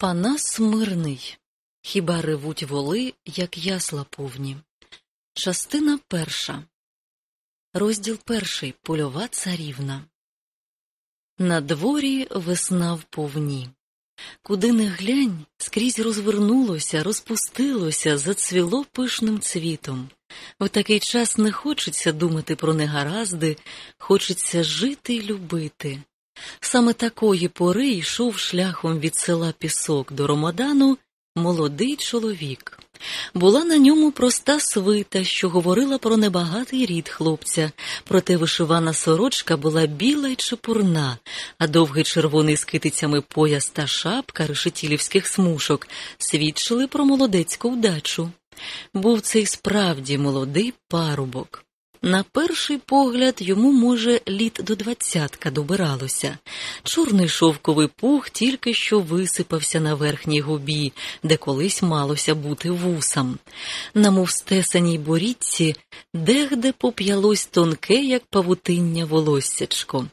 Панас мирний, хіба ревуть воли, як ясла повні. Частина перша. Розділ перший. Польова царівна. На дворі весна в повні. Куди не глянь, скрізь розвернулося, розпустилося, зацвіло пишним цвітом. В такий час не хочеться думати про негаразди, хочеться жити й любити. Саме такої пори йшов шляхом від села Пісок до Ромадану молодий чоловік. Була на ньому проста свита, що говорила про небагатий рід хлопця, проте вишивана сорочка була біла й чепурна, а довгий червоний з китицями пояс та шапка решетілівських смушок свідчили про молодецьку вдачу. Був цей справді молодий парубок. На перший погляд йому, може, літ до двадцятка добиралося. Чорний шовковий пух тільки що висипався на верхній губі, де колись малося бути вусам. На мовстесаній борідці дегде поп'ялось тонке, як павутиння волоссячко.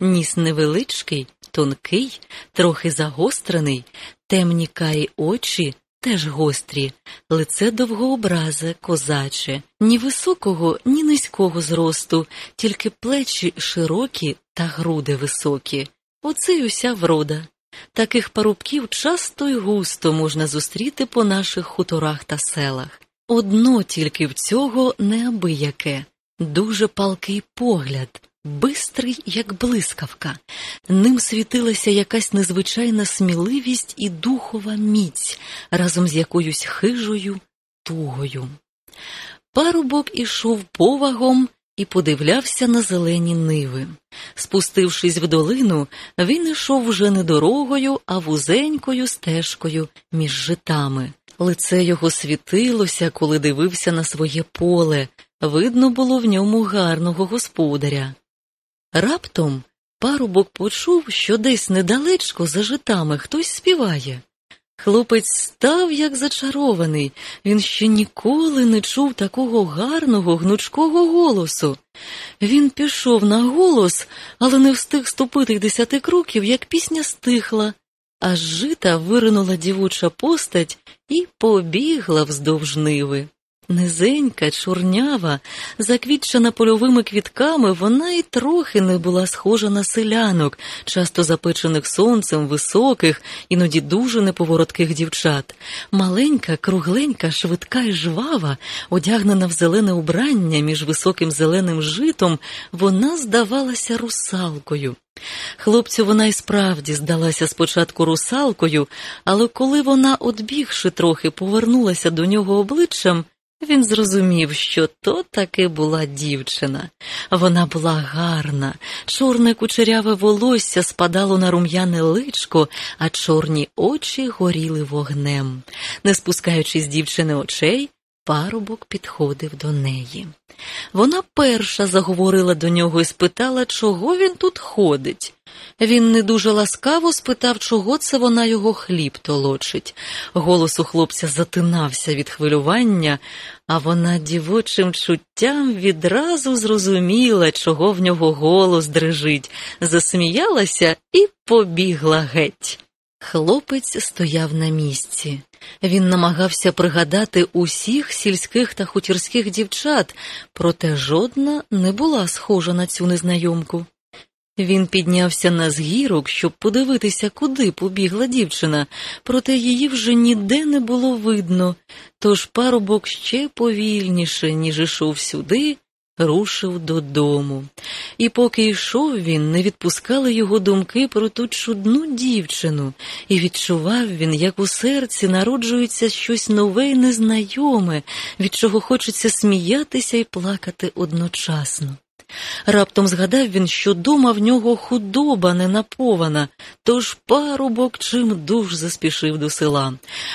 Ніс невеличкий, тонкий, трохи загострений, темні карі очі теж гострі, лице довгообразе, козаче, ні високого, ні низького зросту, тільки плечі широкі та груди високі. Оце й уся врода. Таких парубків часто й густо можна зустріти по наших хуторах та селах. Одно тільки в цього неабияке, дуже палкий погляд, бистрий, як блискавка. Ним світилася якась незвичайна сміливість і духова міць разом з якоюсь хижою тугою. Парубок ішов повагом і подивлявся на зелені ниви. Спустившись в долину, він ішов вже не дорогою, а вузенькою стежкою між житами. Лице його світилося, коли дивився на своє поле. Видно було в ньому гарного господаря. Раптом парубок почув, що десь недалечко за житами хтось співає. Хлопець став як зачарований, він ще ніколи не чув такого гарного, гнучкого голосу. Він пішов на голос, але не встиг ступити десяти кроків, як пісня стихла, аж жита виринула дівоча постать і побігла вздовж ниви. Низенька, чорнява, заквітчена польовими квітками, вона й трохи не була схожа на селянок, часто запечених сонцем, високих, іноді дуже неповоротких дівчат. Маленька, кругленька, швидка й жвава, одягнена в зелене убрання між високим зеленим житом, вона здавалася русалкою. Хлопцю вона й справді здалася спочатку русалкою, але коли вона, одбігши трохи, повернулася до нього обличчям, він зрозумів, що то таки була дівчина. Вона була гарна, чорне кучеряве волосся спадало на рум'яне личко, а чорні очі горіли вогнем. Не спускаючи з дівчини очей, парубок підходив до неї. Вона перша заговорила до нього і спитала, чого він тут ходить. Він не дуже ласкаво спитав, чого це вона його хліб толочить. Голос у хлопця затинався від хвилювання, а вона дівочим чуттям відразу зрозуміла, чого в нього голос дрижить, засміялася і побігла геть. Хлопець стояв на місці. Він намагався пригадати усіх сільських та хутірських дівчат, проте жодна не була схожа на цю незнайомку. Він піднявся на згірок, щоб подивитися, куди побігла дівчина, проте її вже ніде не було видно, тож парубок ще повільніше, ніж ішов сюди, рушив додому. І поки йшов він, не відпускали його думки про ту чудну дівчину, і відчував він, як у серці народжується щось нове й незнайоме, від чого хочеться сміятися і плакати одночасно. Раптом згадав він, що дома в нього худоба не напована, тож парубок чим дуж заспішив до села.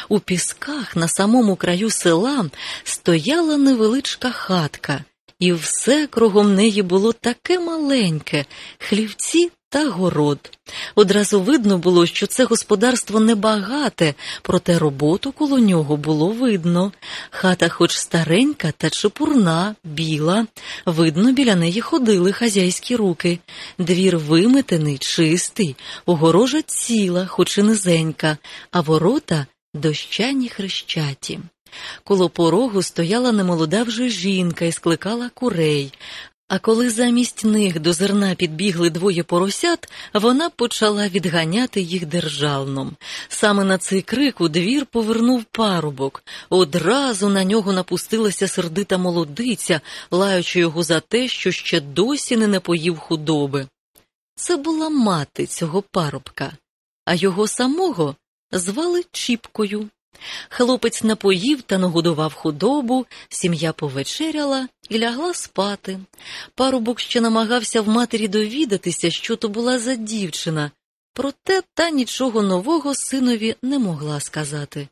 У пісках на самому краю села стояла невеличка хатка, і все кругом неї було таке маленьке, хлівці та город. Одразу видно було, що це господарство небагате, проте роботу коло нього було видно. Хата, хоч старенька та чепурна, біла, видно, біля неї ходили хазяйські руки. Двір виметений, чистий, огорожа ціла, хоч і низенька, а ворота дощані хрещаті. Коло порогу стояла немолода вже жінка і скликала курей, а коли замість них до зерна підбігли двоє поросят, вона почала відганяти їх державном. Саме на цей крик у двір повернув парубок. Одразу на нього напустилася сердита молодиця, лаючи його за те, що ще досі не напоїв худоби. Це була мати цього парубка, а його самого звали Чіпкою. Хлопець напоїв та нагодував худобу, сім'я повечеряла і лягла спати. Парубок ще намагався в матері довідатися, що то була за дівчина, проте та нічого нового синові не могла сказати.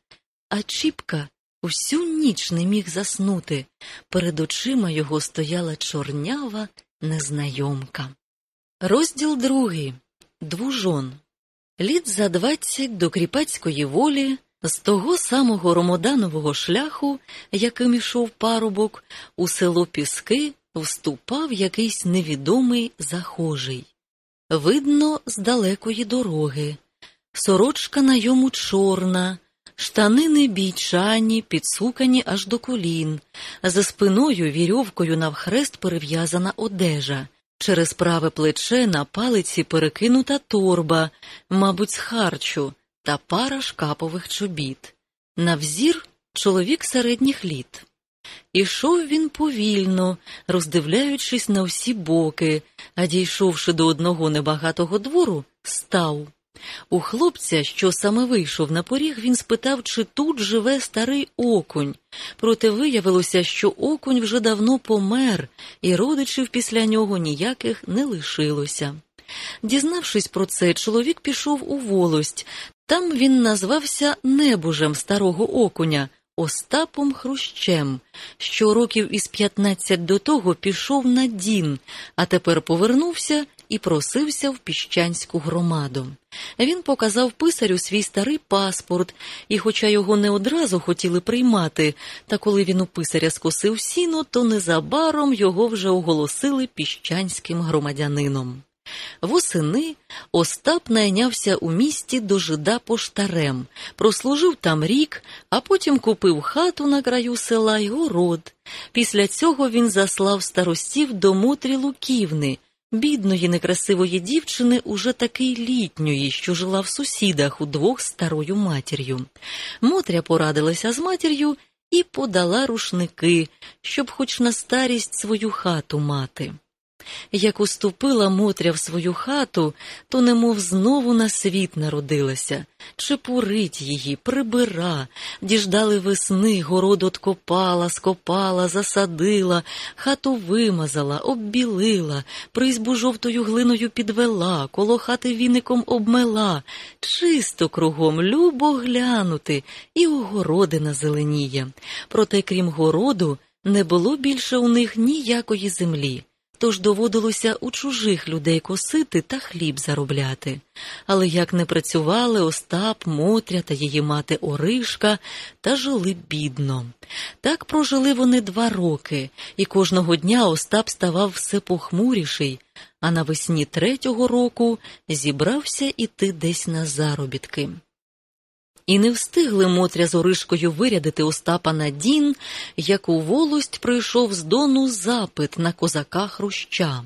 А Чіпка усю ніч не міг заснути. Перед очима його стояла чорнява незнайомка. Розділ другий Двужон. Літ за двадцять до кріпацької волі з того самого ромоданового шляху, яким ішов парубок, у село Піски вступав якийсь невідомий захожий. Видно, з далекої дороги. Сорочка на йому чорна, штанини бійчані, підсукані аж до колін, за спиною вірьовкою навхрест перев'язана одежа. Через праве плече на палиці перекинута торба, мабуть, з харчу та пара шкапових чобіт. На взір чоловік середніх літ. Ішов він повільно, роздивляючись на всі боки, а дійшовши до одного небагатого двору, став. У хлопця, що саме вийшов на поріг, він спитав, чи тут живе старий окунь. Проте виявилося, що окунь вже давно помер, і родичів після нього ніяких не лишилося. Дізнавшись про це, чоловік пішов у волость. Там він назвався небужем старого окуня, Остапом Хрущем, що років із п'ятнадцять до того пішов на дін, а тепер повернувся і просився в піщанську громаду. Він показав писарю свій старий паспорт, і, хоча його не одразу хотіли приймати, та коли він у писаря скосив сіно, то незабаром його вже оголосили піщанським громадянином. Восени Остап найнявся у місті до жида поштарем, прослужив там рік, а потім купив хату на краю села й город. Після цього він заслав старостів до Мотрі Луківни, бідної некрасивої дівчини, уже такий літньої, що жила в сусідах удвох старою матір'ю. Мотря порадилася з матір'ю і подала рушники, щоб хоч на старість свою хату мати. Як уступила Мотря в свою хату, то немов знову на світ народилася, чепурить її, прибира, діждали весни, город откопала, скопала, засадила, хату вимазала, оббілила, призьбу жовтою глиною підвела, коло хати віником обмела, чисто кругом, любо глянути, і огородина зеленіє. Проте, крім городу, не було більше у них ніякої землі тож доводилося у чужих людей косити та хліб заробляти. Але як не працювали Остап, Мотря та її мати Оришка та жили бідно. Так прожили вони два роки, і кожного дня Остап ставав все похмуріший, а навесні третього року зібрався іти десь на заробітки. І не встигли Мотря з Оришкою вирядити Остапа на дін, як у волость прийшов з дону запит на козака Хруща.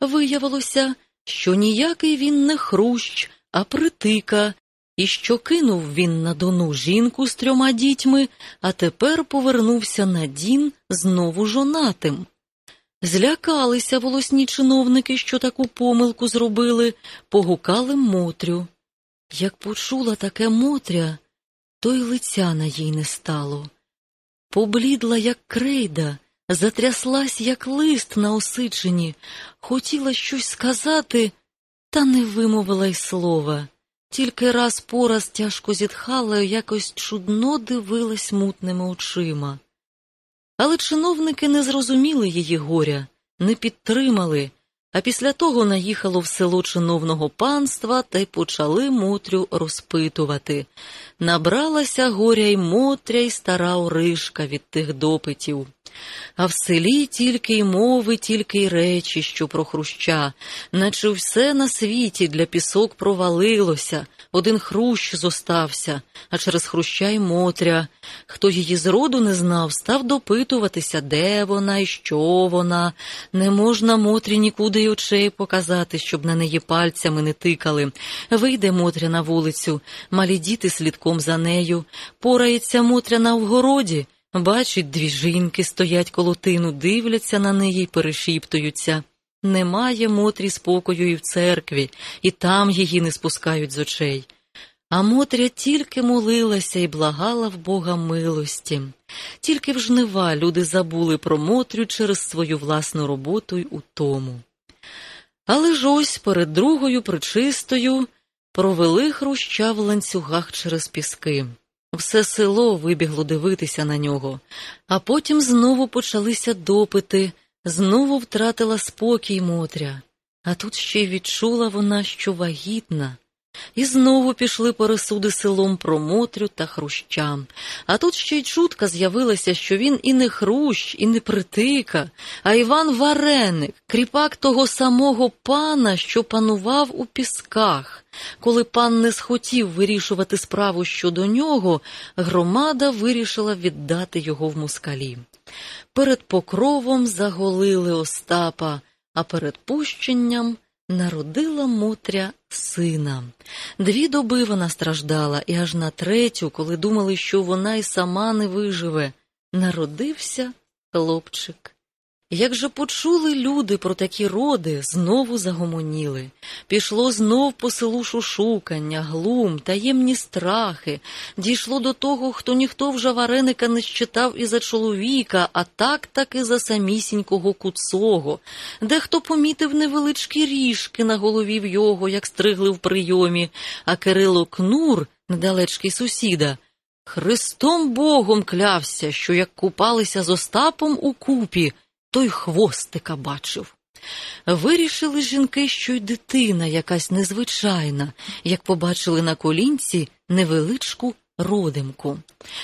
Виявилося, що ніякий він не хрущ, а притика, і що кинув він на дону жінку з трьома дітьми, а тепер повернувся на дін знову жонатим. Злякалися волосні чиновники, що таку помилку зробили, погукали Мотрю. Як почула таке Мотря, то й лиця на їй не стало. Поблідла, як крейда, затряслась, як лист на осичині, хотіла щось сказати, та не вимовила й слова. Тільки раз по раз тяжко зітхала і якось чудно дивилась мутними очима. Але чиновники не зрозуміли її горя, не підтримали, А після того наїхало в село чиновного панства та й почали Мотрю розпитувати. Набралася горя й Мотря й стара Оришка від тих допитів. А в селі тільки й мови, тільки й речі, що про хруща, наче все на світі для пісок провалилося, один хрущ зостався, а через хруща й Мотря. Хто її зроду не знав, став допитуватися, де вона і що вона. Не можна Мотрі нікуди й очей показати, щоб на неї пальцями не тикали. Вийде Мотря на вулицю, малі діти слідком за нею. Порається Мотря на вгороді. Бачить, дві жінки стоять коло тину, дивляться на неї й перешіптуються. Немає Мотрі спокою і в церкві, і там її не спускають з очей. А Мотря тільки молилася і благала в Бога милості. Тільки в жнива люди забули про Мотрю через свою власну роботу й утому. Але ж ось перед другою причистою провели хруща в ланцюгах через піски. Все село вибігло дивитися на нього, а потім знову почалися допити, знову втратила спокій Мотря, а тут ще й відчула вона, що вагітна. І знову пішли пересуди селом про Мотрю та хруща. А тут ще й чутка з'явилася, що він і не хрущ, і не притика, а Іван Вареник, кріпак того самого пана, що панував у пісках. Коли пан не схотів вирішувати справу щодо нього, громада вирішила віддати його в москалі. Перед покровом заголили Остапа, а перед пущенням народила Мотря сина. Дві доби вона страждала, і аж на третю, коли думали, що вона й сама не виживе, народився хлопчик. Як же почули люди про такі роди, знову загомоніли. Пішло знов по селу шушукання, глум, таємні страхи. Дійшло до того, хто ніхто вже вареника не щитав і за чоловіка, а так таки за самісінького куцого. Дехто помітив невеличкі ріжки на голові в його, як стригли в прийомі, а Кирило Кнур, недалечкий сусіда, Христом Богом клявся, що як купалися з Остапом у купі, той хвостика бачив. Вирішили жінки, що й дитина якась незвичайна, як побачили на колінці невеличку родимку.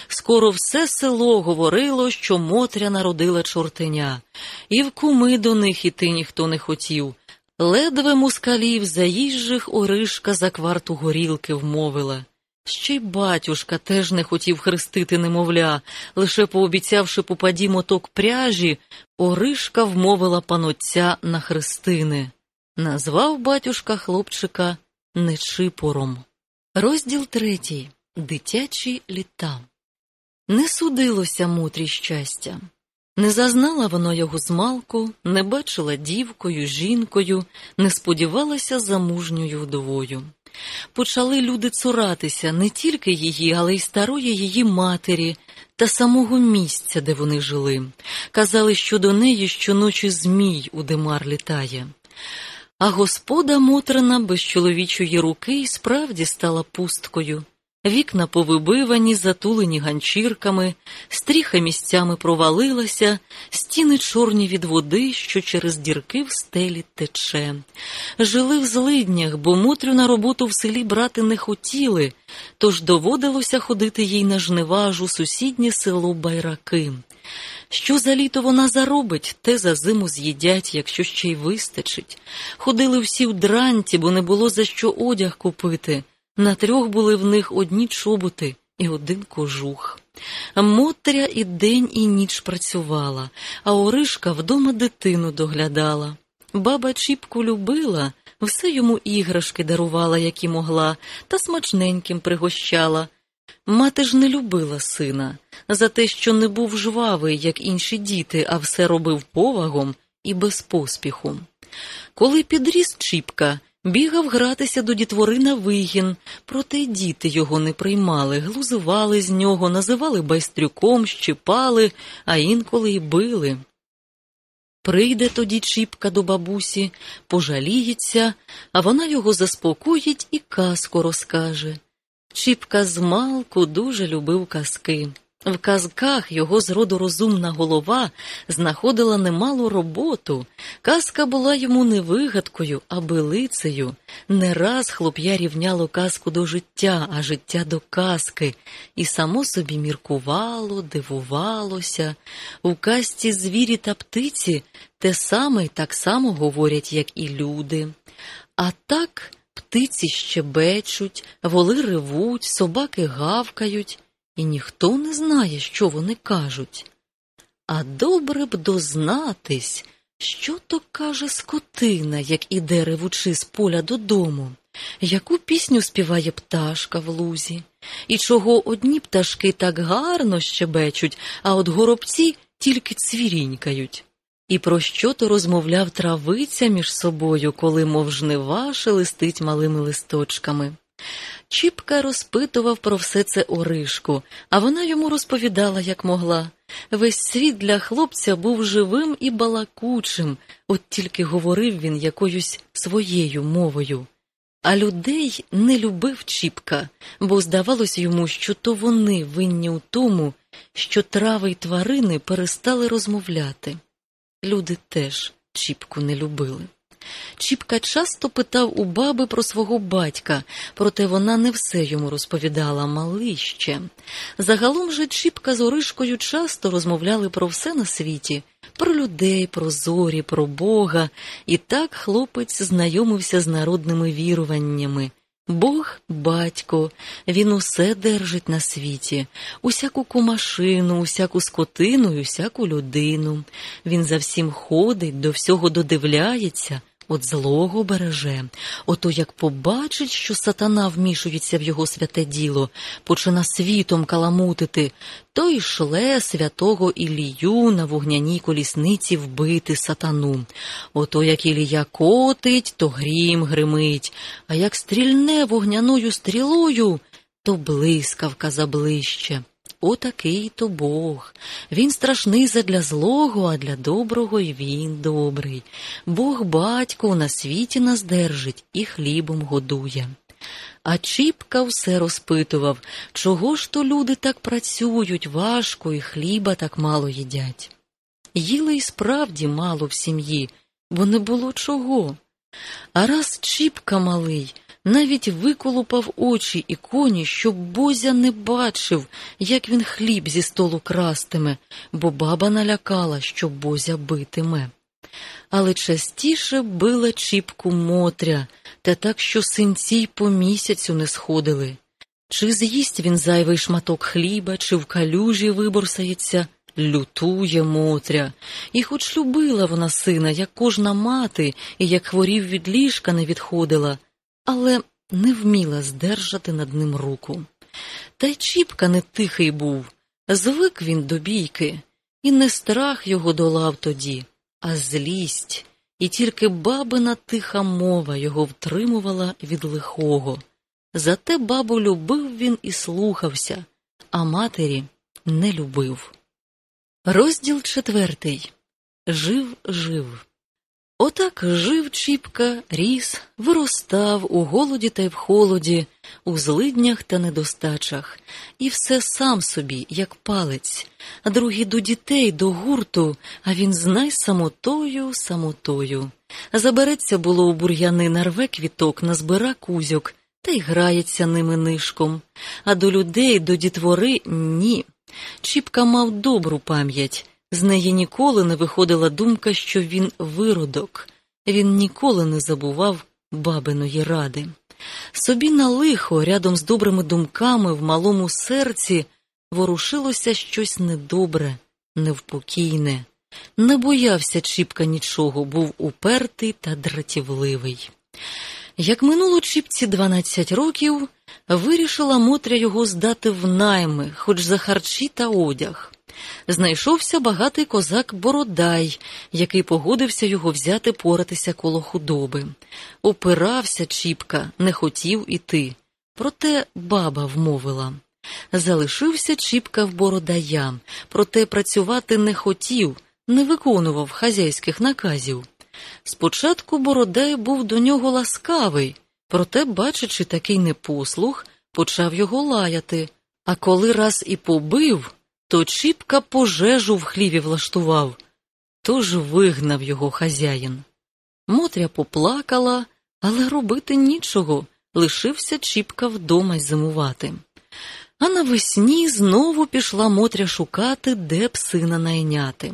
Скоро все село говорило, що Мотря народила чортеня, і в куми до них іти ніхто не хотів. Ледве мускалів заїжджих Оришка за кварту горілки вмовила. Ще й батюшка теж не хотів хрестити немовля, лише пообіцявши попаді моток пряжі, Оришка вмовила панотця на хрестини. Назвав батюшка хлопчика Нечипором. Розділ третій. Дитячі літа. Не судилося мутрі щастя. Не зазнала воно його змалку, не бачила дівкою, жінкою, не сподівалася замужньою вдовою. Почали люди цуратися не тільки її, але й старої її матері та самого місця, де вони жили. Казали, що до неї щоночі змій у димар літає. А господа Мотрина без чоловічої руки й справді стала пусткою. Вікна повибивані, затулені ганчірками, стріха місцями провалилася, стіни чорні від води, що через дірки в стелі тече. Жили в злиднях, бо Мотрю на роботу в селі брати не хотіли, тож доводилося ходити їй на жниваж у сусіднє село Байраки. Що за літо вона заробить, те за зиму з'їдять, якщо ще й вистачить. Ходили всі в дранці, бо не було за що одяг купити. На трьох були в них одні чоботи і один кожух. Мотря і день, і ніч працювала, а Оришка вдома дитину доглядала. Баба Чіпку любила, все йому іграшки дарувала, які могла, та смачненьким пригощала. Мати ж не любила сина за те, що не був жвавий, як інші діти, а все робив повагом і без поспіху. Коли підріс Чіпка, Бігав гратися до дітвори на вигін, проте діти його не приймали, глузували з нього, називали байстрюком, щипали, а інколи й били. Прийде тоді Чіпка до бабусі, пожаліється, а вона його заспокоїть і казку розкаже. Чіпка з малку дуже любив казки. В казках його зроду розумна голова знаходила немалу роботу. Казка була йому не вигадкою, а билицею. Не раз хлоп'я рівняло казку до життя, а життя до казки, і само собі міркувало, дивувалося. У казці звірі та птиці те саме й так само говорять, як і люди. А так птиці щебечуть, воли ревуть, собаки гавкають і ніхто не знає, що вони кажуть. А добре б дознатись, що то каже скотина, як іде ревучи з поля додому, яку пісню співає пташка в лузі, і чого одні пташки так гарно щебечуть, а от горобці тільки цвірінькають. І про що то розмовляв травиця між собою, коли, мов жнива, шелестить малими листочками. Чіпка розпитував про все це Оришку, а вона йому розповідала, як могла. Весь світ для хлопця був живим і балакучим, от тільки говорив він якоюсь своєю мовою. А людей не любив Чіпка, бо здавалось йому, що то вони винні у тому, що трави й тварини перестали розмовляти. Люди теж Чіпку не любили. Чіпка часто питав у баби про свого батька, проте вона не все йому розповідала малище. Загалом же Чіпка з Оришкою часто розмовляли про все на світі, про людей, про зорі, про Бога, і так хлопець знайомився з народними віруваннями. Бог батько, він усе держить на світі, усяку кумашину, усяку скотину, і усяку людину. Він за всім ходить, до всього додивляється. От злого береже, ото як побачить, що сатана вмішується в його святе діло, почина світом каламутити, то й шле святого Ілію на вогняній колісниці вбити сатану. Ото як Ілія котить, то грім гримить, а як стрільне вогняною стрілою, то блискавка заблище. Отакий то Бог. Він страшний задля злого, а для доброго й він добрий. Бог батько на світі нас держить і хлібом годує. А Чіпка все розпитував, чого ж то люди так працюють важко і хліба так мало їдять. Їли й справді мало в сім'ї, бо не було чого. А раз Чіпка малий навіть виколупав очі і коні, щоб Бозя не бачив, як він хліб зі столу крастиме, бо баба налякала, що Бозя битиме. Але частіше била Чіпку Мотря, та так, що синці й по місяцю не сходили. Чи з'їсть він зайвий шматок хліба, чи в калюжі виборсається, лютує Мотря. І хоч любила вона сина, як кожна мати, і як хворів від ліжка не відходила, але не вміла здержати над ним руку. Та й Чіпка не тихий був, звик він до бійки, і не страх його долав тоді, а злість, і тільки бабина тиха мова його втримувала від лихого. Зате бабу любив він і слухався, а матері не любив. Розділ четвертий Жив жив. Отак жив Чіпка, ріс, виростав у голоді та й в холоді, у злиднях та недостачах, і все сам собі, як палець, а другі до дітей, до гурту, а він знай самотою, самотою. Забереться було у бур'яни нарве квіток, назбира кузьок, та й грається ними нишком, а до людей, до дітвори ні. Чіпка мав добру пам'ять. З неї ніколи не виходила думка, що він виродок, він ніколи не забував бабиної ради. Собі на лихо, рядом з добрими думками в малому серці ворушилося щось недобре, невпокійне. Не боявся Чіпка нічого, був упертий та дратівливий. Як минуло Чіпці дванадцять років, вирішила Мотря його здати в найми, хоч за харчі та одяг знайшовся багатий козак Бородай, який погодився його взяти поратися коло худоби. Опирався Чіпка, не хотів іти. Проте баба вмовила. Залишився Чіпка в Бородая, проте працювати не хотів, не виконував хазяйських наказів. Спочатку Бородай був до нього ласкавий, проте, бачачи такий непослух, почав його лаяти, а коли раз і побив, то Чіпка пожежу в хліві влаштував, тож вигнав його хазяїн. Мотря поплакала, але робити нічого, лишився Чіпка вдома зимувати. А навесні знову пішла Мотря шукати, де б сина найняти.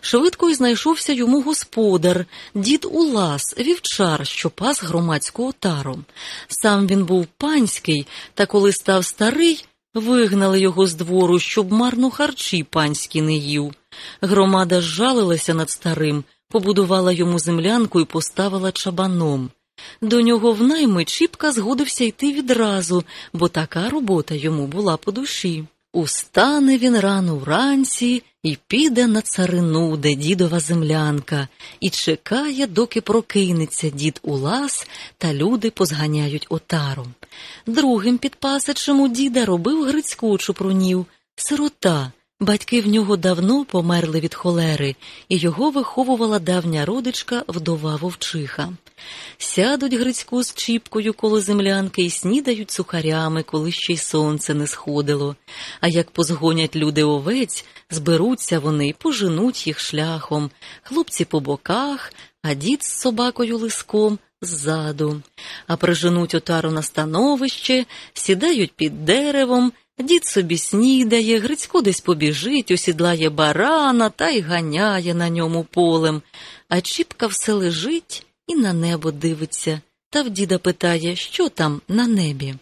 Швидко й знайшовся йому господар, дід Улас, вівчар, що пас громадську отару. Сам він був панський, та коли став старий, вигнали його з двору, щоб марно харчі панські не їв. Громада жалилася над старим, побудувала йому землянку і поставила чабаном. До нього в найми Чіпка згодився йти відразу, бо така робота йому була по душі. Устане він рано вранці і піде на царину, де дідова землянка, і чекає, доки прокинеться дід Улас, та люди позганяють отару. Другим підпасачем у діда робив Грицьку чупрунів, сирота. Батьки в нього давно померли від холери, і його виховувала давня родичка вдова вовчиха. Сядуть Грицьку з чіпкою коло землянки і снідають сухарями, коли ще й сонце не сходило. А як позгонять люди овець, зберуться вони поженуть їх шляхом, хлопці по боках, а дід з собакою лиском ззаду. А приженуть отару на становище, сідають під деревом. Дід собі снідає, Грицько десь побіжить, осідлає барана та й ганяє на ньому полем, а Чіпка все лежить і на небо дивиться, та в діда питає, що там на небі.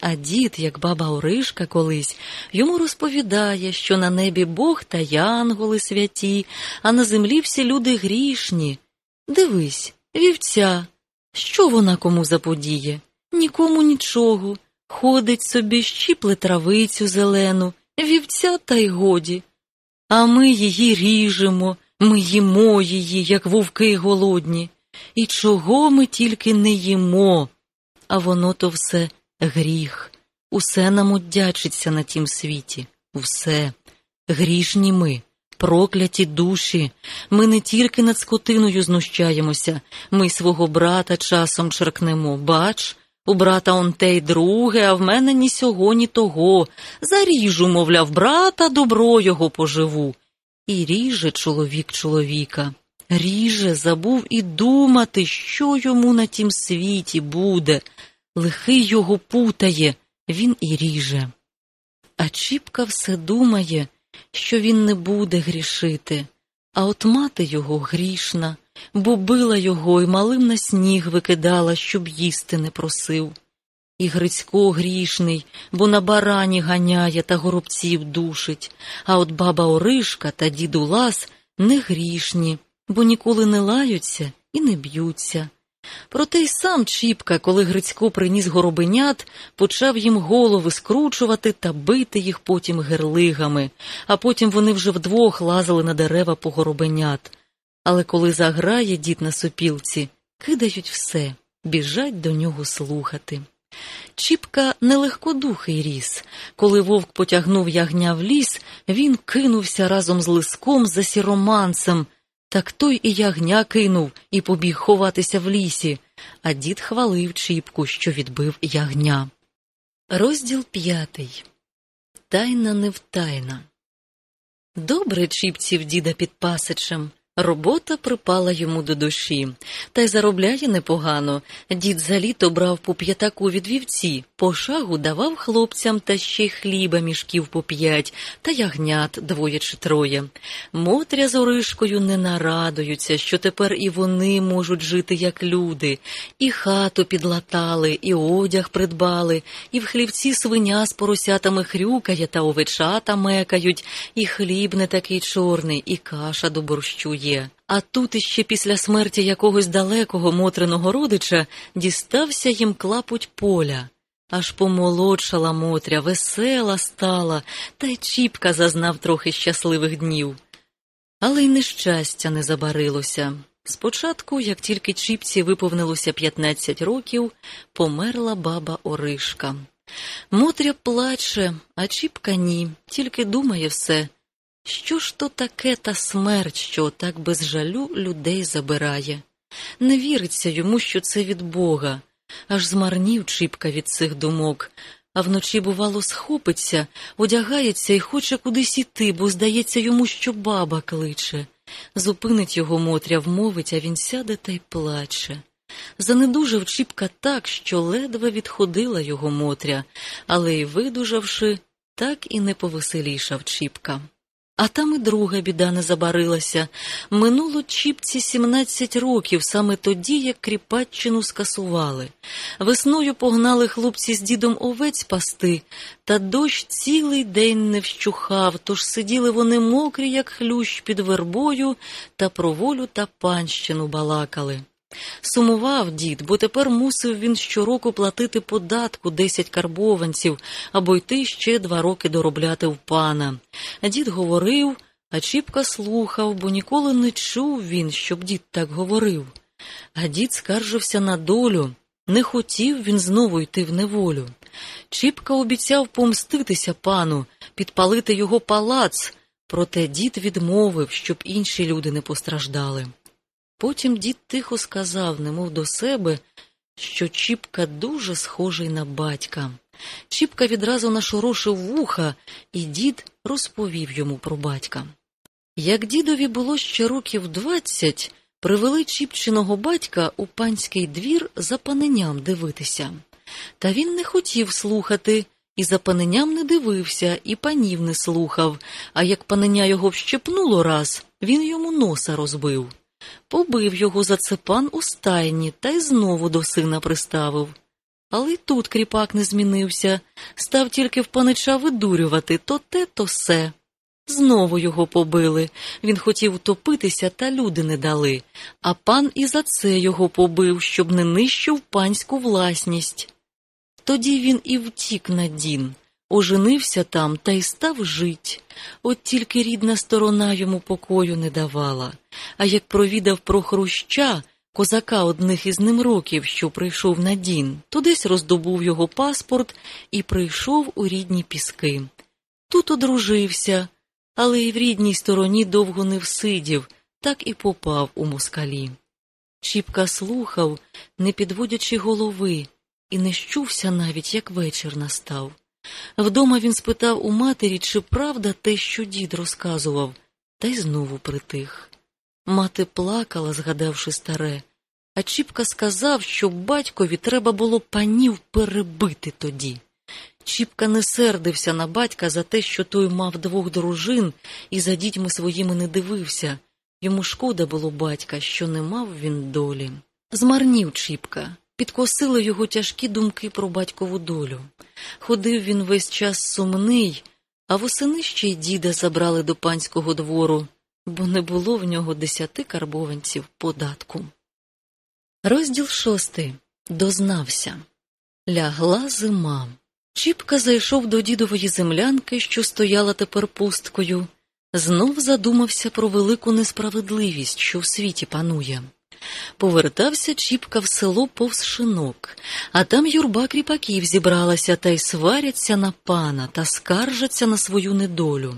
А дід, як баба Оришка колись, йому розповідає, що на небі Бог та янголи святі, а на землі всі люди грішні. Дивись, вівця, що вона кому заподіє? Нікому нічого. Ходить собі, щіпле травицю зелену, вівця та й годі. А ми її ріжемо, ми їмо її, як вовки голодні. І чого ми тільки не їмо, а воно то все гріх. Усе нам одячиться на тім світі, усе. Грішні ми, прокляті душі. Ми не тільки над скотиною знущаємося, ми свого брата часом черкнемо. Бач, у брата он те й друге, а в мене ні сього, ні того. Заріжу, мовляв, брата, добро його поживу. І ріже чоловік чоловіка. Ріже, забув і думати, що йому на тім світі буде. Лихий його путає, він і ріже. А Чіпка все думає, що він не буде грішити, а от мати його грішна, бо била його і малим на сніг викидала, щоб їсти не просив. І Грицько грішний, бо на барані ганяє та горобців душить, а от баба Оришка та дід Улас не грішні, бо ніколи не лаються і не б'ються. Проте й сам Чіпка, коли Грицько приніс горобенят, почав їм голови скручувати та бити їх потім герлигами, а потім вони вже вдвох лазили на дерева по горобенят. Але коли заграє дід на сопілці, кидають все, біжать до нього слухати. Чіпка нелегкодухий ріс. Коли вовк потягнув ягня в ліс, він кинувся разом з лиском за сіроманцем. Так той і ягня кинув і побіг ховатися в лісі, а дід хвалив Чіпку, що відбив ягня. Розділ п'ятий Тайна невтайна. Добре чіпців діда під пасичем. Робота припала йому до душі, та й заробляє непогано. Дід за літо брав по п'ятаку від вівці, по шагу давав хлопцям та ще хліба мішків по п'ять, та ягнят двоє чи троє. Мотря з Оришкою не нарадуються, що тепер і вони можуть жити як люди, і хату підлатали, і одяг придбали, і в хлівці свиня з поросятами хрюкає та овечата мекають, і хліб не такий чорний, і каша до борщу є є. А тут іще після смерті якогось далекого мотриного родича дістався їм клапуть поля. Аж помолодшала Мотря, весела стала, та й Чіпка зазнав трохи щасливих днів. Але й нещастя не забарилося. Спочатку, як тільки Чіпці виповнилося 15 років, померла баба Оришка. Мотря плаче, а Чіпка ні, тільки думає все, що ж то таке та смерть, що так без жалю людей забирає? Не віриться йому, що це від Бога, аж змарнів Чіпка від цих думок, а вночі, бувало, схопиться, одягається і хоче кудись іти, бо здається йому, що баба кличе. Зупинить його Мотря, вмовить, а він сяде та й плаче. Занедужав Чіпка так, що ледве відходила його Мотря, але й видужавши, так і не повеселішав Чіпка. А там і друга біда не забарилася. Минуло Чіпці сімнадцять років, саме тоді, як Кріпаччину скасували. Весною погнали хлопці з дідом овець пасти, та дощ цілий день не вщухав, тож сиділи вони мокрі, як хлющ під вербою, та про волю та панщину балакали. Сумував дід, бо тепер мусив він щороку платити податку десять карбованців або йти ще два роки доробляти в пана. Дід говорив, а Чіпка слухав, бо ніколи не чув він, щоб дід так говорив. А дід скаржився на долю. Не хотів він знову йти в неволю. Чіпка обіцяв помститися пану, підпалити його палац, проте дід відмовив, щоб інші люди не постраждали. Потім дід тихо сказав, немов до себе, що Чіпка дуже схожий на батька. Чіпка відразу нашорошив вуха, і дід розповів йому про батька. Як дідові було ще років двадцять, привели Чіпчиного батька у панський двір за паненям дивитися. Та він не хотів слухати, і за паненям не дивився, і панів не слухав, а як паненя його вщепнуло раз, він йому носа розбив. Побив його за це пан у стайні та й знову до сина приставив. Але й тут кріпак не змінився, став тільки в панича видурювати то те, то се. Знову його побили. Він хотів утопитися, та люди не дали, а пан і за це його побив, щоб не нищив панську власність. Тоді він і втік на дін, оженився там та й став жить. От тільки рідна сторона йому покою не давала. А як провідав про хруща, козака одних із ним років, що прийшов на дін, то десь роздобув його паспорт і прийшов у рідні піски. Тут одружився, але й в рідній стороні довго не всидів, так і попав у москалі. Чіпка слухав, не підводячи голови, і не щувся навіть, як вечір настав. Вдома він спитав у матері, чи правда те, що дід розказував, та й знову притих. Мати плакала, згадавши старе, а Чіпка сказав, що батькові треба було панів перебити тоді. Чіпка не сердився на батька за те, що той мав двох дружин і за дітьми своїми не дивився. Йому шкода було батька, що не мав він долі. Змарнів Чіпка, підкосили його тяжкі думки про батькову долю. Ходив він весь час сумний, а восени ще й діда забрали до панського двору, бо не було в нього десяти карбованців податку. Розділ шостий. Дознався. Лягла зима. Чіпка зайшов до дідової землянки, що стояла тепер пусткою, знов задумався про велику несправедливість, що в світі панує. Повертався Чіпка в село повз шинок, а там юрба кріпаків зібралася та й сваряться на пана та скаржаться на свою недолю.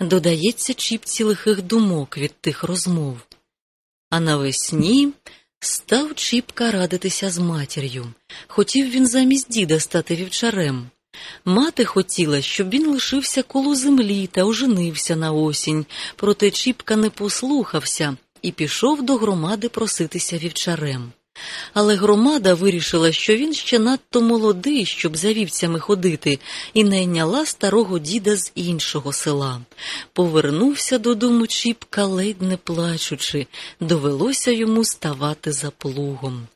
Додається Чіпці лихих думок від тих розмов. А навесні став Чіпка радитися з матір'ю. Хотів він замість діда стати вівчарем. Мати хотіла, щоб він лишився коло землі та оженився на осінь, проте Чіпка не послухався і пішов до громади проситися вівчарем. Але громада вирішила, що він ще надто молодий, щоб за вівцями ходити, і найняла старого діда з іншого села. Повернувся додому Чіпка, ледь не плачучи, довелося йому ставати за плугом.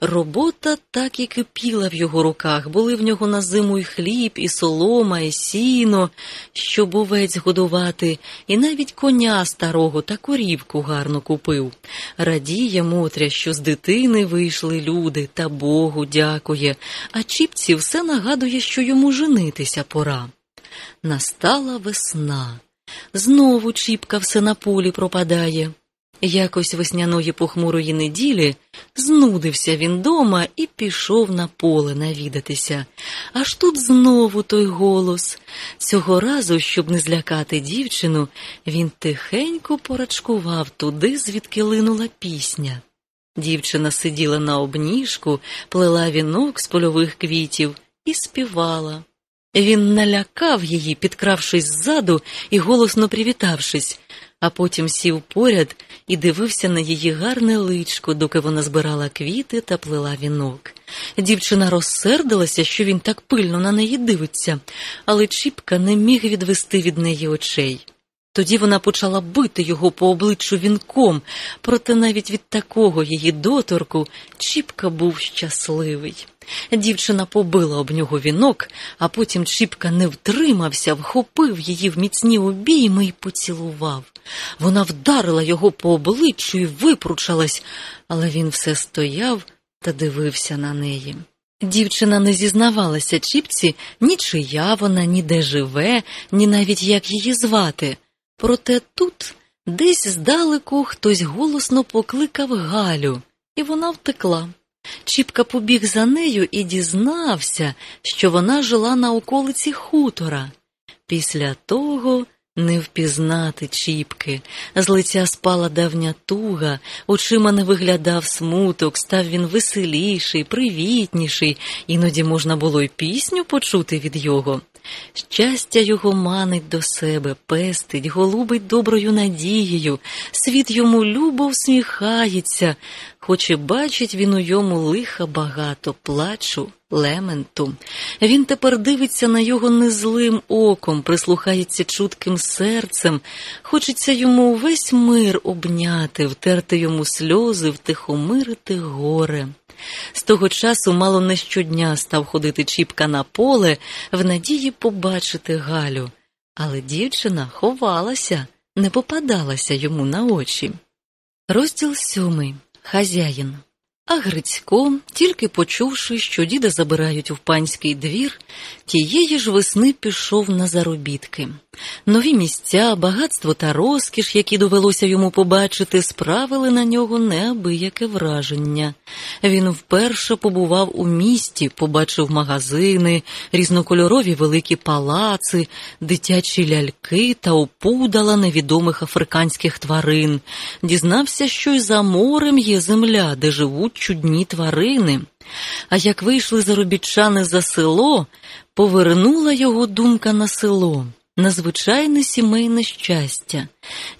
Робота так і кипіла в його руках, були в нього на зиму і хліб, і солома, і сіно, щоб овець годувати, і навіть коня старого та корівку гарно купив. Радіє Мотря, що з дитини вийшли люди, та Богу дякує, а Чіпці все нагадує, що йому женитися пора. Настала весна. Знову Чіпка все на полі пропадає. Якось весняної похмурої неділі знудився він дома і пішов на поле навідатися. Аж тут знову той голос. Цього разу, щоб не злякати дівчину, він тихенько порачкував туди, звідки линула пісня. Дівчина сиділа на обніжку, плела вінок з польових квітів і співала. Він налякав її, підкравшись ззаду і голосно привітавшись, а потім сів поряд і дивився на її гарне личко, доки вона збирала квіти та плела вінок. Дівчина розсердилася, що він так пильно на неї дивиться, але Чіпка не міг відвести від неї очей. Тоді вона почала бити його по обличчю вінком, проте навіть від такого її доторку Чіпка був щасливий. Дівчина побила об нього вінок, а потім Чіпка не втримався, вхопив її в міцні обійми і поцілував. Вона вдарила його по обличчю і випручалась, але він все стояв та дивився на неї. Дівчина не зізнавалася Чіпці ні чия вона, ні де живе, ні навіть як її звати. Проте тут десь здалеку хтось голосно покликав Галю, і вона втекла. Чіпка побіг за нею і дізнався, що вона жила на околиці хутора. Після того не впізнати Чіпки. З лиця спала давня туга, очима не виглядав смуток, став він веселіший, привітніший, іноді можна було й пісню почути від його. Щастя його манить до себе, пестить, голубить доброю надією, світ йому любо всміхається, хоч і бачить він у йому лиха багато, плачу, лементу. Він тепер дивиться на його незлим оком, прислухається чутким серцем, хочеться йому увесь мир обняти, втерти йому сльози, втихомирити горе. З того часу мало не щодня став ходити Чіпка на поле в надії побачити Галю, але дівчина ховалася, не попадалася йому на очі. Розділ сьомий. Хазяїн. А Грицько, тільки почувши, що діда забирають у панський двір, тієї ж весни пішов на заробітки. Нові місця, багатство та розкіш, які довелося йому побачити, справили на нього неабияке враження. Він вперше побував у місті, побачив магазини, різнокольорові великі палаци, дитячі ляльки та опудала невідомих африканських тварин. Дізнався, що й за морем є земля, де живуть чудні тварини. А як вийшли заробітчани за село, повернула його думка на село на звичайне сімейне щастя.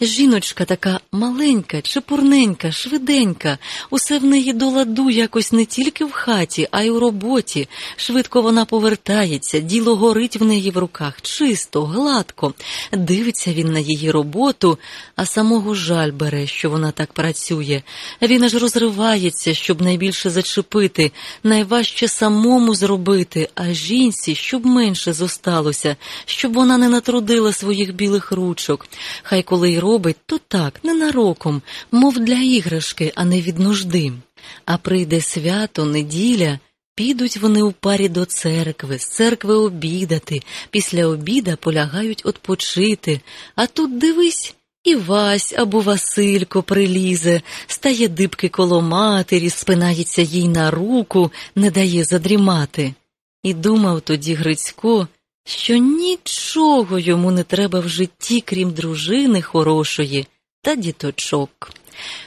Жіночка така маленька, чепурненька, швиденька, усе в неї до ладу якось не тільки в хаті, а й у роботі. Швидко вона повертається, діло горить в неї в руках, чисто, гладко. Дивиться він на її роботу, а самого жаль бере, що вона так працює. Він аж розривається, щоб найбільше зачепити, найважче самому зробити, а жінці, щоб менше зосталося, щоб вона не натрудила своїх білих ручок. Хай коли й робить, то так, ненароком, мов для іграшки, а не від нужди. А прийде свято, неділя. Підуть вони у парі до церкви, з церкви обідати, після обіда полягають отпочити. А тут дивись, і Вась або Василько прилізе, стає дибки коло матері, спинається їй на руку, не дає задрімати. І думав тоді Грицько, що нічого йому не треба в житті, крім дружини хорошої та діточок.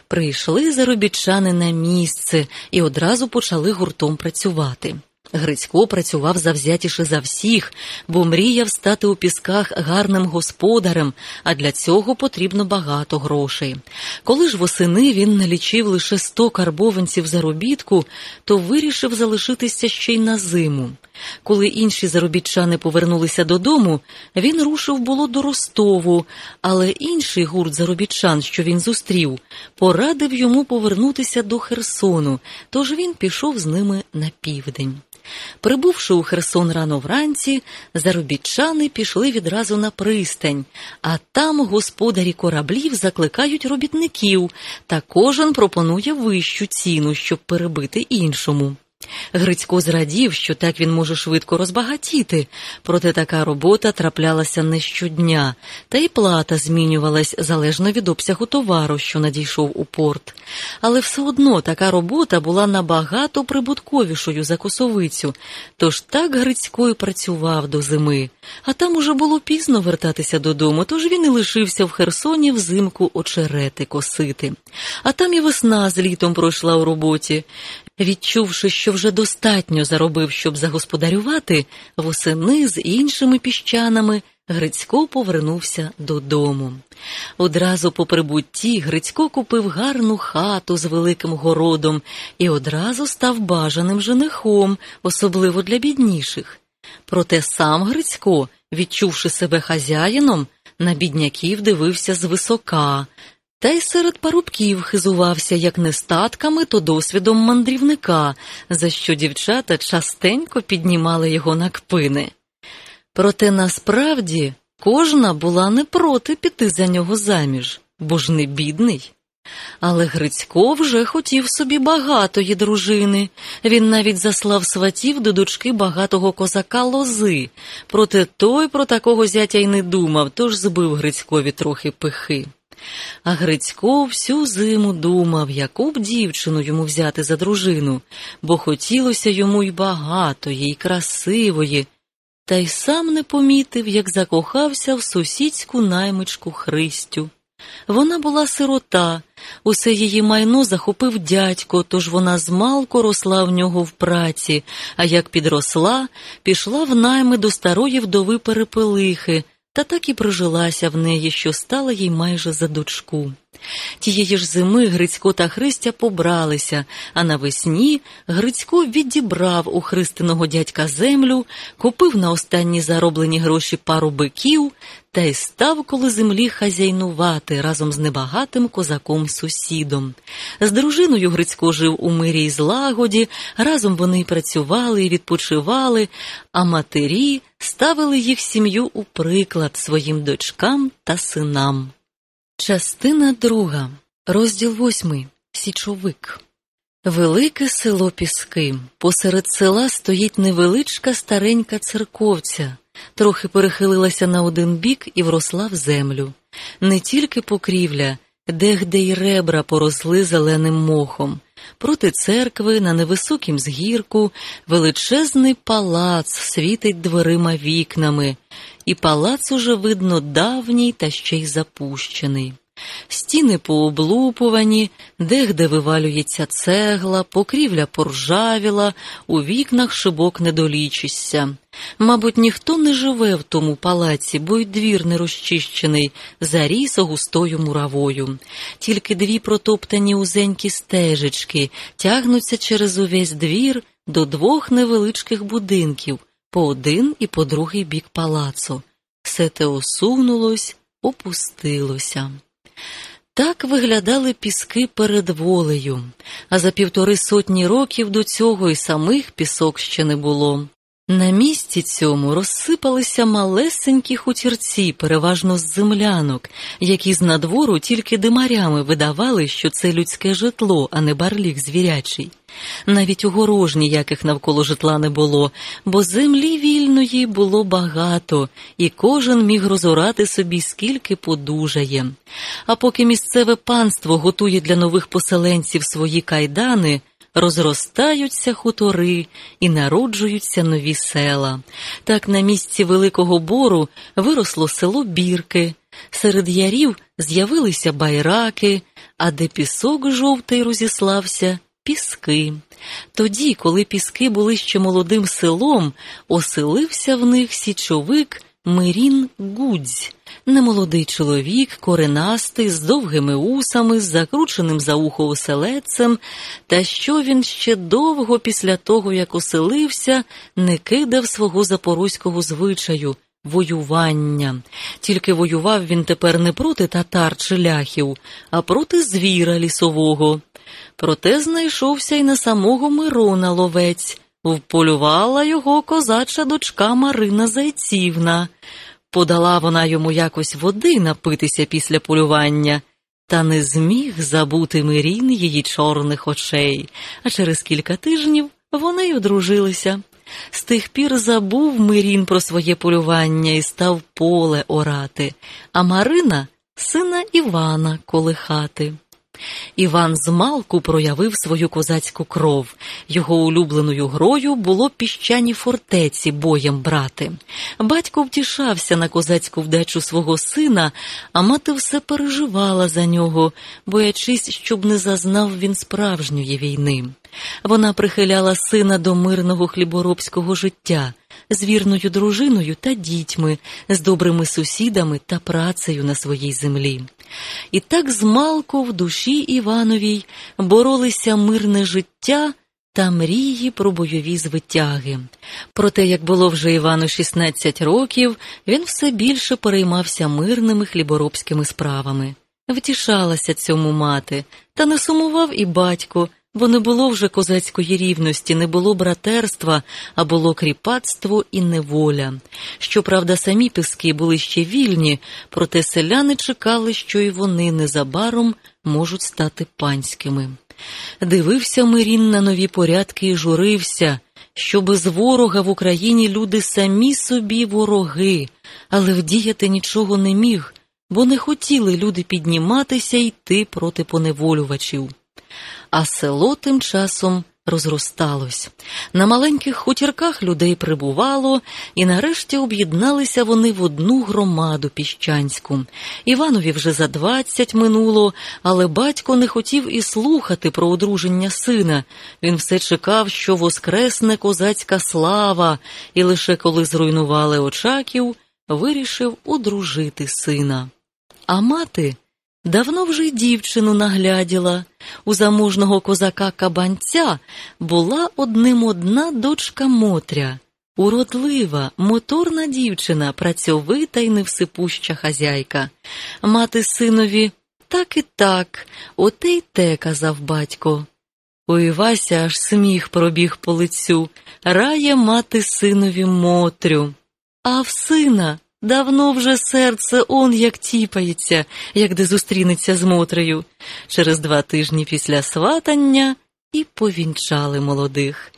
Прийшли заробітчани на місце і одразу почали гуртом працювати. Грицько працював завзятіше за всіх, бо мріяв стати у пісках гарним господарем, а для цього потрібно багато грошей. Коли ж восени він налічив лише сто карбованців заробітку, то вирішив залишитися ще й на зиму. Коли інші заробітчани повернулися додому, він рушив було до Ростову, але інший гурт заробітчан, що він зустрів, порадив йому повернутися до Херсону, тож він пішов з ними на південь. Прибувши у Херсон рано вранці, заробітчани пішли відразу на пристань, а там господарі кораблів закликають робітників, та кожен пропонує вищу ціну, щоб перебити іншому. Грицько зрадів, що так він може швидко розбагатіти, проте така робота траплялася не щодня, та й плата змінювалась залежно від обсягу товару, що надійшов у порт. Але все одно така робота була набагато прибутковішою за косовицю, тож так Грицько й працював до зими. А там уже було пізно вертатися додому, тож він і лишився в Херсоні взимку очерети косити. А там і весна з літом пройшла у роботі. Відчувши, що вже достатньо заробив, щоб загосподарювати, восени з іншими піщанами Грицько повернувся додому. Одразу по прибутті Грицько купив гарну хату з великим городом і одразу став бажаним женихом, особливо для бідніших. Проте сам Грицько, відчувши себе хазяїном, на бідняків дивився звисока, та й серед парубків хизувався як не статками, то досвідом мандрівника, за що дівчата частенько піднімали його на кпини. Проте насправді кожна була не проти піти за нього заміж, бо ж не бідний. Але Грицько вже хотів собі багатої дружини. Він навіть заслав сватів до дочки багатого козака лози. Проте той про такого зятя й не думав, тож збив Грицькові трохи пихи. А Грицько всю зиму думав, яку б дівчину йому взяти за дружину, бо хотілося йому й багатої, й красивої, та й сам не помітив, як закохався в сусідську наймичку Христю. Вона була сирота, усе її майно захопив дядько, тож вона змалку росла в нього в праці, а як підросла, пішла в найми до старої вдови перепелихи, та так і прожилася в неї, що стала їй майже за дочку. Тієї ж зими Грицько та Христя побралися, а навесні Грицько відібрав у Христиного дядька землю, купив на останні зароблені гроші пару биків та й став коло землі хазяйнувати разом з небагатим козаком сусідом. З дружиною Грицько жив у мирі й злагоді, разом вони й працювали і відпочивали, а матері ставили їх сім'ю у приклад своїм дочкам та синам. Частина друга, розділ восьмий. Січовик. Велике село Піски. Посеред села стоїть невеличка старенька церковця, трохи перехилилася на один бік і вросла в землю. Не тільки покрівля, де-де й ребра поросли зеленим мохом. Проти церкви на невисокім згірку величезний палац світить дверима вікнами, і палац уже видно давній та ще й запущений. Стіни пооблупувані, дегде вивалюється цегла, покрівля поржавіла, у вікнах шибок не долічишся. Мабуть, ніхто не живе в тому палаці, бо й двір не розчищений, заріс густою муравою. Тільки дві протоптані узенькі стежечки тягнуться через увесь двір до двох невеличких будинків по один і по другий бік палацу. Все те осунулось, опустилося. Так виглядали піски перед волею, а за півтори сотні років до цього й самих пісок ще не було. На місці цьому розсипалися малесенькі хутірці, переважно з землянок, які з надвору тільки димарями видавали, що це людське житло, а не барлік звірячий. Навіть огорож ніяких навколо житла не було, бо землі вільної було багато, і кожен міг розорати собі скільки подужає. А поки місцеве панство готує для нових поселенців свої кайдани розростаються хутори і народжуються нові села. Так на місці Великого Бору виросло село Бірки, серед ярів з'явилися байраки, а де пісок жовтий розіслався піски. Тоді, коли піски були ще молодим селом, оселився в них січовик Мирін Гудзь, немолодий чоловік, коренастий, з довгими усами, з закрученим за ухо оселедцем, та що він ще довго після того, як оселився, не кидав свого запорозького звичаю. Воювання. Тільки воював він тепер не проти татар чи ляхів, а проти звіра лісового. Проте знайшовся й на самого Мирона ловець, вполювала його козача дочка Марина Зайцівна. Подала вона йому якось води напитися після полювання, та не зміг забути Мирін її чорних очей, а через кілька тижнів вони й одружилися. З тих пір забув Мирін про своє полювання і став поле орати, а Марина сина Івана колихати. Іван змалку проявив свою козацьку кров. Його улюбленою грою було піщані фортеці боєм брати. Батько втішався на козацьку вдачу свого сина, а мати все переживала за нього, боячись, щоб не зазнав він справжньої війни. Вона прихиляла сина до мирного хліборобського життя з вірною дружиною та дітьми, з добрими сусідами та працею на своїй землі. І так змалку в душі Івановій боролися мирне життя та мрії про бойові звитяги. Проте, як було вже Івану 16 років, він все більше переймався мирними хліборобськими справами. Втішалася цьому мати, та не сумував і батько бо не було вже козацької рівності, не було братерства, а було кріпацтво і неволя. Щоправда, самі піски були ще вільні, проте селяни чекали, що і вони незабаром можуть стати панськими. Дивився Мирін на нові порядки і журився, що без ворога в Україні люди самі собі вороги, але вдіяти нічого не міг, бо не хотіли люди підніматися й йти проти поневолювачів а село тим часом розросталось. На маленьких хутірках людей прибувало, і нарешті об'єдналися вони в одну громаду піщанську. Іванові вже за двадцять минуло, але батько не хотів і слухати про одруження сина. Він все чекав, що воскресне козацька слава, і лише коли зруйнували очаків, вирішив одружити сина. А мати Давно вже дівчину нагляділа. У заможного козака кабанця була одним одна дочка Мотря, уродлива, моторна дівчина, працьовита й невсипуща хазяйка. Мати синові так і так, оте й те, казав батько. У Івася аж сміх пробіг по лицю, рає мати синові Мотрю. А в сина Давно вже серце он як тіпається, як де зустрінеться з Мотрею. Через два тижні після сватання і повінчали молодих.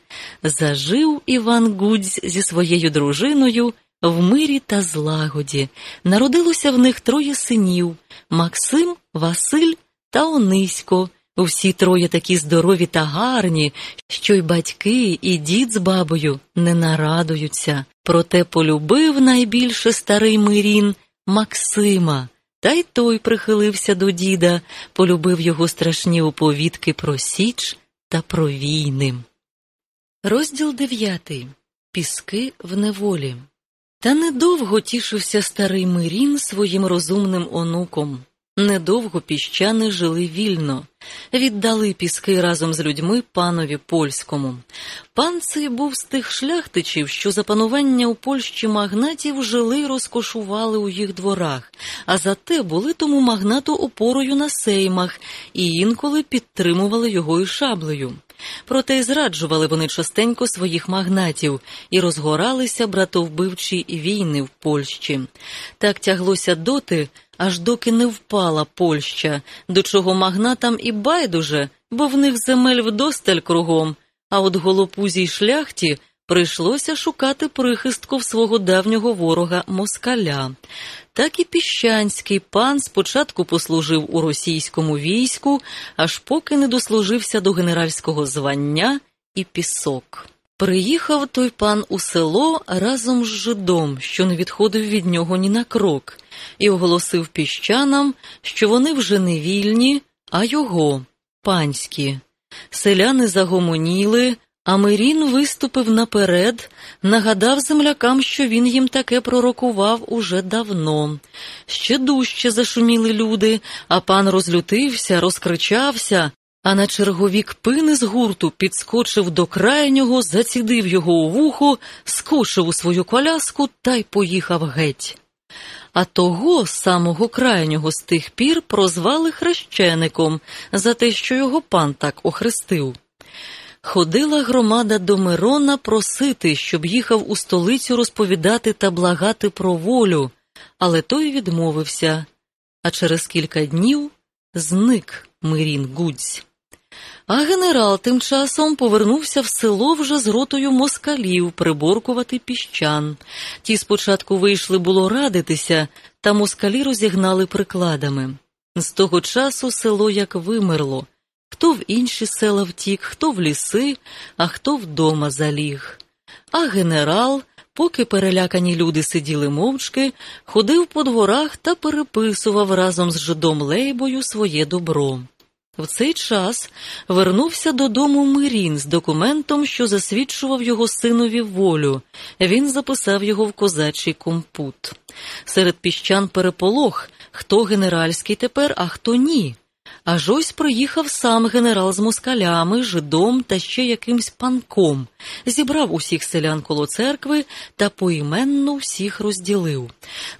Зажив Іван Гудзь зі своєю дружиною в мирі та злагоді. Народилося в них троє синів Максим, Василь та Онисько. Всі троє такі здорові та гарні, що й батьки, і дід з бабою не нарадуються. Проте полюбив найбільше старий Мирін Максима, та й той прихилився до діда, полюбив його страшні оповідки про Січ та про війни. Розділ дев'ятий Піски в неволі. Та недовго тішився старий Мирін своїм розумним онуком. Недовго піщани жили вільно, віддали піски разом з людьми панові польському. Пан цей був з тих шляхтичів, що за панування у Польщі магнатів жили й розкошували у їх дворах, а зате були тому магнату опорою на сеймах і інколи підтримували його і шаблею. Проте й зраджували вони частенько своїх магнатів і розгоралися братовбивчі війни в Польщі. Так тяглося доти, аж доки не впала Польща, до чого магнатам і байдуже, бо в них земель вдосталь кругом, а от голопузій шляхті прийшлося шукати прихистку в свого давнього ворога москаля. Так і піщанський пан спочатку послужив у російському війську, аж поки не дослужився до генеральського звання і пісок. Приїхав той пан у село разом з жидом, що не відходив від нього ні на крок, і оголосив піщанам, що вони вже не вільні, а його панські. Селяни загомоніли, а Мирін виступив наперед, нагадав землякам, що він їм таке пророкував уже давно. Ще дужче зашуміли люди, а пан розлютився, розкричався, а на черговік пини з гурту підскочив до крайнього, зацідив його у вухо, скочив у свою коляску та й поїхав геть. А того самого крайнього з тих пір прозвали хрещеником за те, що його пан так охрестив. Ходила громада до Мирона просити, щоб їхав у столицю розповідати та благати про волю, але той відмовився, а через кілька днів зник Мирін Гудзь. А генерал тим часом повернувся в село вже з ротою москалів приборкувати піщан. Ті спочатку вийшли було радитися, та москалі розігнали прикладами. З того часу село як вимерло. Хто в інші села втік, хто в ліси, а хто вдома заліг. А генерал, поки перелякані люди сиділи мовчки, ходив по дворах та переписував разом з жидом Лейбою своє добро. В цей час вернувся додому Мирін з документом, що засвідчував його синові волю. Він записав його в козачий компут. Серед піщан переполох, хто генеральський тепер, а хто ні. Аж ось приїхав сам генерал з москалями, жидом та ще якимсь панком, зібрав усіх селян коло церкви та поіменно всіх розділив.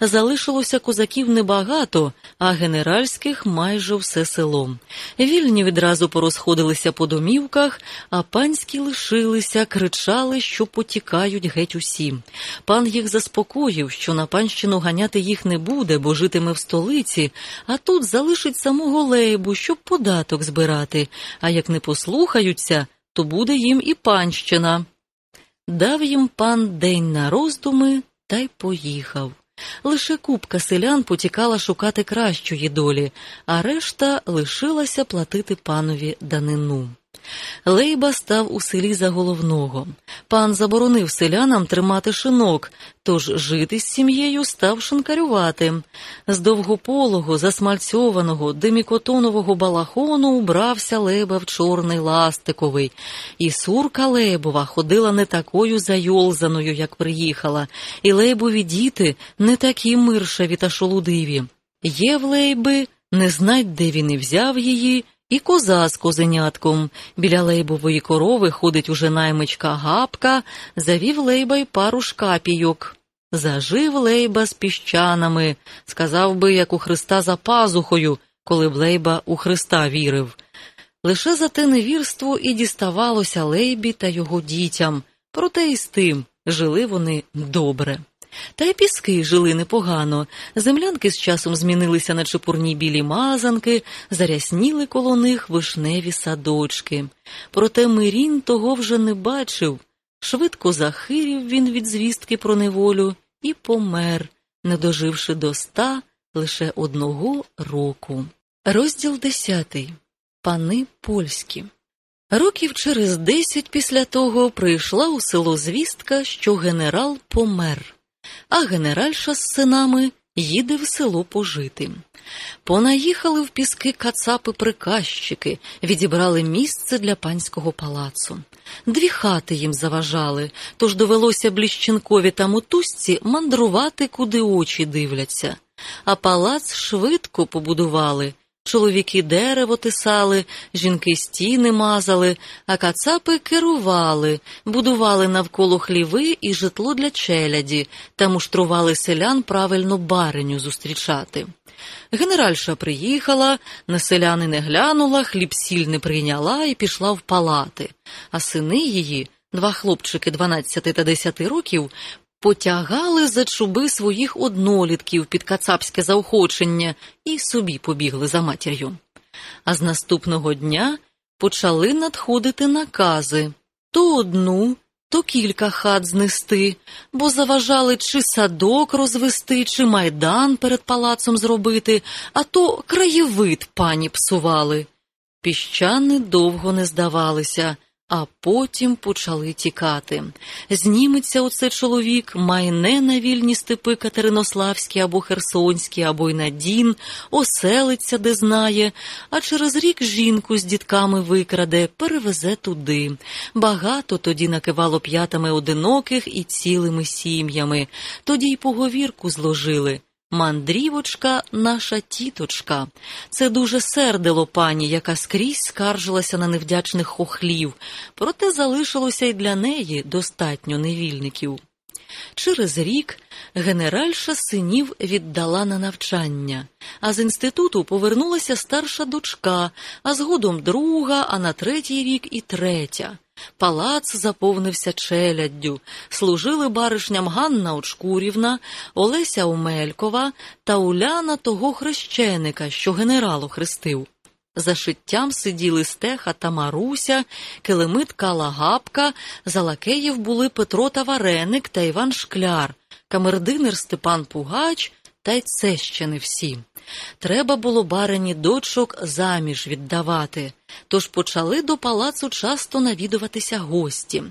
Залишилося козаків небагато, а генеральських майже все село. Вільні відразу порозходилися по домівках, а панські лишилися, кричали, що потікають геть усі. Пан їх заспокоїв, що на панщину ганяти їх не буде, бо житиме в столиці, а тут залишить самого лейбу, щоб податок збирати, а як не послухаються, то буде їм і панщина. Дав їм пан день на роздуми та й поїхав. Лише купка селян потікала шукати кращої долі, а решта лишилася платити панові данину. Лейба став у селі за головного. Пан заборонив селянам тримати шинок, тож жити з сім'єю став шинкарювати. З довгополого, засмальцьованого, демікотонового балахону убрався Леба в чорний ластиковий, і сурка Лебова ходила не такою зайолзаною, як приїхала, і Лейбові діти не такі миршаві та шолудиві. Є в Лейби, не знать, де він і взяв її. І коза з козенятком. Біля лейбової корови ходить уже наймичка гапка, завів лейба й пару шкапійок. Зажив лейба з піщанами, сказав би, як у Христа за пазухою, коли б лейба у Христа вірив. Лише за те невірство і діставалося лейбі та його дітям, проте і з тим жили вони добре. Та й піски жили непогано. Землянки з часом змінилися на чепурні білі мазанки, зарясніли коло них вишневі садочки. Проте Мирін того вже не бачив. Швидко захирів він від звістки про неволю і помер, не доживши до ста лише одного року. Розділ десятий. Пани польські. Років через десять після того прийшла у село звістка, що генерал помер а генеральша з синами їде в село пожити. Понаїхали в піски кацапи-приказчики, відібрали місце для панського палацу. Дві хати їм заважали, тож довелося бліщенкові та мотузці мандрувати, куди очі дивляться. А палац швидко побудували. Чоловіки дерево тисали, жінки стіни мазали, а кацапи керували, будували навколо хліви і житло для челяді та муштрували селян правильно бариню зустрічати. Генеральша приїхала, на селяни не глянула, хліб сіль не прийняла і пішла в палати, а сини її, два хлопчики 12 та 10 років, потягали за чуби своїх однолітків під кацапське заохочення і собі побігли за матір'ю. А з наступного дня почали надходити накази то одну, то кілька хат знести, бо заважали чи садок розвести, чи майдан перед палацом зробити, а то краєвид пані псували. Піщани довго не здавалися, а потім почали тікати. Зніметься оце чоловік, майне на вільні степи Катеринославські або Херсонські, або й на Дін, оселиться, де знає, а через рік жінку з дітками викраде, перевезе туди. Багато тоді накивало п'ятами одиноких і цілими сім'ями. Тоді й поговірку зложили. Мандрівочка, наша тіточка. Це дуже сердило пані, яка скрізь скаржилася на невдячних хохлів, проте залишилося й для неї достатньо невільників. Через рік генеральша синів віддала на навчання, а з інституту повернулася старша дочка, а згодом друга, а на третій рік і третя. Палац заповнився челяддю, служили баришням Ганна Очкурівна, Олеся Умелькова та Уляна того хрещеника, що генерал охрестив. За шиттям сиділи стеха та Маруся, килимит Калагапка, за лакеїв були Петро та Вареник та Іван Шкляр, камердинер Степан Пугач, та й це ще не всі. Треба було барині дочок заміж віддавати. Тож почали до палацу часто навідуватися гості.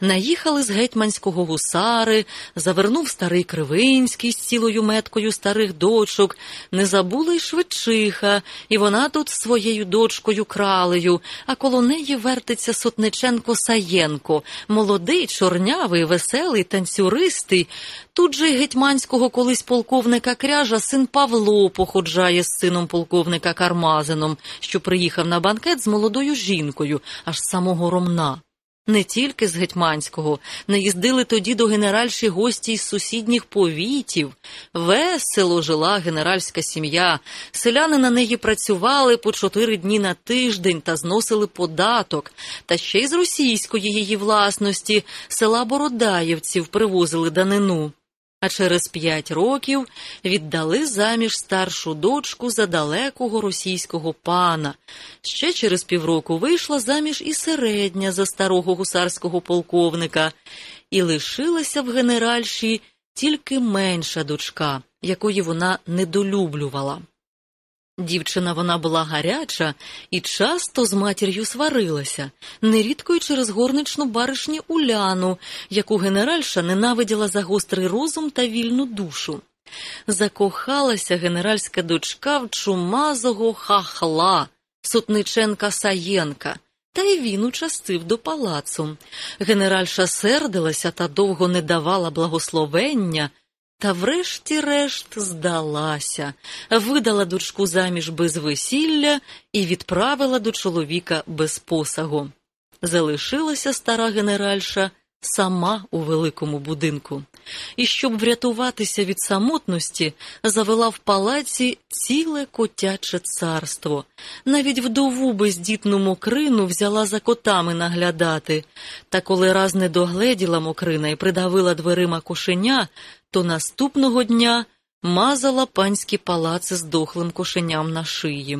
Наїхали з гетьманського гусари, завернув старий Кривинський з цілою меткою старих дочок, не забула й швидчиха, і вона тут своєю дочкою кралею, а коло неї вертиться сотниченко Саєнко, молодий, чорнявий, веселий, танцюристий. Тут же гетьманського колись полковника кряжа син Павло походжає з сином полковника Кармазином, що приїхав на банкет з молодою жінкою, аж самого Ромна. Не тільки з Гетьманського, не їздили тоді до генеральші гості із сусідніх повітів. Весело жила генеральська сім'я. Селяни на неї працювали по чотири дні на тиждень та зносили податок. Та ще й з російської її власності села Бородаєвців привозили данину а через п'ять років віддали заміж старшу дочку за далекого російського пана. Ще через півроку вийшла заміж і середня за старого гусарського полковника, і лишилася в генеральші тільки менша дочка, якої вона недолюблювала. Дівчина вона була гаряча і часто з матір'ю сварилася, нерідко й через горничну баришні Уляну, яку генеральша ненавиділа за гострий розум та вільну душу. Закохалася генеральська дочка в чумазого хахла, сотниченка Саєнка, та й він участив до палацу. Генеральша сердилася та довго не давала благословення. Та врешті-решт здалася, видала дочку заміж без весілля і відправила до чоловіка без посагу. Залишилася стара генеральша сама у великому будинку, і, щоб врятуватися від самотності, завела в палаці ціле котяче царство. Навіть вдову бездітну мокрину взяла за котами наглядати. Та коли раз не догледіла мокрина і придавила дверима кошеня, то наступного дня мазала панські палаци з дохлим кошеням на шиї.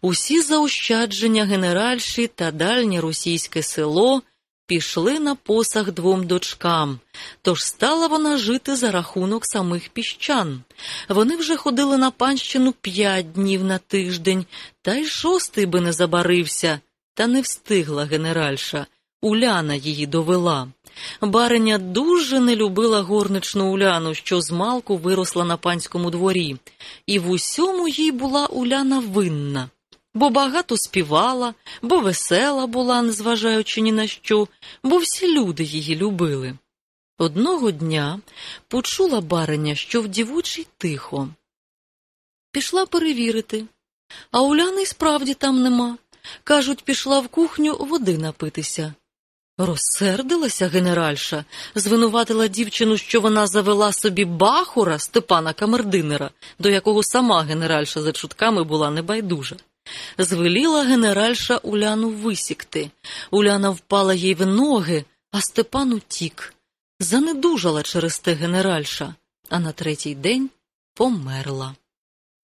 Усі заощадження генеральші та дальнє російське село пішли на посаг двом дочкам, тож стала вона жити за рахунок самих піщан. Вони вже ходили на панщину п'ять днів на тиждень, та й шостий би не забарився, та не встигла генеральша. Уляна її довела. Бариня дуже не любила горничну Уляну, що змалку виросла на панському дворі, і в усьому їй була Уляна винна, бо багато співала, бо весела була, незважаючи ні на що, бо всі люди її любили. Одного дня почула бариня, що в дівочій тихо. Пішла перевірити, а Уляни справді там нема. Кажуть, пішла в кухню води напитися. Розсердилася генеральша, звинуватила дівчину, що вона завела собі бахура Степана Камердинера, до якого сама генеральша за чутками була небайдужа. Звеліла генеральша Уляну висікти. Уляна впала їй в ноги, а Степан утік. Занедужала через те генеральша, а на третій день померла.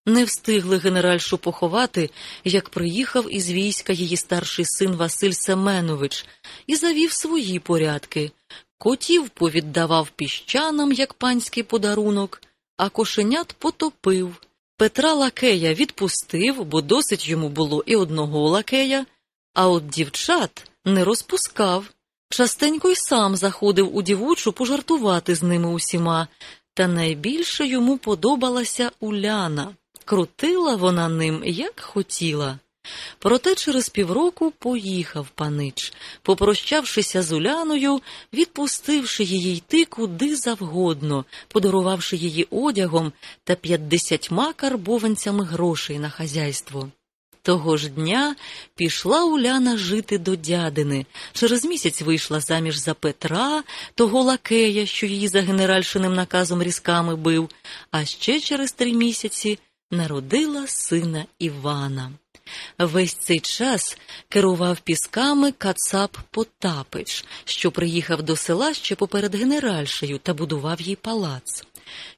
Не встигли генеральшу поховати, як приїхав із війська її старший син Василь Семенович і завів свої порядки. Котів повіддавав піщанам, як панський подарунок, а кошенят потопив. Петра лакея відпустив, бо досить йому було і одного лакея, а от дівчат не розпускав. Частенько й сам заходив у дівочу пожартувати з ними усіма, та найбільше йому подобалася Уляна. Крутила вона ним, як хотіла. Проте через півроку поїхав панич, попрощавшися з Уляною, відпустивши її йти куди завгодно, подарувавши її одягом та п'ятдесятьма карбованцями грошей на хазяйство. Того ж дня пішла Уляна жити до дядини. Через місяць вийшла заміж за Петра, того лакея, що її за генеральшиним наказом різками бив, а ще через три місяці народила сина Івана. Весь цей час керував пісками Кацап Потапич, що приїхав до села ще поперед генеральшею та будував їй палац.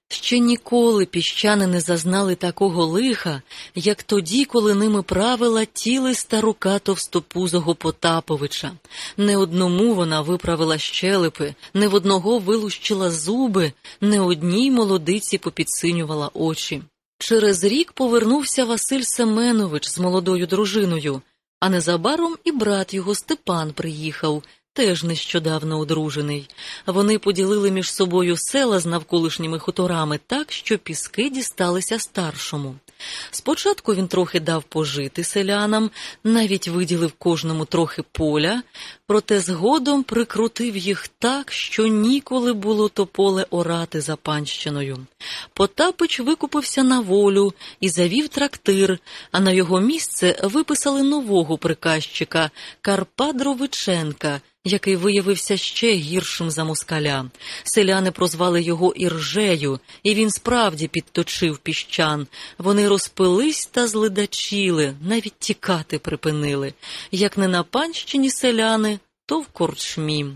Ще ніколи піщани не зазнали такого лиха, як тоді, коли ними правила тілиста рука товстопузого Потаповича. Не одному вона виправила щелепи, не в одного вилущила зуби, не одній молодиці попідсинювала очі. Через рік повернувся Василь Семенович з молодою дружиною, а незабаром і брат його Степан приїхав, теж нещодавно одружений. Вони поділили між собою села з навколишніми хуторами так, що піски дісталися старшому. Спочатку він трохи дав пожити селянам, навіть виділив кожному трохи поля, проте згодом прикрутив їх так, що ніколи було то поле орати за панщиною. Потапич викупився на волю і завів трактир, а на його місце виписали нового приказчика Карпа Дровиченка, який виявився ще гіршим за москаля. Селяни прозвали його Іржею, і він справді підточив піщан. Вони розпились та злидачіли, навіть тікати припинили. Як не на панщині селяни, то в корчмі.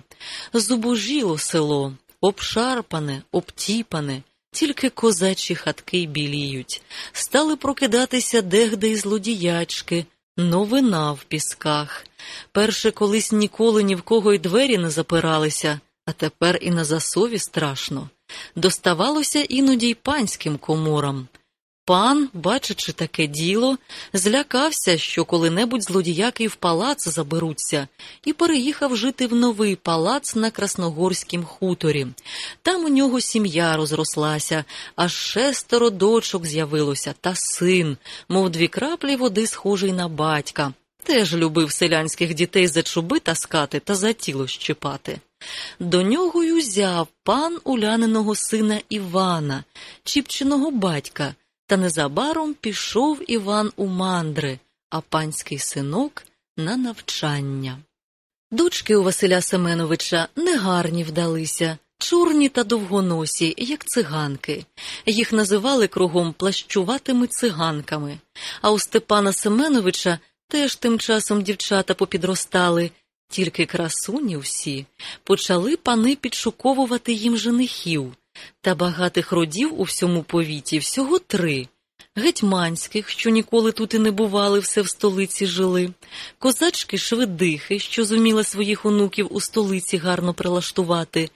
Зубожіло село, обшарпане, обтіпане. Тільки козачі хатки біліють, стали прокидатися дегде й злодіячки, новина в пісках. Перше колись ніколи ні в кого й двері не запиралися, а тепер і на засові страшно. Доставалося іноді й панським коморам. Пан, бачачи таке діло, злякався, що коли-небудь злодіяки в палац заберуться, і переїхав жити в новий палац на Красногорськім хуторі. Там у нього сім'я розрослася, аж шестеро дочок з'явилося, та син, мов дві краплі води, схожий на батька. Теж любив селянських дітей за чуби таскати та за тіло щипати. До нього й узяв пан уляниного сина Івана, Чіпчиного батька. Та незабаром пішов Іван у мандри, а панський синок на навчання. Дочки у Василя Семеновича негарні вдалися, чорні та довгоносі, як циганки. Їх називали кругом плащуватими циганками, а у Степана Семеновича теж тим часом дівчата попідростали, тільки красуні всі почали пани підшуковувати їм женихів. Та багатих родів у всьому повіті всього три гетьманських, що ніколи тут і не бували, все в столиці жили, козачки швидихи, що зуміли своїх онуків у столиці гарно прилаштувати,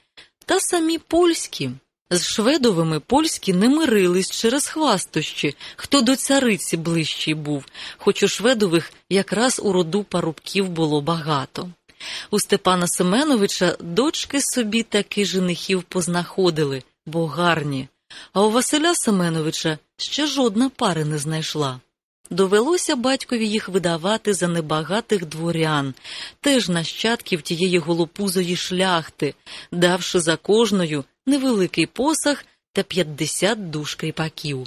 та самі польські. З шведовими польські не мирились через хвастощі, хто до цариці ближчий був, хоч у шведових якраз у роду парубків було багато. У Степана Семеновича дочки собі таки женихів познаходили, бо гарні, а у Василя Семеновича ще жодна пари не знайшла. Довелося батькові їх видавати за небагатих дворян, теж нащадків тієї голопузої шляхти, давши за кожною невеликий посаг та 50 душ кріпаків.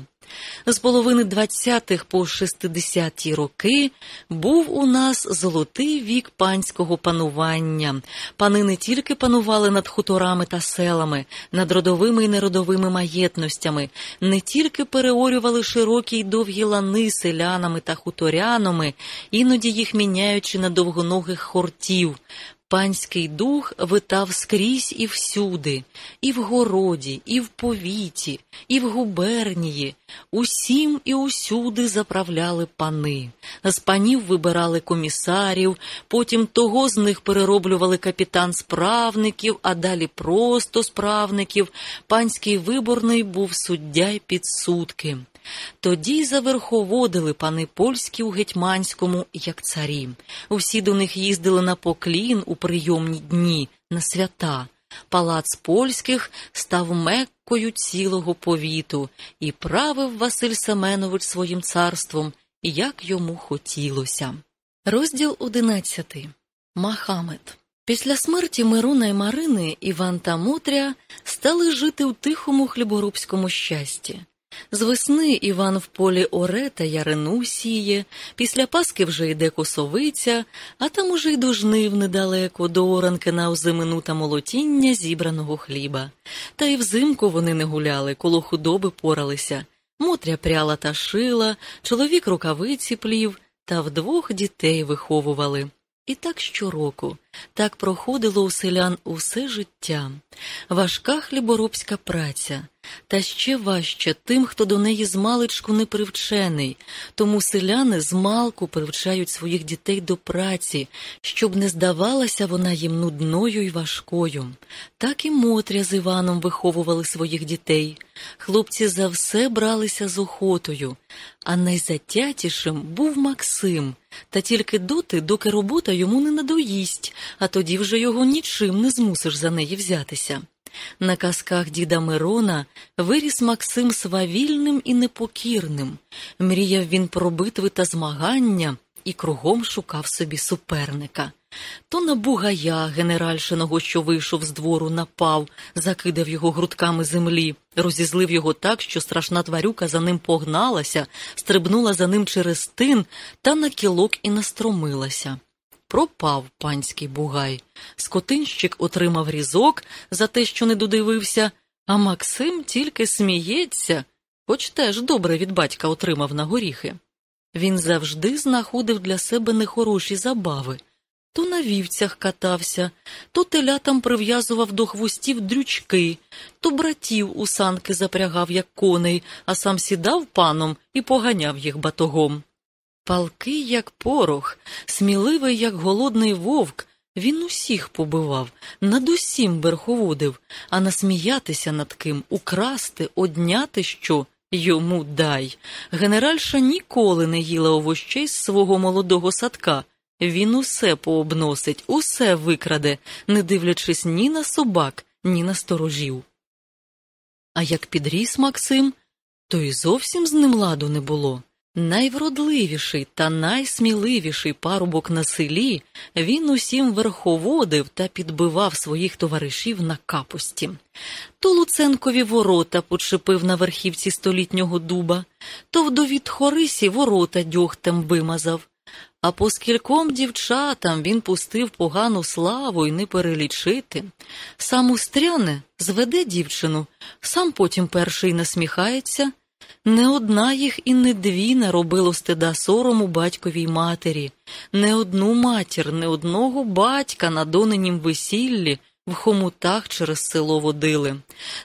З половини 20-х по 60-ті роки був у нас золотий вік панського панування. Пани не тільки панували над хуторами та селами, над родовими і неродовими маєтностями, не тільки переорювали широкі й довгі лани селянами та хуторянами, іноді їх міняючи на довгоногих хортів. Панський дух витав скрізь і всюди, і в городі, і в повіті, і в губернії. Усім і усюди заправляли пани. З панів вибирали комісарів, потім того з них перероблювали капітан справників, а далі просто справників. Панський виборний був суддя й підсудки. Тоді й заверховодили пани польські у гетьманському, як царі. Усі до них їздили на поклін у прийомні дні, на свята. Палац польських став меккою цілого повіту, і правив Василь Семенович своїм царством, як йому хотілося. Розділ одинадцятий. Махамед. Після смерті Мируна і Марини Іван та Мотря стали жити у тихому хліборобському щасті. З весни Іван в полі оре та ярину сіє, після Паски вже йде косовиця, а там уже й до жнив недалеко, до оранки на озимину та молотіння зібраного хліба. Та й взимку вони не гуляли, коло худоби поралися. Мотря пряла та шила, чоловік рукавиці плів, та вдвох дітей виховували. І так щороку. так проходило у селян усе життя. Важка хліборобська праця, та ще важче тим, хто до неї змалечку не привчений, тому селяни змалку привчають своїх дітей до праці, щоб не здавалася вона їм нудною і важкою. Так і Мотря з Іваном виховували своїх дітей. Хлопці за все бралися з охотою, а найзатятішим був Максим, та тільки доти, доки робота йому не надоїсть, а тоді вже його нічим не змусиш за неї взятися. На казках діда Мирона виріс Максим свавільним і непокірним. Мріяв він про битви та змагання і кругом шукав собі суперника. То на бугая генеральшиного, що вийшов з двору, напав, закидав його грудками землі, розізлив його так, що страшна тварюка за ним погналася, стрибнула за ним через тин та на кілок і настромилася. Пропав панський бугай. Скотинщик отримав різок за те, що не додивився, а Максим тільки сміється, хоч теж добре від батька отримав на горіхи. Він завжди знаходив для себе нехороші забави. То на вівцях катався, то телятам прив'язував до хвостів дрючки, то братів у санки запрягав, як коней, а сам сідав паном і поганяв їх батогом. Палкий, як порох, сміливий, як голодний вовк, він усіх побивав, над усім верховодив, а насміятися над ким, украсти, одняти що йому дай. Генеральша ніколи не їла овощей з свого молодого садка. Він усе пообносить, усе викраде, не дивлячись ні на собак, ні на сторожів. А як підріс Максим, то й зовсім з ним ладу не було. Найвродливіший та найсміливіший парубок на селі він усім верховодив та підбивав своїх товаришів на капусті. То Луценкові ворота почепив на верхівці столітнього дуба, то вдові Тхорисі ворота дьогтем вимазав. А по скільком дівчатам він пустив погану славу й не перелічити. Сам устряне зведе дівчину, сам потім перший насміхається. Не одна їх і не дві не робило стида сорому батьковій матері, не одну матір, не одного батька на доненім весіллі в хомутах через село водили.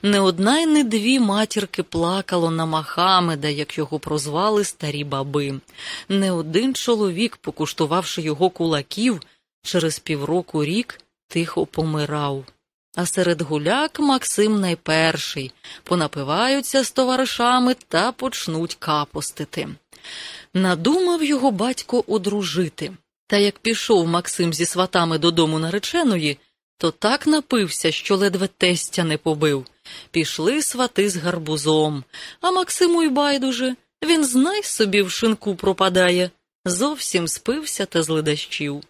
Не одна й не дві матірки плакало на Махамеда, як його прозвали старі баби. Не один чоловік, покуштувавши його кулаків, через півроку рік тихо помирав. А серед гуляк Максим найперший понапиваються з товаришами та почнуть капостити. Надумав його батько одружити. Та як пішов Максим зі сватами додому нареченої, то так напився, що ледве тестя не побив. Пішли свати з гарбузом, а Максиму й байдуже, він знай собі в шинку пропадає, зовсім спився та зледащів.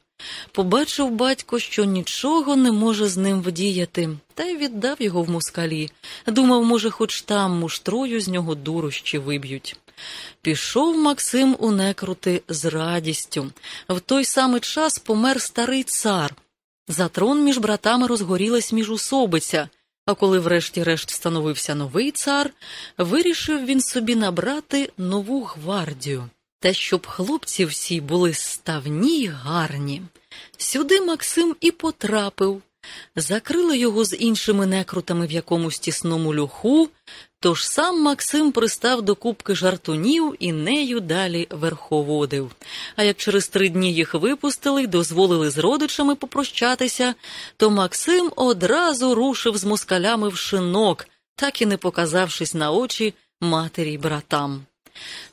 Побачив батько, що нічого не може з ним вдіяти, та й віддав його в москалі. Думав, може, хоч там муштрою з нього дурощі виб'ють. Пішов Максим у некрути з радістю. В той самий час помер старий цар. За трон між братами розгорілась міжусобиця, а коли врешті-решт встановився новий цар, вирішив він собі набрати нову гвардію та щоб хлопці всі були ставні й гарні. Сюди Максим і потрапив. Закрили його з іншими некрутами в якомусь тісному люху, тож сам Максим пристав до кубки жартунів і нею далі верховодив. А як через три дні їх випустили й дозволили з родичами попрощатися, то Максим одразу рушив з москалями в шинок, так і не показавшись на очі матері й братам.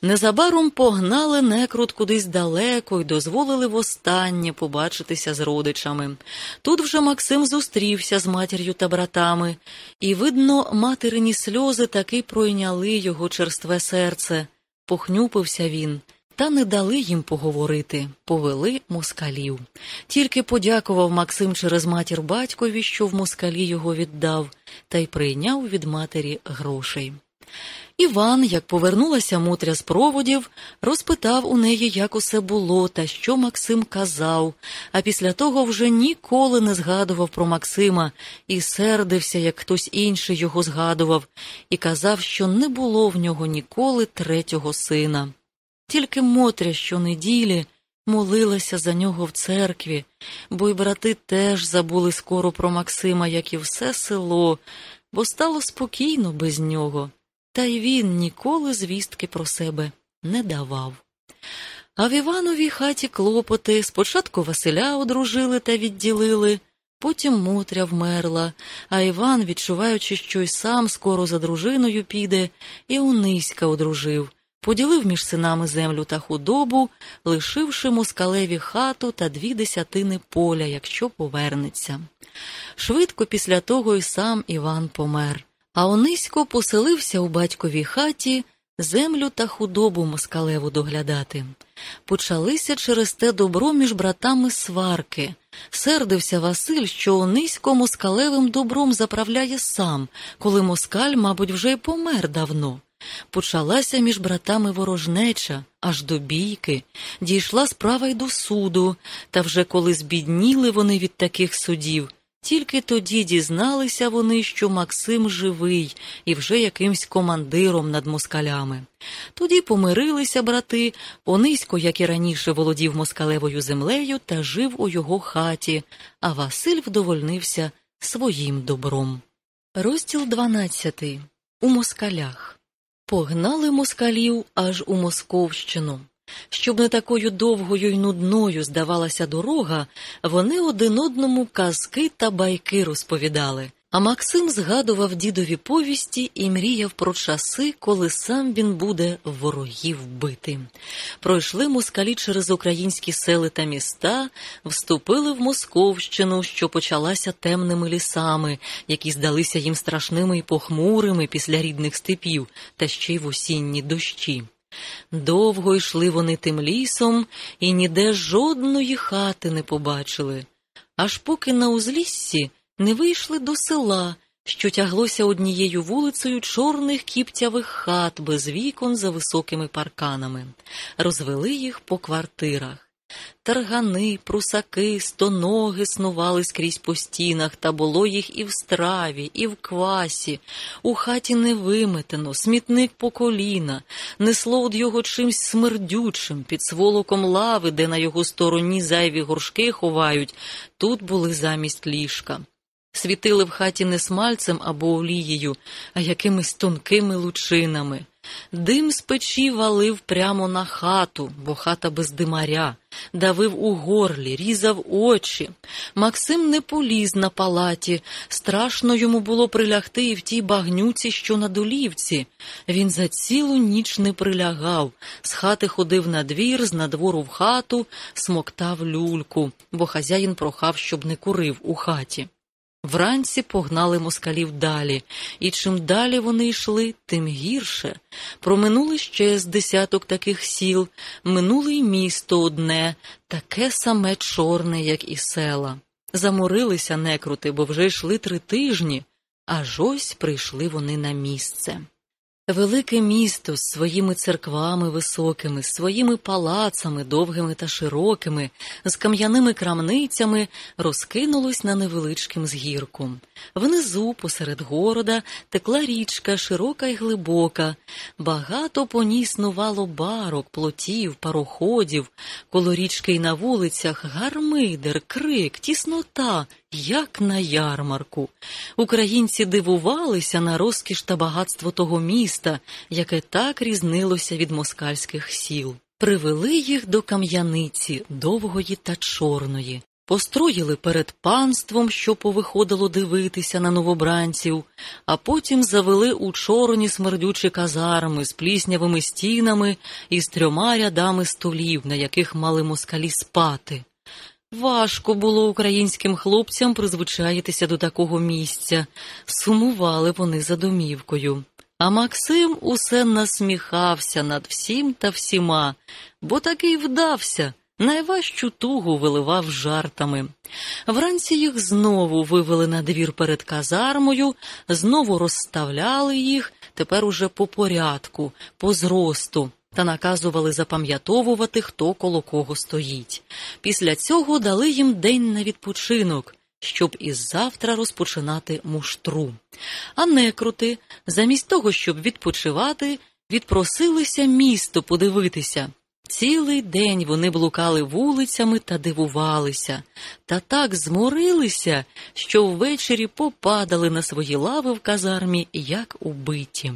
Незабаром погнали некрут кудись далеко і дозволили востаннє побачитися з родичами. Тут вже Максим зустрівся з матір'ю та братами, і, видно, материні сльози таки пройняли його черстве серце. Похнюпився він. Та не дали їм поговорити, повели москалів. Тільки подякував Максим через матір батькові, що в москалі його віддав, та й прийняв від матері грошей. Іван, як повернулася Мотря з проводів, розпитав у неї, як усе було та що Максим казав, а після того вже ніколи не згадував про Максима і сердився, як хтось інший його згадував, і казав, що не було в нього ніколи третього сина. Тільки Мотря щонеділі молилася за нього в церкві, бо й брати теж забули скоро про Максима, як і все село, бо стало спокійно без нього, та й він ніколи звістки про себе не давав. А в Івановій хаті клопоти спочатку Василя одружили та відділили, потім Мотря вмерла, а Іван, відчуваючи, що й сам скоро за дружиною піде, і Ониська одружив, поділив між синами землю та худобу, лишивши москалеві хату та дві десятини поля, якщо повернеться. Швидко після того й сам Іван помер, а Онисько поселився у батьковій хаті землю та худобу москалеву доглядати. Почалися через те добро між братами сварки. Сердився Василь, що Онисько москалевим добром заправляє сам, коли москаль, мабуть, вже й помер давно. Почалася між братами ворожнеча, аж до бійки, дійшла справа й до суду, та вже коли збідніли вони від таких судів, тільки тоді дізналися вони, що Максим живий і вже якимсь командиром над москалями. Тоді помирилися брати, Онисько, як і раніше, володів москалевою землею та жив у його хаті, а Василь вдовольнився своїм добром. Розділ дванадцятий. У москалях. Погнали москалів аж у Московщину. Щоб не такою довгою й нудною здавалася дорога, вони один одному казки та байки розповідали. А Максим згадував дідові повісті і мріяв про часи, коли сам він буде ворогів бити. Пройшли москалі через українські сели та міста, вступили в Московщину, що почалася темними лісами, які здалися їм страшними й похмурими після рідних степів, та ще й в осінні дощі. Довго йшли вони тим лісом і ніде жодної хати не побачили, аж поки на узліссі не вийшли до села, що тяглося однією вулицею чорних кіптявих хат без вікон за високими парканами, розвели їх по квартирах. Таргани, прусаки, стоноги снували скрізь по стінах, та було їх і в страві, і в квасі. У хаті не виметено, смітник по коліна, несло од його чимсь смердючим, під сволоком лави, де на його стороні зайві горшки ховають, тут були замість ліжка. Світили в хаті не смальцем або олією, а якимись тонкими лучинами. Дим з печі валив прямо на хату, бо хата без димаря, давив у горлі, різав очі. Максим не поліз на палаті, страшно йому було прилягти і в тій багнюці, що на долівці. Він за цілу ніч не прилягав, з хати ходив на двір, з надвору в хату, смоктав люльку, бо хазяїн прохав, щоб не курив у хаті. Вранці погнали москалів далі, і чим далі вони йшли, тим гірше. Проминули ще з десяток таких сіл, минуле й місто одне, таке саме чорне, як і села. Заморилися некрути, бо вже йшли три тижні, аж ось прийшли вони на місце. Велике місто з своїми церквами високими, з своїми палацами довгими та широкими, з кам'яними крамницями розкинулось на невеличким згірку. Внизу, посеред города, текла річка, широка й глибока. Багато по ній снувало барок, плотів, пароходів. Коло річки й на вулицях гармидер, крик, тіснота як на ярмарку. Українці дивувалися на розкіш та багатство того міста, яке так різнилося від москальських сіл. Привели їх до кам'яниці довгої та чорної, построїли перед панством, що повиходило дивитися на новобранців, а потім завели у чорні смердючі казарми з пліснявими стінами і з трьома рядами столів, на яких мали москалі спати. Важко було українським хлопцям призвичаїтися до такого місця, сумували вони за домівкою. А Максим усе насміхався над всім та всіма, бо такий вдався, найважчу тугу виливав жартами. Вранці їх знову вивели на двір перед казармою, знову розставляли їх, тепер уже по порядку, по зросту та наказували запам'ятовувати, хто коло кого стоїть. Після цього дали їм день на відпочинок, щоб із завтра розпочинати муштру. А некрути, замість того, щоб відпочивати, відпросилися місто подивитися. Цілий день вони блукали вулицями та дивувалися, та так зморилися, що ввечері попадали на свої лави в казармі, як убиті.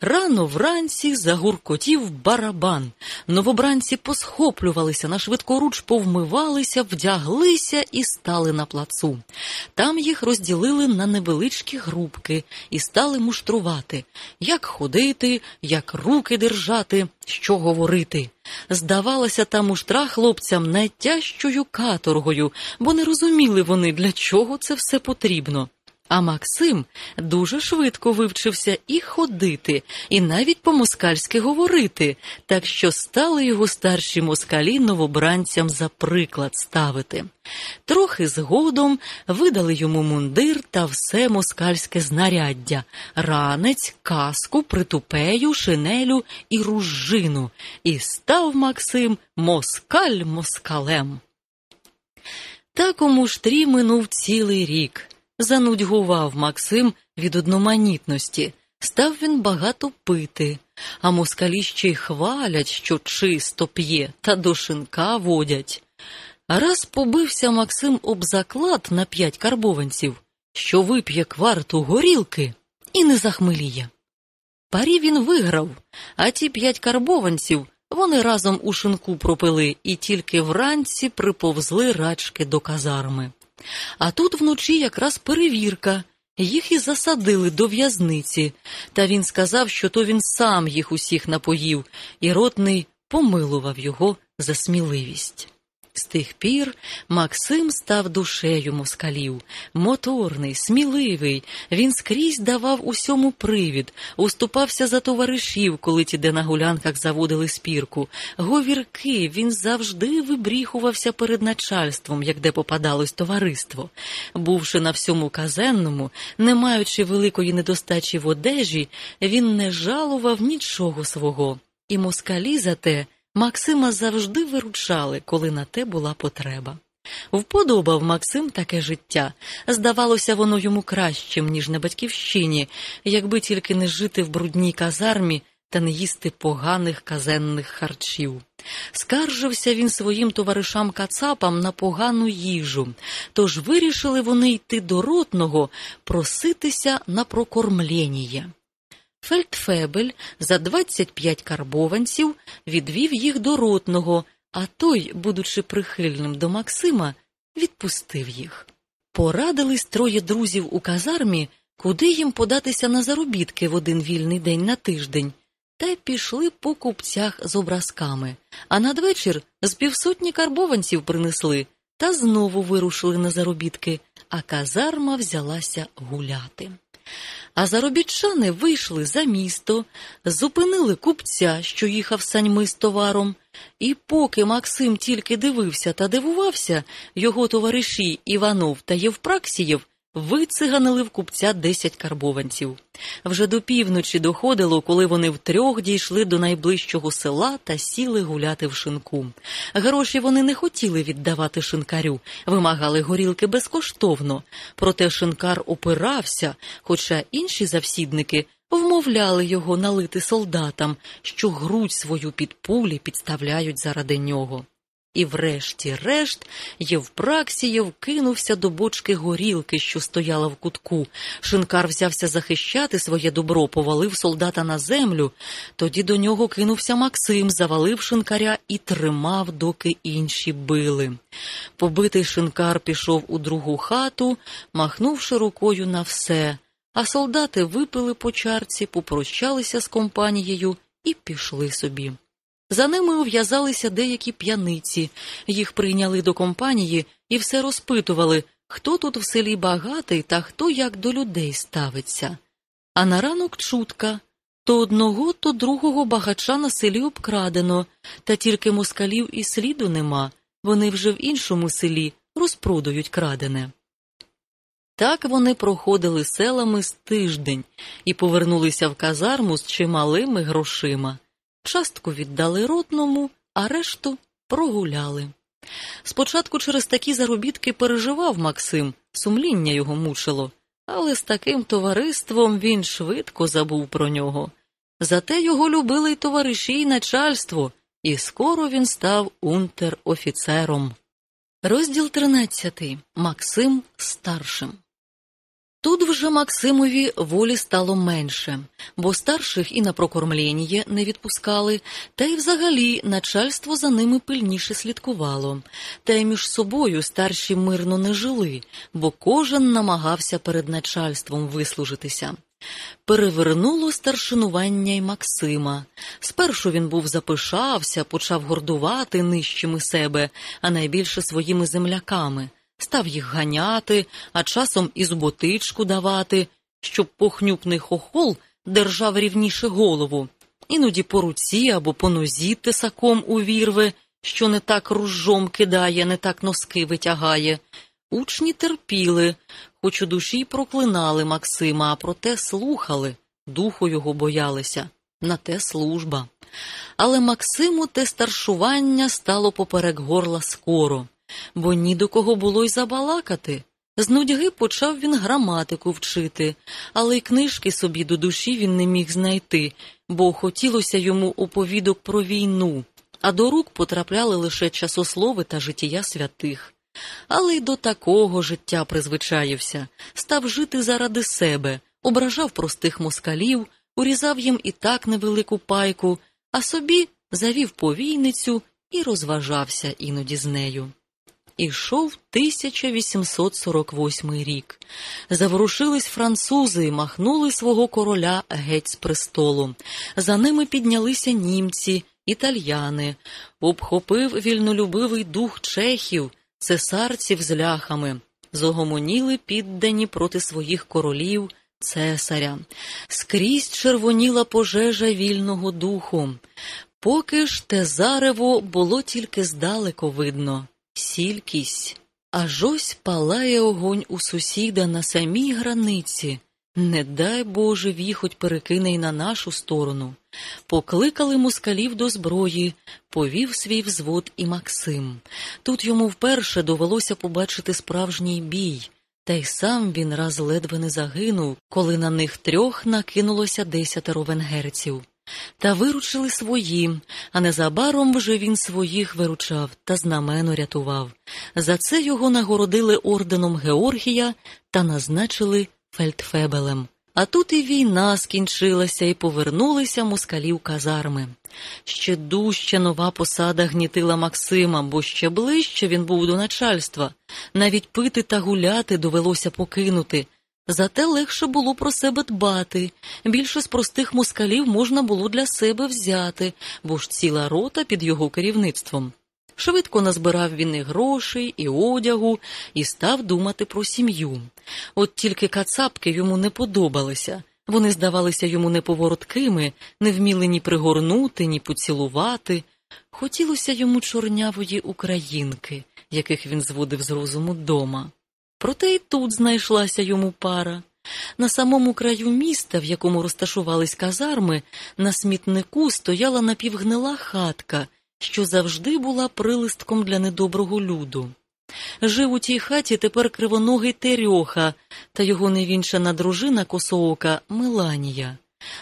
Рано вранці загуркотів барабан. Новобранці посхоплювалися, на швидкоруч повмивалися, вдяглися і стали на плацу. Там їх розділили на невеличкі групки і стали муштрувати, як ходити, як руки держати, що говорити. Здавалося, та муштра хлопцям найтяжчою каторгою, бо не розуміли вони, для чого це все потрібно. А Максим дуже швидко вивчився і ходити, і навіть по-москальськи говорити, так що стали його старші москалі новобранцям за приклад ставити. Трохи згодом видали йому мундир та все москальське знаряддя ранець, каску, притупею, шинелю і ружину. І став Максим москаль москалем. Так у муштрі минув цілий рік. Занудьгував Максим від одноманітності, став він багато пити, а москалі ще й хвалять, що чисто п'є, та до шинка водять. Раз побився Максим об заклад на п'ять карбованців, що вип'є кварту горілки і не захмеліє. Парі він виграв, а ті п'ять карбованців вони разом у шинку пропили і тільки вранці приповзли рачки до казарми. А тут вночі якраз перевірка. Їх і засадили до в'язниці, та він сказав, що то він сам їх усіх напоїв, і ротний помилував його за сміливість. З тих пір Максим став душею москалів, моторний, сміливий. Він скрізь давав усьому привід, уступався за товаришів, коли ті де на гулянках заводили спірку. Говірки він завжди вибріхувався перед начальством, як де попадалось товариство. Бувши на всьому казенному, не маючи великої недостачі в одежі, він не жалував нічого свого. І москалі за те Максима завжди виручали, коли на те була потреба. Вподобав Максим таке життя. Здавалося, воно йому кращим, ніж на батьківщині, якби тільки не жити в брудній казармі та не їсти поганих казенних харчів. Скаржився він своїм товаришам кацапам на погану їжу, тож вирішили вони йти до ротного проситися на прокормлєння. Фельдфебель за 25 карбованців відвів їх до ротного, а той, будучи прихильним до Максима, відпустив їх. Порадились троє друзів у казармі, куди їм податися на заробітки в один вільний день на тиждень, та пішли по купцях з образками, а надвечір з півсотні карбованців принесли та знову вирушили на заробітки, а казарма взялася гуляти. А заробітчани вийшли за місто, зупинили купця, що їхав саньми з товаром, і поки Максим тільки дивився та дивувався, його товариші Іванов та Євпраксієв вициганили в купця десять карбованців. Вже до півночі доходило, коли вони втрьох дійшли до найближчого села та сіли гуляти в шинку. Гроші вони не хотіли віддавати шинкарю, вимагали горілки безкоштовно. Проте шинкар опирався, хоча інші завсідники вмовляли його налити солдатам, що грудь свою під пулі підставляють заради нього. І врешті-решт Євпраксієв кинувся до бочки горілки, що стояла в кутку. Шинкар взявся захищати своє добро, повалив солдата на землю. Тоді до нього кинувся Максим, завалив шинкаря і тримав, доки інші били. Побитий шинкар пішов у другу хату, махнувши рукою на все. А солдати випили по чарці, попрощалися з компанією і пішли собі. За ними ув'язалися деякі п'яниці, їх прийняли до компанії і все розпитували, хто тут в селі багатий та хто як до людей ставиться. А на ранок чутка то одного, то другого багача на селі обкрадено, та тільки москалів і сліду нема, вони вже в іншому селі розпродають крадене. Так вони проходили селами з тиждень і повернулися в казарму з чималими грошима. Частку віддали ротному, а решту прогуляли. Спочатку через такі заробітки переживав Максим, сумління його мучило, але з таким товариством він швидко забув про нього. Зате його любили й товариші й начальство, і скоро він став унтер-офіцером. Розділ 13. Максим старшим. Тут вже Максимові волі стало менше, бо старших і на прокормлення не відпускали, та й взагалі начальство за ними пильніше слідкувало. Та й між собою старші мирно не жили, бо кожен намагався перед начальством вислужитися. Перевернуло старшинування й Максима. Спершу він був запишався, почав гордувати нижчими себе, а найбільше своїми земляками став їх ганяти, а часом і зботичку давати, щоб похнюпний хохол держав рівніше голову, іноді по руці або по нозі тисаком увірве, що не так ружжом кидає, не так носки витягає. Учні терпіли, хоч у душі проклинали Максима, а проте слухали, духу його боялися, на те служба. Але Максиму те старшування стало поперек горла скоро бо ні до кого було й забалакати. З нудьги почав він граматику вчити, але й книжки собі до душі він не міг знайти, бо хотілося йому оповідок про війну, а до рук потрапляли лише часослови та життя святих. Але й до такого життя призвичаївся, став жити заради себе, ображав простих москалів, урізав їм і так невелику пайку, а собі завів повійницю і розважався іноді з нею. Ішов 1848 рік. Заворушились французи, махнули свого короля геть з престолу. За ними піднялися німці, італьяни, обхопив вільнолюбивий дух чехів, цесарців з ляхами, зогомоніли піддані проти своїх королів. Цесаря, скрізь червоніла пожежа вільного духу, поки ж те зарево було тільки здалеко видно сількість, аж ось палає огонь у сусіда на самій границі. Не дай Боже віхоть перекине й на нашу сторону. Покликали москалів до зброї, повів свій взвод і Максим. Тут йому вперше довелося побачити справжній бій, та й сам він раз ледве не загинув, коли на них трьох накинулося десятеро венгерців. Та виручили свої, а незабаром вже він своїх виручав та знамено рятував. За це його нагородили орденом Георгія та назначили фельдфебелем. А тут і війна скінчилася, і повернулися москалів казарми. Ще дужче нова посада гнітила Максима, бо ще ближче він був до начальства. Навіть пити та гуляти довелося покинути, Зате легше було про себе дбати. Більше з простих москалів можна було для себе взяти, бо ж ціла рота під його керівництвом. Швидко назбирав він і грошей, і одягу, і став думати про сім'ю. От тільки кацапки йому не подобалися. Вони здавалися йому неповороткими, не вміли ні пригорнути, ні поцілувати. Хотілося йому чорнявої українки, яких він зводив з розуму дома. Проте й тут знайшлася йому пара. На самому краю міста, в якому розташувались казарми, на смітнику стояла напівгнила хатка, що завжди була прилистком для недоброго люду. Жив у тій хаті тепер кривоногий Терьоха та його невінчана дружина косоока Меланія.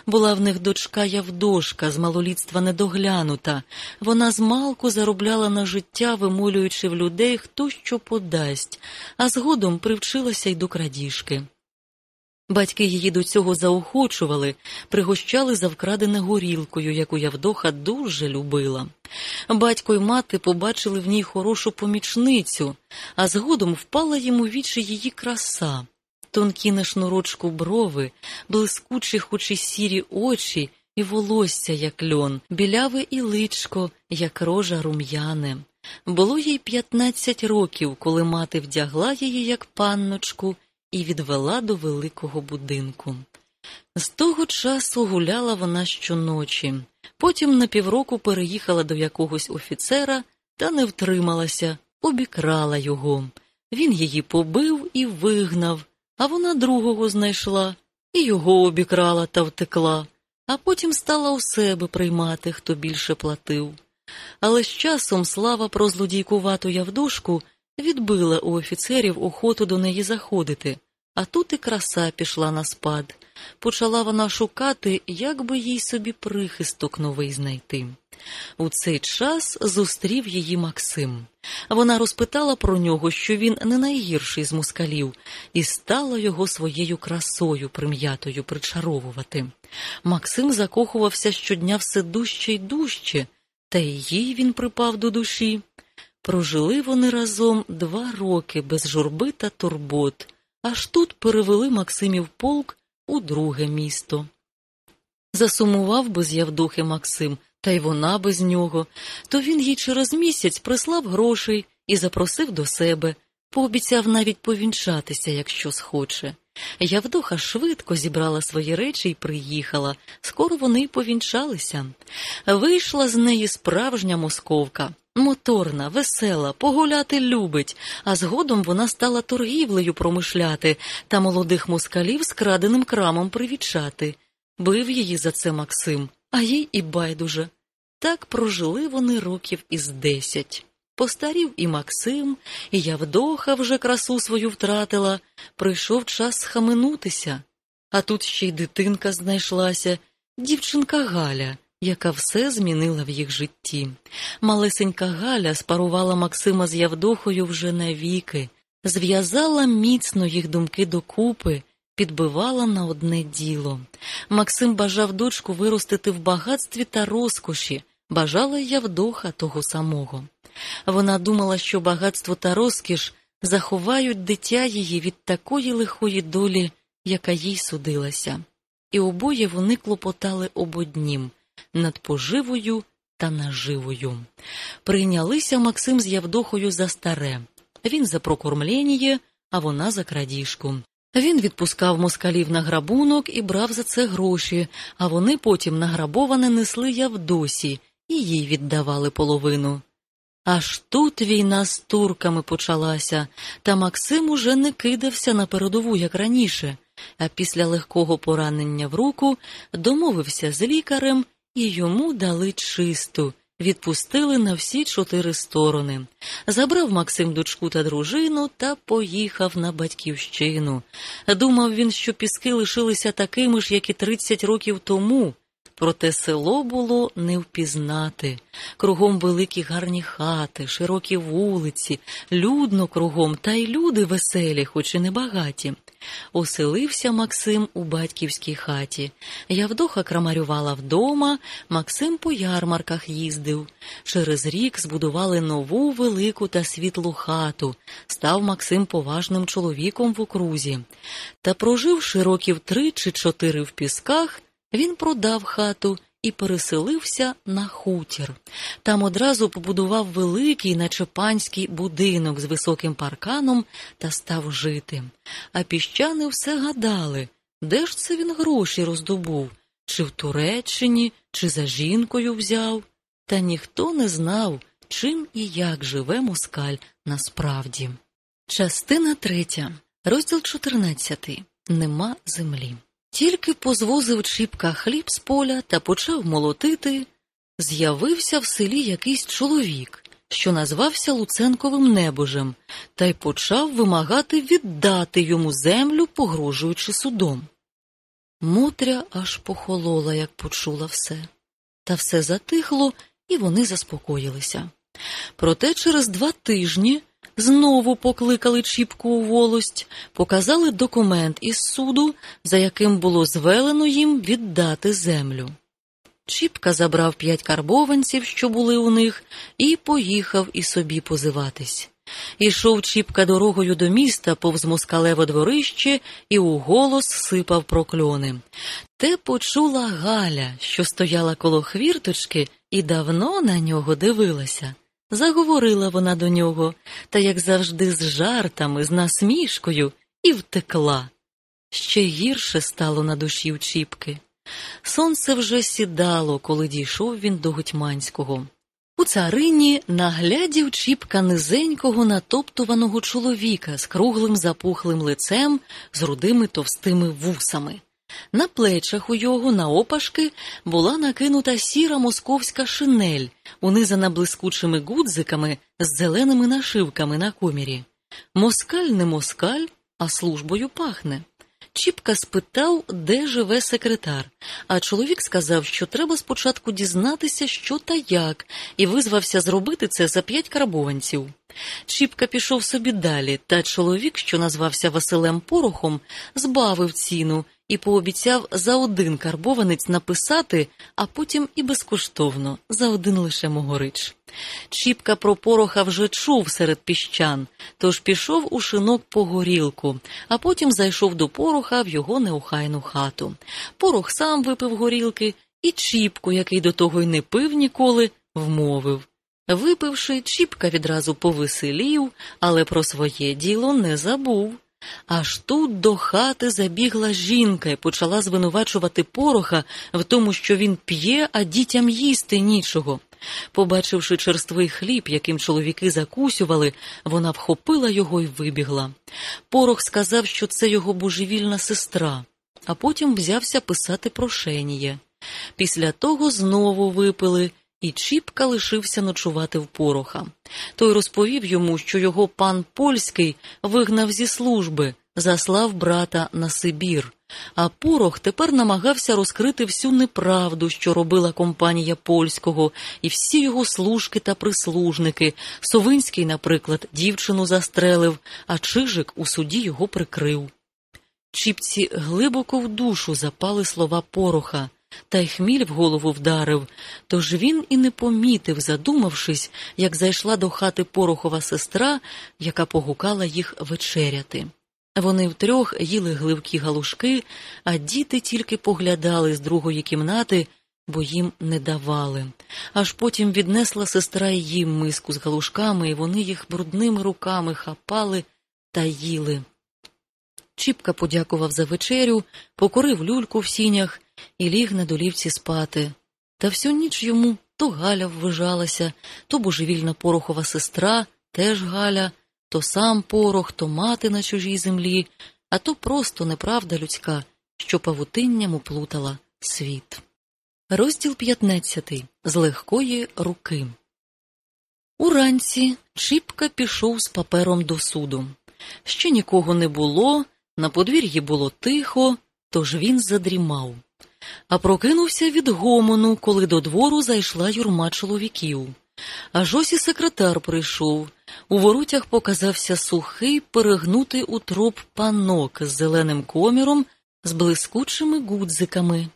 Була в них дочка Явдошка, з малолітства недоглянута. Вона змалку заробляла на життя, вимолюючи в людей, хто що подасть, а згодом привчилася й до крадіжки. Батьки її до цього заохочували, пригощали за вкрадене горілкою, яку Явдоха дуже любила. Батько й мати побачили в ній хорошу помічницю, а згодом впала йому вічі її краса тонкі на шнурочку брови, блискучі, хоч і сірі очі, і волосся, як льон, біляве і личко, як рожа рум'яне. Було їй п'ятнадцять років, коли мати вдягла її, як панночку, і відвела до великого будинку. З того часу гуляла вона щоночі, потім на півроку переїхала до якогось офіцера та не втрималася, обікрала його. Він її побив і вигнав, а вона другого знайшла і його обікрала та втекла, а потім стала у себе приймати, хто більше платив. Але з часом слава про злодійкувату Явдошку відбила у офіцерів охоту до неї заходити, а тут і краса пішла на спад. Почала вона шукати, як би їй собі прихисток новий знайти. У цей час зустрів її Максим. Вона розпитала про нього, що він не найгірший з москалів, і стала його своєю красою прим'ятою причаровувати. Максим закохувався щодня все дужче й дужче, та й їй він припав до душі. Прожили вони разом два роки без журби та турбот, аж тут перевели Максимів полк у друге місто. Засумував без Явдохи Максим, та й вона без нього, то він їй через місяць прислав грошей і запросив до себе, пообіцяв навіть повінчатися, якщо схоче. Явдоха швидко зібрала свої речі і приїхала. Скоро вони повінчалися. Вийшла з неї справжня московка. Моторна, весела, погуляти любить, а згодом вона стала торгівлею промишляти та молодих москалів з краденим крамом привічати. Бив її за це Максим, а їй і байдуже. Так прожили вони років із десять. Постарів і Максим, і Явдоха вже красу свою втратила. Прийшов час схаменутися. А тут ще й дитинка знайшлася, дівчинка Галя, яка все змінила в їх житті. Малесенька Галя спарувала Максима з Явдохою вже навіки, зв'язала міцно їх думки докупи, підбивала на одне діло. Максим бажав дочку виростити в багатстві та розкоші, бажала Явдоха того самого. Вона думала, що багатство та розкіш заховають дитя її від такої лихої долі, яка їй судилася, і обоє вони клопотали об однім над поживою та наживою. Прийнялися Максим з Явдохою за старе. Він за прокормлєніє, а вона за крадіжку. Він відпускав москалів на грабунок і брав за це гроші, а вони потім награбоване несли Явдосі і їй віддавали половину. Аж тут війна з турками почалася, та Максим уже не кидався на передову, як раніше, а після легкого поранення в руку домовився з лікарем і йому дали чисту, відпустили на всі чотири сторони. Забрав Максим дочку та дружину та поїхав на батьківщину. Думав він, що піски лишилися такими ж, як і тридцять років тому. Проте село було не впізнати. Кругом великі гарні хати, широкі вулиці, людно кругом, та й люди веселі, хоч і небагаті. Оселився Максим у батьківській хаті. Явдоха крамарювала вдома, Максим по ярмарках їздив. Через рік збудували нову велику та світлу хату. Став Максим поважним чоловіком в окрузі. Та проживши років три чи чотири в пісках, він продав хату і переселився на хутір. Там одразу побудував великий, наче панський будинок з високим парканом та став жити. А піщани все гадали, де ж це він гроші роздобув, чи в Туреччині, чи за жінкою взяв. Та ніхто не знав, чим і як живе москаль насправді. Частина третя, розділ чотирнадцятий. Нема землі. Тільки позвозив Чіпка хліб з поля та почав молотити, з'явився в селі якийсь чоловік, що назвався Луценковим небожем, та й почав вимагати віддати йому землю, погрожуючи судом. Мотря аж похолола, як почула все, та все затихло, і вони заспокоїлися. Проте через два тижні знову покликали Чіпку у волость, показали документ із суду, за яким було звелено їм віддати землю. Чіпка забрав п'ять карбованців, що були у них, і поїхав і собі позиватись. Ішов Чіпка дорогою до міста повз москалеве дворище і уголос сипав прокльони. Те почула Галя, що стояла коло хвірточки, і давно на нього дивилася. Заговорила вона до нього, та, як завжди, з жартами, з насмішкою, і втекла. Ще гірше стало на душі в Чіпки. Сонце вже сідало, коли дійшов він до Гутьманського. У царині наглядів Чіпка низенького натоптуваного чоловіка з круглим запухлим лицем, з рудими товстими вусами. На плечах у його наопашки була накинута сіра московська шинель, унизана блискучими гудзиками з зеленими нашивками на комірі. Москаль не москаль, а службою пахне. Чіпка спитав, де живе секретар, а чоловік сказав, що треба спочатку дізнатися, що та як, і визвався зробити це за п'ять карбованців. Чіпка пішов собі далі, та чоловік, що назвався Василем Порохом, збавив ціну і пообіцяв за один карбованець написати, а потім і безкоштовно, за один лише могорич. Чіпка про пороха вже чув серед піщан, тож пішов у шинок по горілку, а потім зайшов до пороха в його неохайну хату. Порох сам випив горілки, і Чіпку, який до того й не пив ніколи, вмовив. Випивши, Чіпка відразу повеселів, але про своє діло не забув. Аж тут до хати забігла жінка і почала звинувачувати пороха в тому, що він п'є, а дітям їсти нічого. Побачивши черствий хліб, яким чоловіки закусювали, вона вхопила його і вибігла. Порох сказав, що це його божевільна сестра, а потім взявся писати прошеніє. Після того знову випили, і Чіпка лишився ночувати в пороха. Той розповів йому, що його пан польський вигнав зі служби, заслав брата на Сибір. А Порох тепер намагався розкрити всю неправду, що робила компанія польського, і всі його служки та прислужники. Совинський, наприклад, дівчину застрелив, а Чижик у суді його прикрив. Чіпці глибоко в душу запали слова Пороха, та й хміль в голову вдарив, тож він і не помітив, задумавшись, як зайшла до хати Порохова сестра, яка погукала їх вечеряти. Вони втрьох їли гливкі галушки, а діти тільки поглядали з другої кімнати, бо їм не давали. Аж потім віднесла сестра їм миску з галушками, і вони їх брудними руками хапали та їли. Чіпка подякував за вечерю, покорив люльку в сінях і ліг на долівці спати. Та всю ніч йому то Галя ввижалася, то божевільна порохова сестра, теж Галя то сам порох, то мати на чужій землі, а то просто неправда людська, що павутинням уплутала світ. Розділ 15. З легкої руки. Уранці Чіпка пішов з папером до суду. Ще нікого не було, на подвір'ї було тихо, тож він задрімав. А прокинувся від гомону, коли до двору зайшла юрма чоловіків. Аж ось і секретар прийшов. У воротях показався сухий, перегнутий у троп панок з зеленим коміром, з блискучими гудзиками.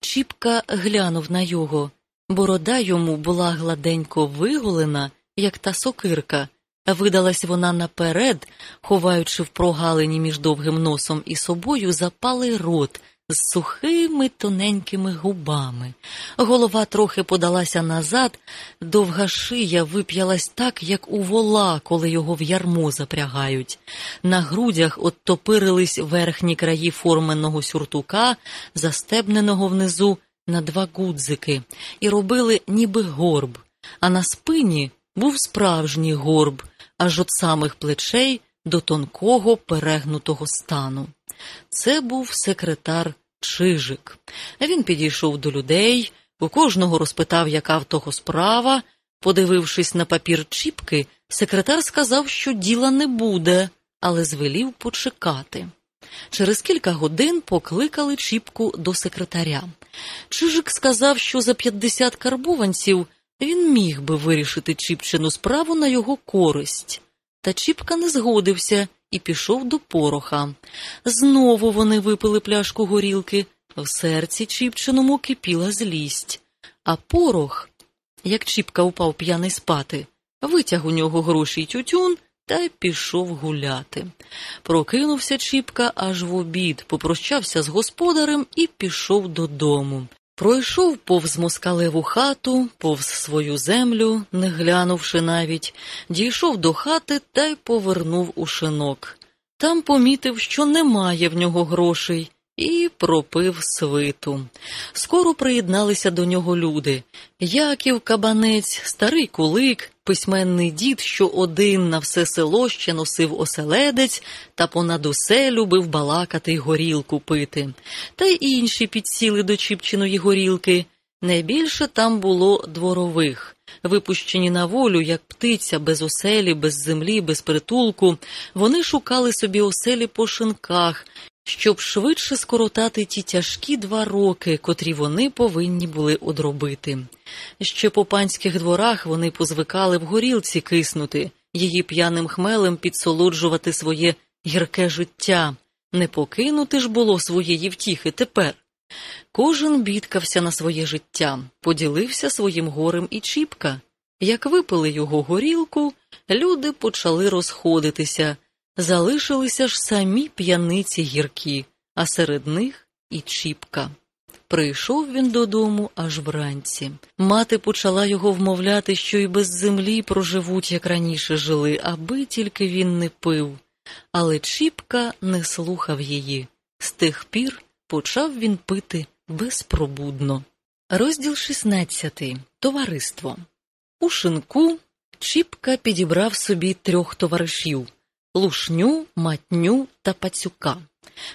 Чіпка глянув на його. Борода йому була гладенько виголена, як та сокирка. Видалась вона наперед, ховаючи в прогалині між довгим носом і собою запалий рот з сухими тоненькими губами. Голова трохи подалася назад, довга шия вип'ялась так, як у вола, коли його в ярмо запрягають. На грудях оттопирились верхні краї форменного сюртука, застебненого внизу на два гудзики, і робили ніби горб, а на спині був справжній горб, аж от самих плечей до тонкого перегнутого стану. Це був секретар Чижик. Він підійшов до людей, у кожного розпитав, яка в того справа. Подивившись на папір Чіпки, секретар сказав, що діла не буде, але звелів почекати. Через кілька годин покликали Чіпку до секретаря. Чижик сказав, що за 50 карбованців він міг би вирішити Чіпчину справу на його користь. Та Чіпка не згодився і пішов до пороха. Знову вони випили пляшку горілки, в серці Чіпчиному кипіла злість. А порох, як Чіпка упав п'яний спати, витяг у нього гроші й тютюн та й пішов гуляти. Прокинувся Чіпка аж в обід, попрощався з господарем і пішов додому. Пройшов повз москалеву хату, повз свою землю, не глянувши навіть, дійшов до хати та й повернув у шинок. Там помітив, що немає в нього грошей, і пропив свиту. Скоро приєдналися до нього люди Яків Кабанець, старий кулик, письменний дід, що один на все село ще носив оселедець та понад усе любив балакати й горілку пити. Та й інші підсіли до Чіпчиної горілки. Найбільше там було дворових. Випущені на волю, як птиця, без оселі, без землі, без притулку, вони шукали собі оселі по шинках щоб швидше скоротати ті тяжкі два роки, котрі вони повинні були одробити. Ще по панських дворах вони позвикали в горілці киснути, її п'яним хмелем підсолоджувати своє гірке життя. Не покинути ж було своєї втіхи тепер. Кожен бідкався на своє життя, поділився своїм горем і Чіпка. Як випили його горілку, люди почали розходитися, залишилися ж самі п'яниці гіркі, а серед них і Чіпка. Прийшов він додому аж вранці. Мати почала його вмовляти, що й без землі проживуть, як раніше жили, аби тільки він не пив. Але Чіпка не слухав її. З тих пір почав він пити безпробудно. Розділ 16. Товариство. У шинку Чіпка підібрав собі трьох товаришів лушню, матню та пацюка.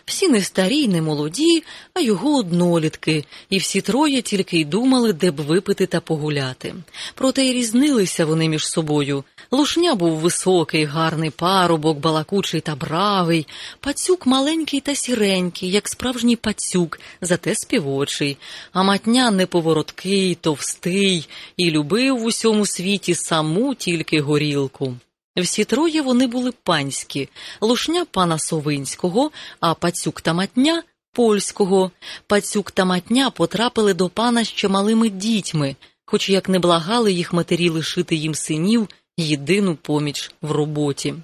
Всі не старі не молоді, а його однолітки, і всі троє тільки й думали, де б випити та погуляти. Проте й різнилися вони між собою. Лушня був високий, гарний парубок, балакучий та бравий, пацюк маленький та сіренький, як справжній пацюк, зате співочий, а матня неповороткий, товстий і любив в усьому світі саму тільки горілку. Всі троє вони були панські лушня пана Совинського, а пацюк та матня польського. Пацюк та матня потрапили до пана ще малими дітьми, хоч як не благали їх матері лишити їм синів єдину поміч в роботі.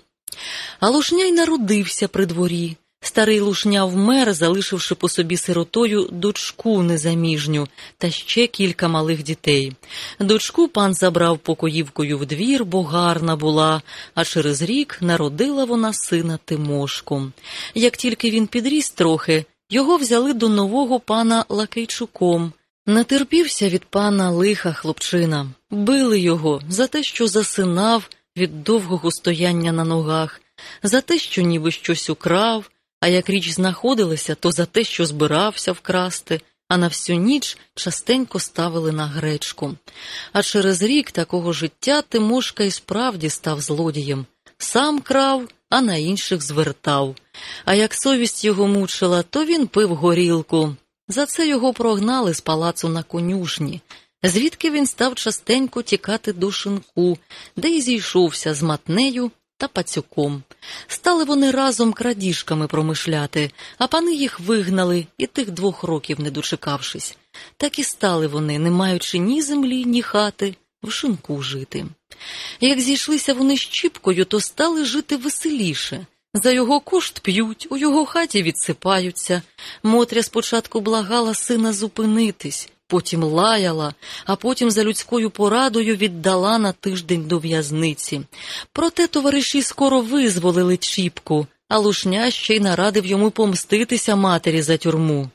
А лушня й народився при дворі. Старий лушня вмер, залишивши по собі сиротою дочку незаміжню та ще кілька малих дітей. Дочку пан забрав покоївкою в двір, бо гарна була, а через рік народила вона сина Тимошку. Як тільки він підріс трохи, його взяли до нового пана Лакейчуком. Натерпівся від пана лиха хлопчина, били його за те, що засинав від довгого стояння на ногах, за те, що ніби щось украв а як річ знаходилася, то за те, що збирався вкрасти, а на всю ніч частенько ставили на гречку. А через рік такого життя Тимошка і справді став злодієм. Сам крав, а на інших звертав. А як совість його мучила, то він пив горілку. За це його прогнали з палацу на конюшні, звідки він став частенько тікати до шинку, де й зійшовся з матнею та пацюком. Стали вони разом крадіжками промишляти, а пани їх вигнали і тих двох років не дочекавшись. Так і стали вони, не маючи ні землі, ні хати, в шинку жити. Як зійшлися вони з Чіпкою, то стали жити веселіше. За його кошт п'ють, у його хаті відсипаються. Мотря спочатку благала сина зупинитись, потім лаяла, а потім за людською порадою віддала на тиждень до в'язниці. Проте товариші скоро визволили Чіпку, а лушня ще й нарадив йому помститися матері за тюрму.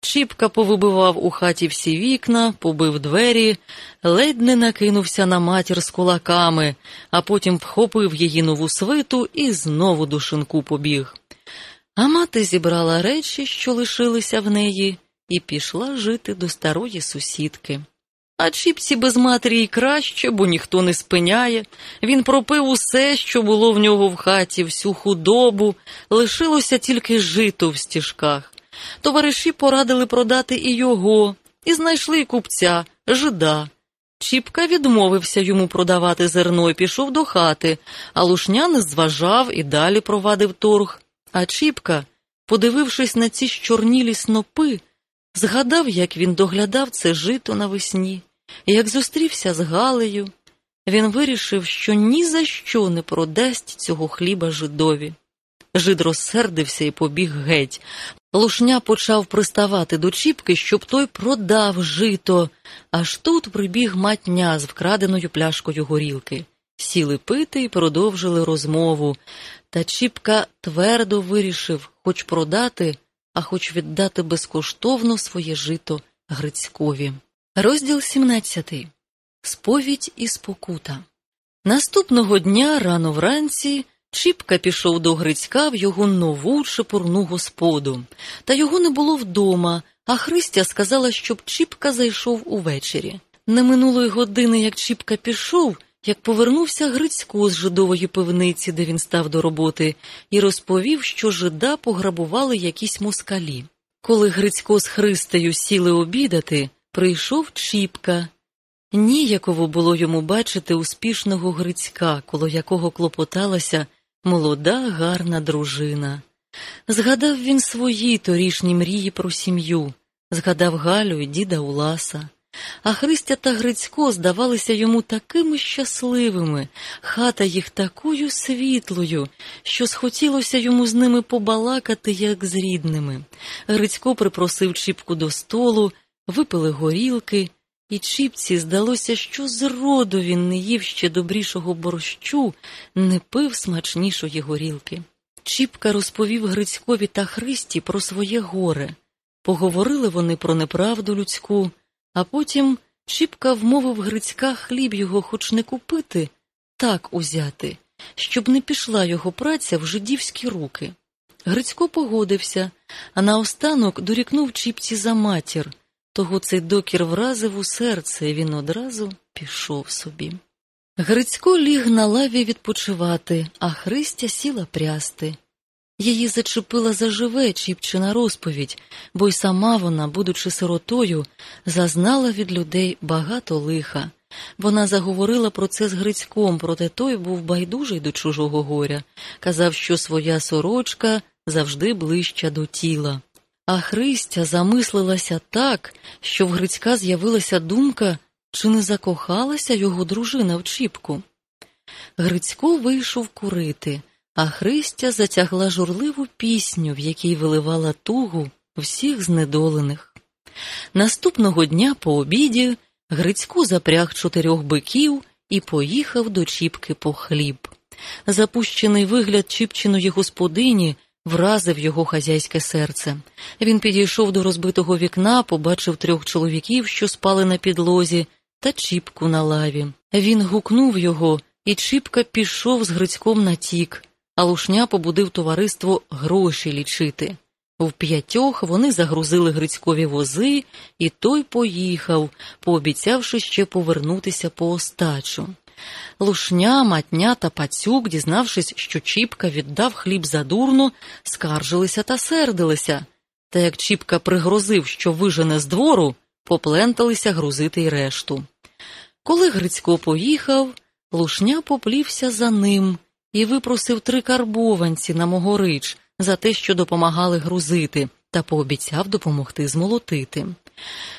Чіпка повибивав у хаті всі вікна, побив двері, ледь не накинувся на матір з кулаками, а потім вхопив її нову свиту і знову до шинку побіг. А мати зібрала речі, що лишилися в неї, і пішла жити до старої сусідки. А чіпці без матері й краще, бо ніхто не спиняє. Він пропив усе, що було в нього в хаті, всю худобу, лишилося тільки жито в стіжках. Товариші порадили продати і його, і знайшли купця, жида. Чіпка відмовився йому продавати зерно і пішов до хати, а лушня не зважав і далі провадив торг. А Чіпка, подивившись на ці щорнілі снопи, Згадав, як він доглядав це жито навесні, як зустрівся з Галею, він вирішив, що ні за що не продасть цього хліба жидові. Жид розсердився і побіг геть. Лушня почав приставати до Чіпки, щоб той продав жито, аж тут прибіг матня з вкраденою пляшкою горілки. Сіли пити і продовжили розмову, та Чіпка твердо вирішив хоч продати а хоч віддати безкоштовно своє жито Грицькові. Розділ 17. Сповідь і спокута. Наступного дня рано вранці Чіпка пішов до Грицька в його нову чепурну господу, та його не було вдома, а Христя сказала, щоб Чіпка зайшов увечері. Не минулої години, як Чіпка пішов, як повернувся Грицько з жидової пивниці, де він став до роботи, і розповів, що жида пограбували якісь москалі. Коли Грицько з Христею сіли обідати, прийшов Чіпка. Ніяково було йому бачити успішного Грицька, коло якого клопоталася молода, гарна дружина. Згадав він свої торішні мрії про сім'ю, згадав Галю і діда Уласа. А Христя та Грицько здавалися йому такими щасливими, хата їх такою світлою, що схотілося йому з ними побалакати, як з рідними. Грицько припросив Чіпку до столу, випили горілки, і Чіпці здалося, що зроду він не їв ще добрішого борщу, не пив смачнішої горілки. Чіпка розповів Грицькові та Христі про своє горе. Поговорили вони про неправду людську. А потім Чіпка вмовив Грицька хліб його хоч не купити, так узяти, щоб не пішла його праця в жидівські руки. Грицько погодився, а наостанок дорікнув Чіпці за матір. Того цей докір вразив у серце, і він одразу пішов собі. Грицько ліг на лаві відпочивати, а Христя сіла прясти. Її зачепила заживе Чіпчина розповідь, бо й сама вона, будучи сиротою, зазнала від людей багато лиха. Вона заговорила про це з Грицьком, проте той був байдужий до чужого горя, казав, що своя сорочка завжди ближча до тіла. А Христя замислилася так, що в Грицька з'явилася думка, чи не закохалася його дружина в Чіпку. Грицько вийшов курити а Христя затягла журливу пісню, в якій виливала тугу всіх знедолених. Наступного дня по обіді Грицько запряг чотирьох биків і поїхав до Чіпки по хліб. Запущений вигляд Чіпчиної господині вразив його хазяйське серце. Він підійшов до розбитого вікна, побачив трьох чоловіків, що спали на підлозі, та Чіпку на лаві. Він гукнув його, і Чіпка пішов з Грицьком на тік а лушня побудив товариство гроші лічити. В п'ятьох вони загрузили Грицькові вози, і той поїхав, пообіцявши ще повернутися по остачу. Лушня, матня та пацюк, дізнавшись, що Чіпка віддав хліб задурно, скаржилися та сердилися. Та як Чіпка пригрозив, що вижене з двору, попленталися грузити й решту. Коли Грицько поїхав, лушня поплівся за ним, і випросив три карбованці на Могорич за те, що допомагали грузити, та пообіцяв допомогти змолотити.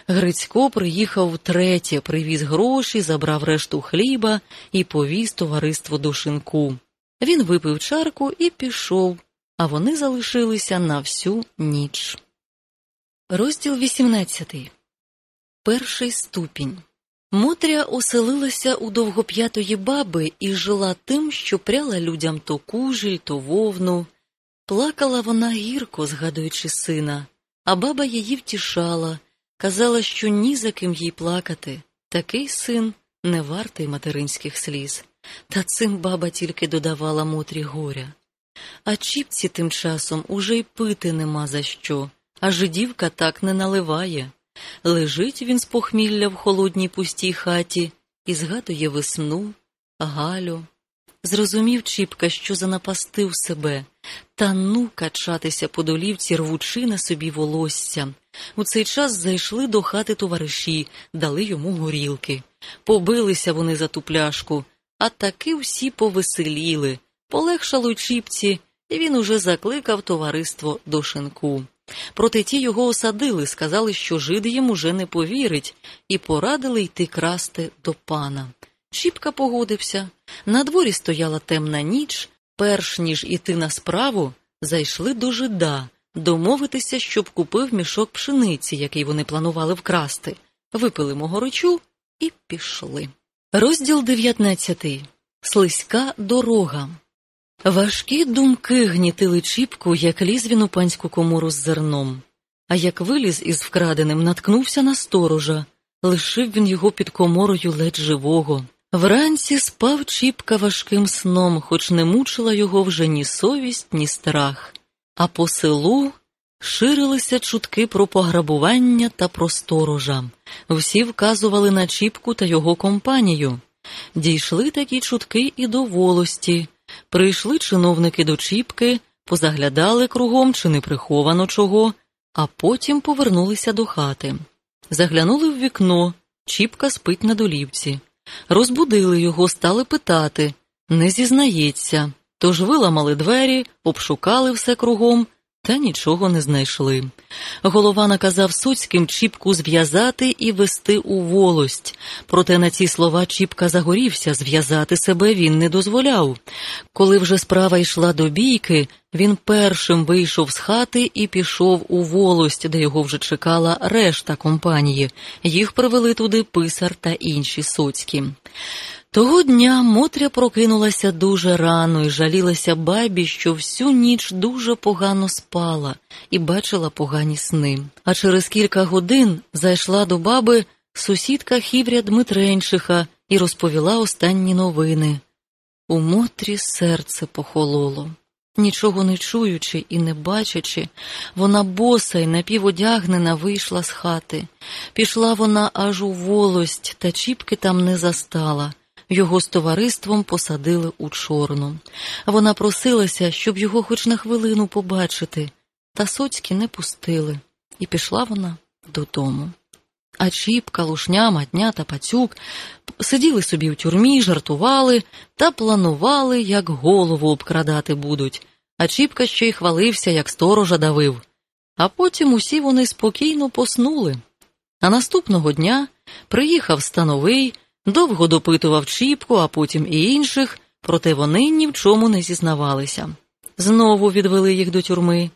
Грицько приїхав втретє, привіз гроші, забрав решту хліба і повіз товариство до шинку. Він випив чарку і пішов, а вони залишилися на всю ніч. Розділ 18. Перший ступінь. Мотря оселилася у довгоп'ятої баби і жила тим, що пряла людям то кужіль, то вовну. Плакала вона гірко, згадуючи сина, а баба її втішала, казала, що ні за ким їй плакати. Такий син не вартий материнських сліз. Та цим баба тільки додавала Мотрі горя. А чіпці тим часом уже й пити нема за що, а жидівка так не наливає. Лежить він з похмілля в холодній пустій хаті і згадує весну, Галю. Зрозумів Чіпка, що занапастив себе, та ну качатися по долівці, рвучи на собі волосся. У цей час зайшли до хати товариші, дали йому горілки. Побилися вони за ту пляшку, а таки всі повеселіли. Полегшало Чіпці, і він уже закликав товариство до шинку. Проте ті його осадили, сказали, що жид їм уже не повірить, і порадили йти красти до пана. Чіпка погодився. На дворі стояла темна ніч, перш ніж іти на справу, зайшли до жида, домовитися, щоб купив мішок пшениці, який вони планували вкрасти, випили могорочу і пішли. Розділ 19. Слизька дорога. Важкі думки гнітили Чіпку, як ліз він у панську комору з зерном, а як виліз із вкраденим, наткнувся на сторожа, лишив він його під коморою ледь живого. Вранці спав Чіпка важким сном, хоч не мучила його вже ні совість, ні страх, а по селу ширилися чутки про пограбування та про сторожа. Всі вказували на Чіпку та його компанію. Дійшли такі чутки і до волості. Прийшли чиновники до Чіпки, позаглядали кругом, чи не приховано чого, а потім повернулися до хати. Заглянули в вікно, Чіпка спить на долівці. Розбудили його, стали питати не зізнається. Тож виламали двері, обшукали все кругом, та нічого не знайшли. Голова наказав Суцьким Чіпку зв'язати і вести у волость. Проте на ці слова Чіпка загорівся, зв'язати себе він не дозволяв. Коли вже справа йшла до бійки, він першим вийшов з хати і пішов у волость, де його вже чекала решта компанії. Їх привели туди писар та інші соцькі. Того дня Мотря прокинулася дуже рано і жалілася бабі, що всю ніч дуже погано спала і бачила погані сни. А через кілька годин зайшла до баби сусідка Хівря Дмитренчиха і розповіла останні новини. У Мотрі серце похололо. Нічого не чуючи і не бачачи, вона боса й напіводягнена вийшла з хати. Пішла вона аж у волость, та чіпки там не застала. Його з товариством посадили у чорну. Вона просилася, щоб його хоч на хвилину побачити, та соцькі не пустили, і пішла вона додому. А Чіпка, Лушня, Матня та Пацюк сиділи собі в тюрмі, жартували та планували, як голову обкрадати будуть, а Чіпка ще й хвалився, як сторожа давив. А потім усі вони спокійно поснули. А наступного дня приїхав становий. Довго допитував Чіпку, а потім і інших, проте вони ні в чому не зізнавалися. Знову відвели їх до тюрми.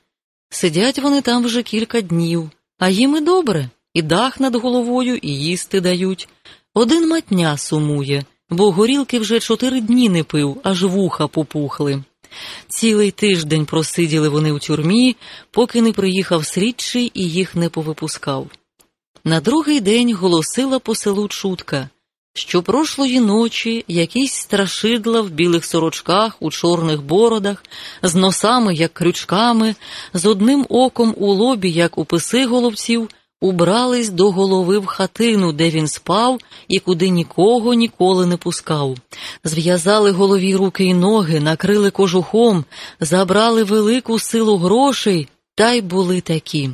Сидять вони там вже кілька днів, а їм і добре, і дах над головою, і їсти дають. Один матня сумує, бо горілки вже чотири дні не пив, аж вуха попухли. Цілий тиждень просиділи вони у тюрмі, поки не приїхав слідчий і їх не повипускав. На другий день голосила по селу чутка що прошлої ночі якийсь страшидла в білих сорочках, у чорних бородах, з носами, як крючками, з одним оком у лобі, як у писи головців, убрались до голови в хатину, де він спав і куди нікого ніколи не пускав. Зв'язали голові руки й ноги, накрили кожухом, забрали велику силу грошей, та й були такі.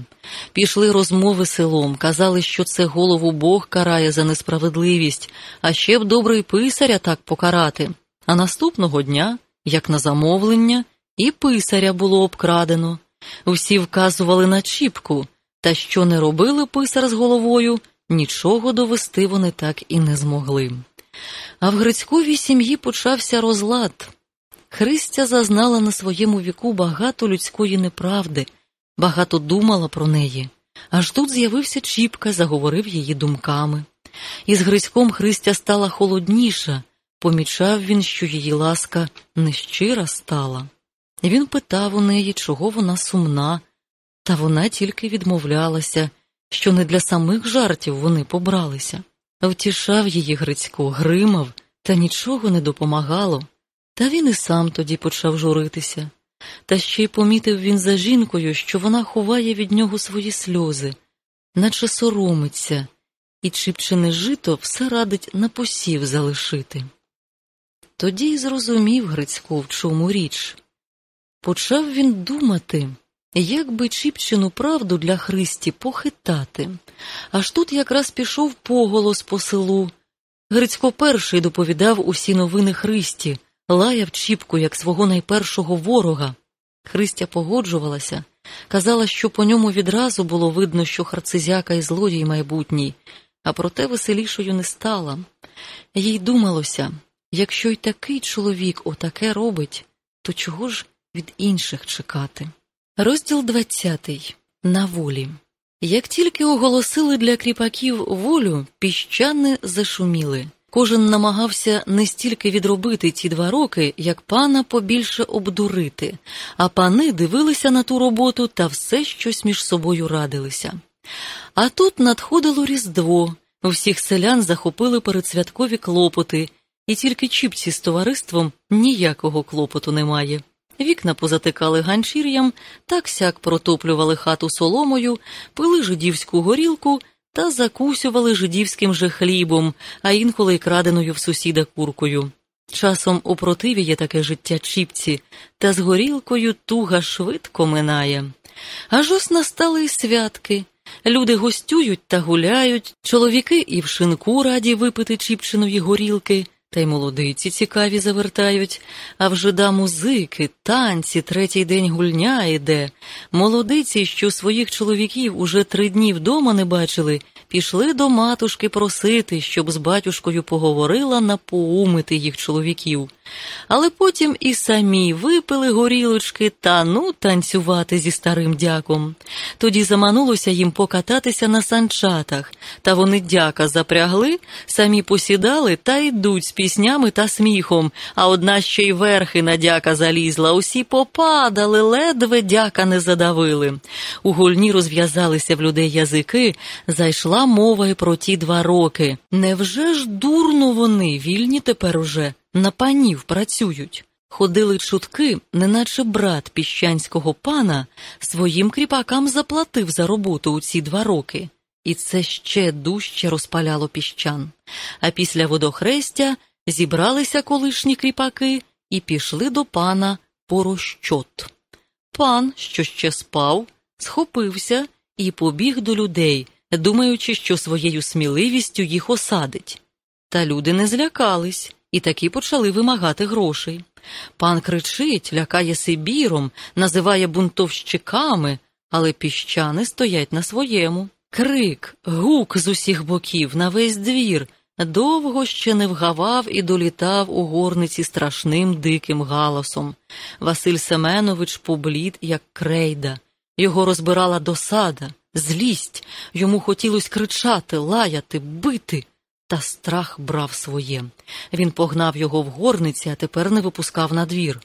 Пішли розмови селом, казали, що це голову Бог карає за несправедливість, а ще б добрий писаря так покарати. А наступного дня, як на замовлення, і писаря було обкрадено. Всі вказували на Чіпку, та що не робили писар з головою, нічого довести вони так і не змогли. А в Грицьковій сім'ї почався розлад. Христя зазнала на своєму віку багато людської неправди багато думала про неї. Аж тут з'явився Чіпка, заговорив її думками. Із Гриськом Христя стала холодніша, помічав він, що її ласка нещира стала. Він питав у неї, чого вона сумна, та вона тільки відмовлялася, що не для самих жартів вони побралися. Втішав її Грицько, гримав, та нічого не допомагало. Та він і сам тоді почав журитися. Та ще й помітив він за жінкою, що вона ховає від нього свої сльози, наче соромиться, і чіпчене жито все радить на посів залишити. Тоді й зрозумів Грицько, в чому річ. Почав він думати, як би Чіпчину правду для Христі похитати. Аж тут якраз пішов поголос по селу. Грицько перший доповідав усі новини Христі лаяв Чіпку як свого найпершого ворога. Христя погоджувалася, казала, що по ньому відразу було видно, що харцизяка і злодій майбутній, а проте веселішою не стала. Їй думалося якщо й такий чоловік отаке робить, то чого ж від інших чекати? Розділ двадцятий на волі. Як тільки оголосили для кріпаків волю, піщани зашуміли. Кожен намагався не стільки відробити ті два роки, як пана побільше обдурити, а пани дивилися на ту роботу та все щось між собою радилися. А тут надходило Різдво, всіх селян захопили передсвяткові клопоти, і тільки чіпці з товариством ніякого клопоту немає. Вікна позатикали ганчір'ям, так сяк протоплювали хату соломою, пили жидівську горілку та закусювали жидівським же хлібом, а інколи й краденою в сусіда куркою. Часом опротивіє таке життя чіпці, та з горілкою туга швидко минає. Аж ось настали й святки. Люди гостюють та гуляють, чоловіки і в шинку раді випити чіпчинові горілки, та й молодиці цікаві завертають, а вже да музики, танці, третій день гульня іде. Молодиці, що своїх чоловіків уже три дні вдома не бачили, пішли до матушки просити, щоб з батюшкою поговорила напоумити їх чоловіків. Але потім і самі випили горілочки та ну танцювати зі старим дяком. Тоді заманулося їм покататися на санчатах, та вони дяка запрягли, самі посідали та йдуть з піснями та сміхом, а одна ще й верхи на дяка залізла, усі попадали, ледве дяка не задавили. У гульні розв'язалися в людей язики, зайшла мова й про ті два роки. Невже ж дурно вони, вільні тепер уже? на панів працюють. Ходили чутки, неначе брат піщанського пана своїм кріпакам заплатив за роботу у ці два роки, і це ще дужче розпаляло піщан. А після водохрестя зібралися колишні кріпаки і пішли до пана по розчот. Пан, що ще спав, схопився і побіг до людей, думаючи, що своєю сміливістю їх осадить. Та люди не злякались і таки почали вимагати грошей. Пан кричить, лякає Сибіром, називає бунтовщиками, але піщани стоять на своєму. Крик, гук з усіх боків на весь двір. Довго ще не вгавав і долітав у горниці страшним диким галасом. Василь Семенович поблід, як крейда. Його розбирала досада, злість, йому хотілося кричати, лаяти, бити. Та страх брав своє. Він погнав його в горниці, а тепер не випускав на двір.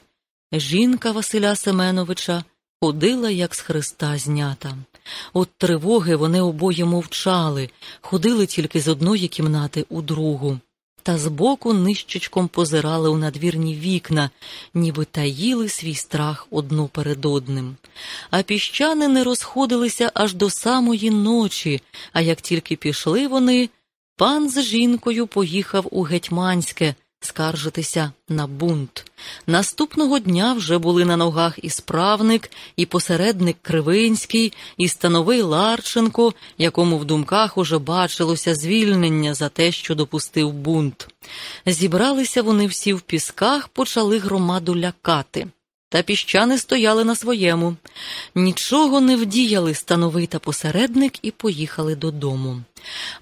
Жінка Василя Семеновича ходила, як з хреста знята. От тривоги вони обоє мовчали, ходили тільки з одної кімнати у другу, та збоку нищечком позирали у надвірні вікна, ніби таїли свій страх одну перед одним. А піщани не розходилися аж до самої ночі, а як тільки пішли вони. Пан з жінкою поїхав у Гетьманське скаржитися на бунт. Наступного дня вже були на ногах і справник, і посередник Кривинський, і становий Ларченко, якому в думках уже бачилося звільнення за те, що допустив бунт. Зібралися вони всі в пісках, почали громаду лякати. Та піщани стояли на своєму. Нічого не вдіяли становий та посередник і поїхали додому.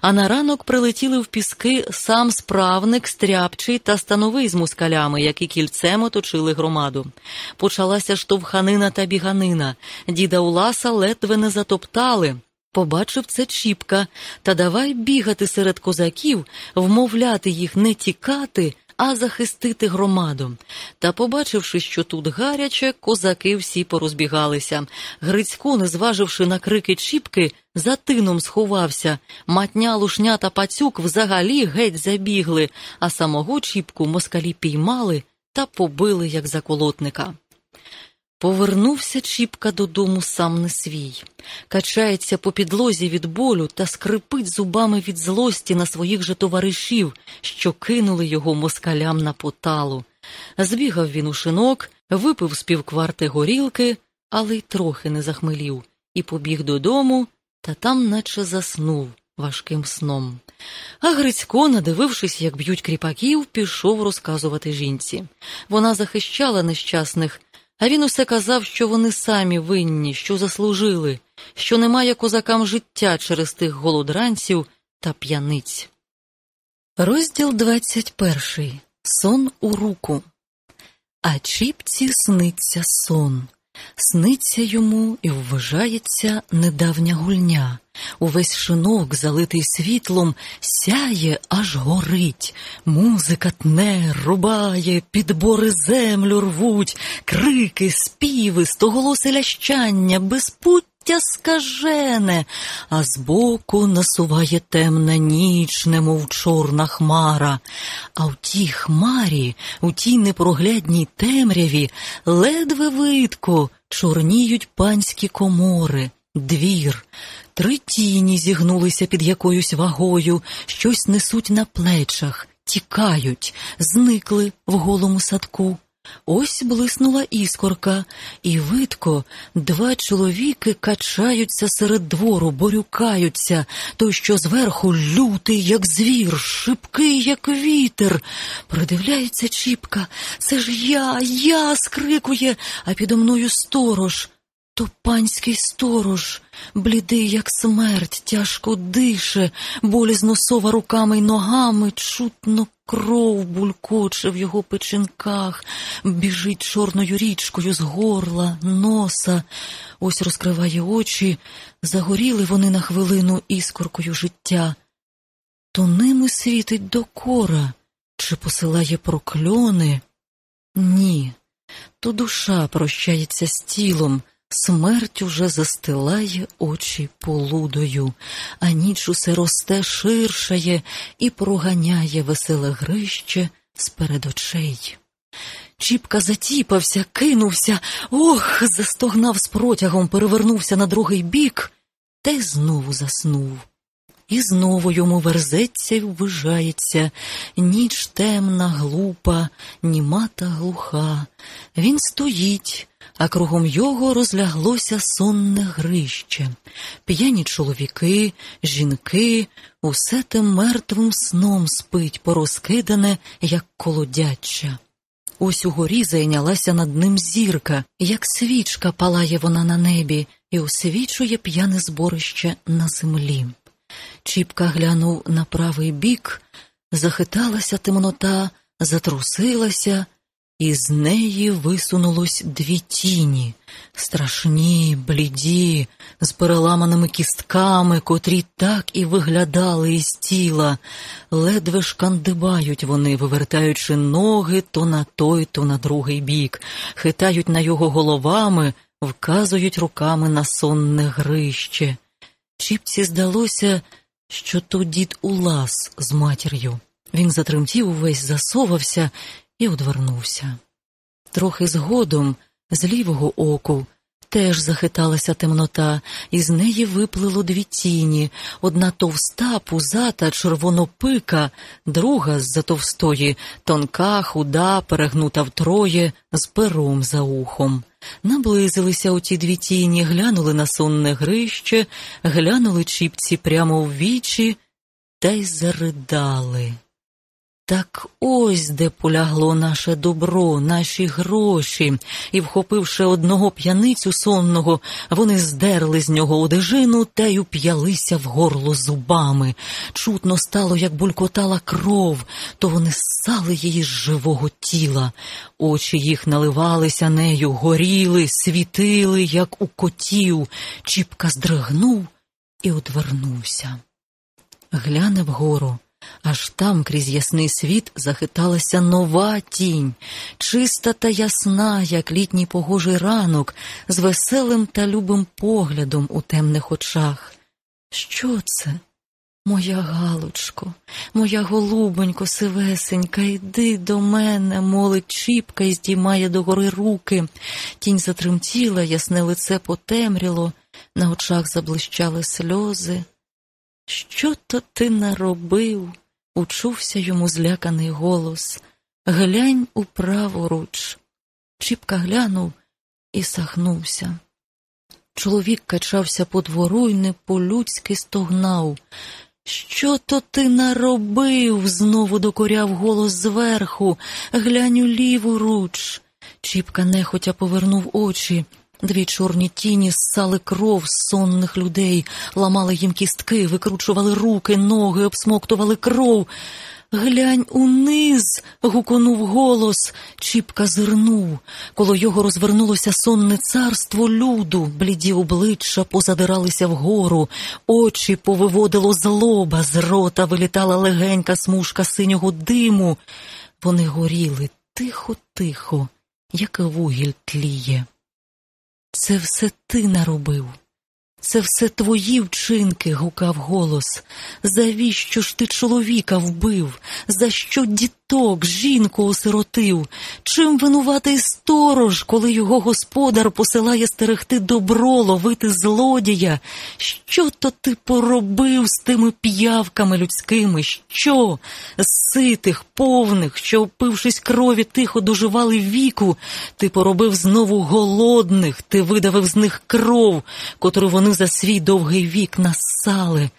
А на ранок прилетіли в піски сам справник, стряпчий та становий з мускалями, які кільцем оточили громаду. Почалася штовханина та біганина. Діда Уласа ледве не затоптали. Побачив це Чіпка, та давай бігати серед козаків, вмовляти їх не тікати, а захистити громаду. Та, побачивши, що тут гаряче, козаки всі порозбігалися. Грицько, не зваживши на крики Чіпки, за тином сховався. Матня, лушня та пацюк взагалі геть забігли, а самого Чіпку москалі піймали та побили, як заколотника. Повернувся Чіпка додому сам не свій, качається по підлозі від болю та скрипить зубами від злості на своїх же товаришів, що кинули його москалям на поталу. Збігав він у шинок, випив з півкварти горілки, але й трохи не захмелів, і побіг додому, та там наче заснув важким сном. А Грицько, надивившись, як б'ють кріпаків, пішов розказувати жінці. Вона захищала нещасних. А він усе казав, що вони самі винні, що заслужили, що немає козакам життя через тих голодранців та п'яниць. Розділ 21. Сон у руку. А чіпці сниться сон. Сниться йому і вважається недавня гульня. Увесь шинок, залитий світлом, сяє, аж горить. Музика тне, рубає, підбори землю рвуть, крики, співи, стоголоси лящання, безпуть життя скажене, а збоку насуває темна ніч, немов чорна хмара. А в тій хмарі, у тій непроглядній темряві, ледве видко чорніють панські комори, двір. Три тіні зігнулися під якоюсь вагою, щось несуть на плечах, тікають, зникли в голому садку. Ось блиснула іскорка, і видко два чоловіки качаються серед двору, борюкаються, той, що зверху лютий, як звір, шибкий, як вітер. Придивляється Чіпка. Це ж я, я скрикує, а підо мною сторож. То панський сторож, блідий, як смерть, тяжко дише, болізно сова руками й ногами, чутно кров булькоче в його печінках, біжить чорною річкою з горла, носа. Ось розкриває очі, загоріли вони на хвилину іскоркою життя. То ними світить докора, чи посилає прокльони? Ні, то душа прощається з тілом. Смерть уже застилає очі полудою, а ніч усе росте, ширшає і проганяє веселе грище з перед очей. Чіпка затіпався, кинувся, ох, застогнав з протягом, перевернувся на другий бік та й знову заснув. І знову йому верзеться й ввижається, ніч темна, глупа, німа та глуха. Він стоїть, а кругом його розляглося сонне грище. П'яні чоловіки, жінки, усе тим мертвим сном спить, порозкидане, як колодяча. Ось угорі зайнялася над ним зірка, як свічка палає вона на небі і освічує п'яне зборище на землі. Чіпка глянув на правий бік, захиталася темнота, затрусилася, і з неї висунулось дві тіні, страшні, бліді, з переламаними кістками, котрі так і виглядали із тіла, ледве шкандибають вони, вивертаючи ноги то на той, то на другий бік, хитають на його головами, вказують руками на сонне грище. Чіпці здалося, що то дід улас з матір'ю. Він затремтів увесь, засовався і одвернувся. Трохи згодом, з лівого оку, теж захиталася темнота, і з неї виплило дві тіні одна товста, пузата, червонопика, друга з-за товстої, тонка, худа, перегнута втроє, з пером за ухом. Наблизилися оті дві тіні, глянули на сонне грище, глянули чіпці прямо в вічі та й заридали. Так ось де полягло наше добро, наші гроші, і, вхопивши одного п'яницю сонного, вони здерли з нього одежину та й уп'ялися в горло зубами. Чутно стало, як булькотала кров, то вони ссали її з живого тіла. Очі їх наливалися нею, горіли, світили, як у котів. Чіпка здригнув і одвернувся. Гляне вгору. Аж там крізь ясний світ захиталася нова тінь, чиста та ясна, як літній погожий ранок, з веселим та любим поглядом у темних очах. Що це? Моя Галочко, моя голубонько сивесенька, йди до мене, молить чіпка і здіймає догори руки. Тінь затремтіла, ясне лице потемріло, на очах заблищали сльози. Що то ти наробив? Учувся йому зляканий голос. Глянь у праворуч. Чіпка глянув і сахнувся. Чоловік качався по двору й не по-людськи стогнав. Що то ти наробив? знову докоряв голос зверху. Глянь у ліву руч. Чіпка нехотя повернув очі. Дві чорні тіні ссали кров з сонних людей, ламали їм кістки, викручували руки, ноги, обсмоктували кров. Глянь униз. гуконув голос. Чіпка зирнув. Коло його розвернулося сонне царство люду, бліді обличчя позадиралися вгору, очі повиводило злоба, з рота вилітала легенька смужка синього диму. Вони горіли тихо-тихо, як вугіль тліє. Це все ти наробив, це все твої вчинки, гукав голос. Завіщо ж ти чоловіка вбив? За що дітей? Діток, жінку осиротив? Чим винуватий сторож, коли його господар посилає стерегти добро, ловити злодія? Що то ти поробив з тими п'явками людськими? Що? З ситих, повних, що, опившись крові, тихо доживали віку, ти поробив знову голодних, ти видавив з них кров, котру вони за свій довгий вік насали.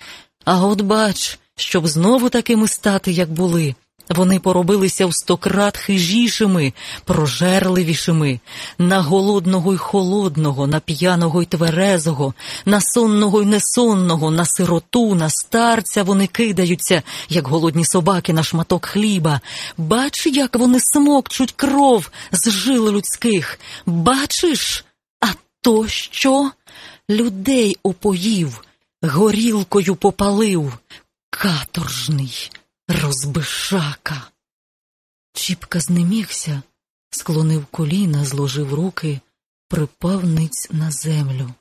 А от бач, щоб знову такими стати, як були. Вони поробилися в стократ хижішими, прожерливішими, на голодного й холодного, на п'яного й тверезого, на сонного й несонного, на сироту, на старця вони кидаються, як голодні собаки на шматок хліба. Бач, як вони смокчуть кров з жил людських. Бачиш? А то що? Людей опоїв, горілкою попалив, каторжний розбишака. Чіпка знемігся, склонив коліна, зложив руки, припав ниць на землю.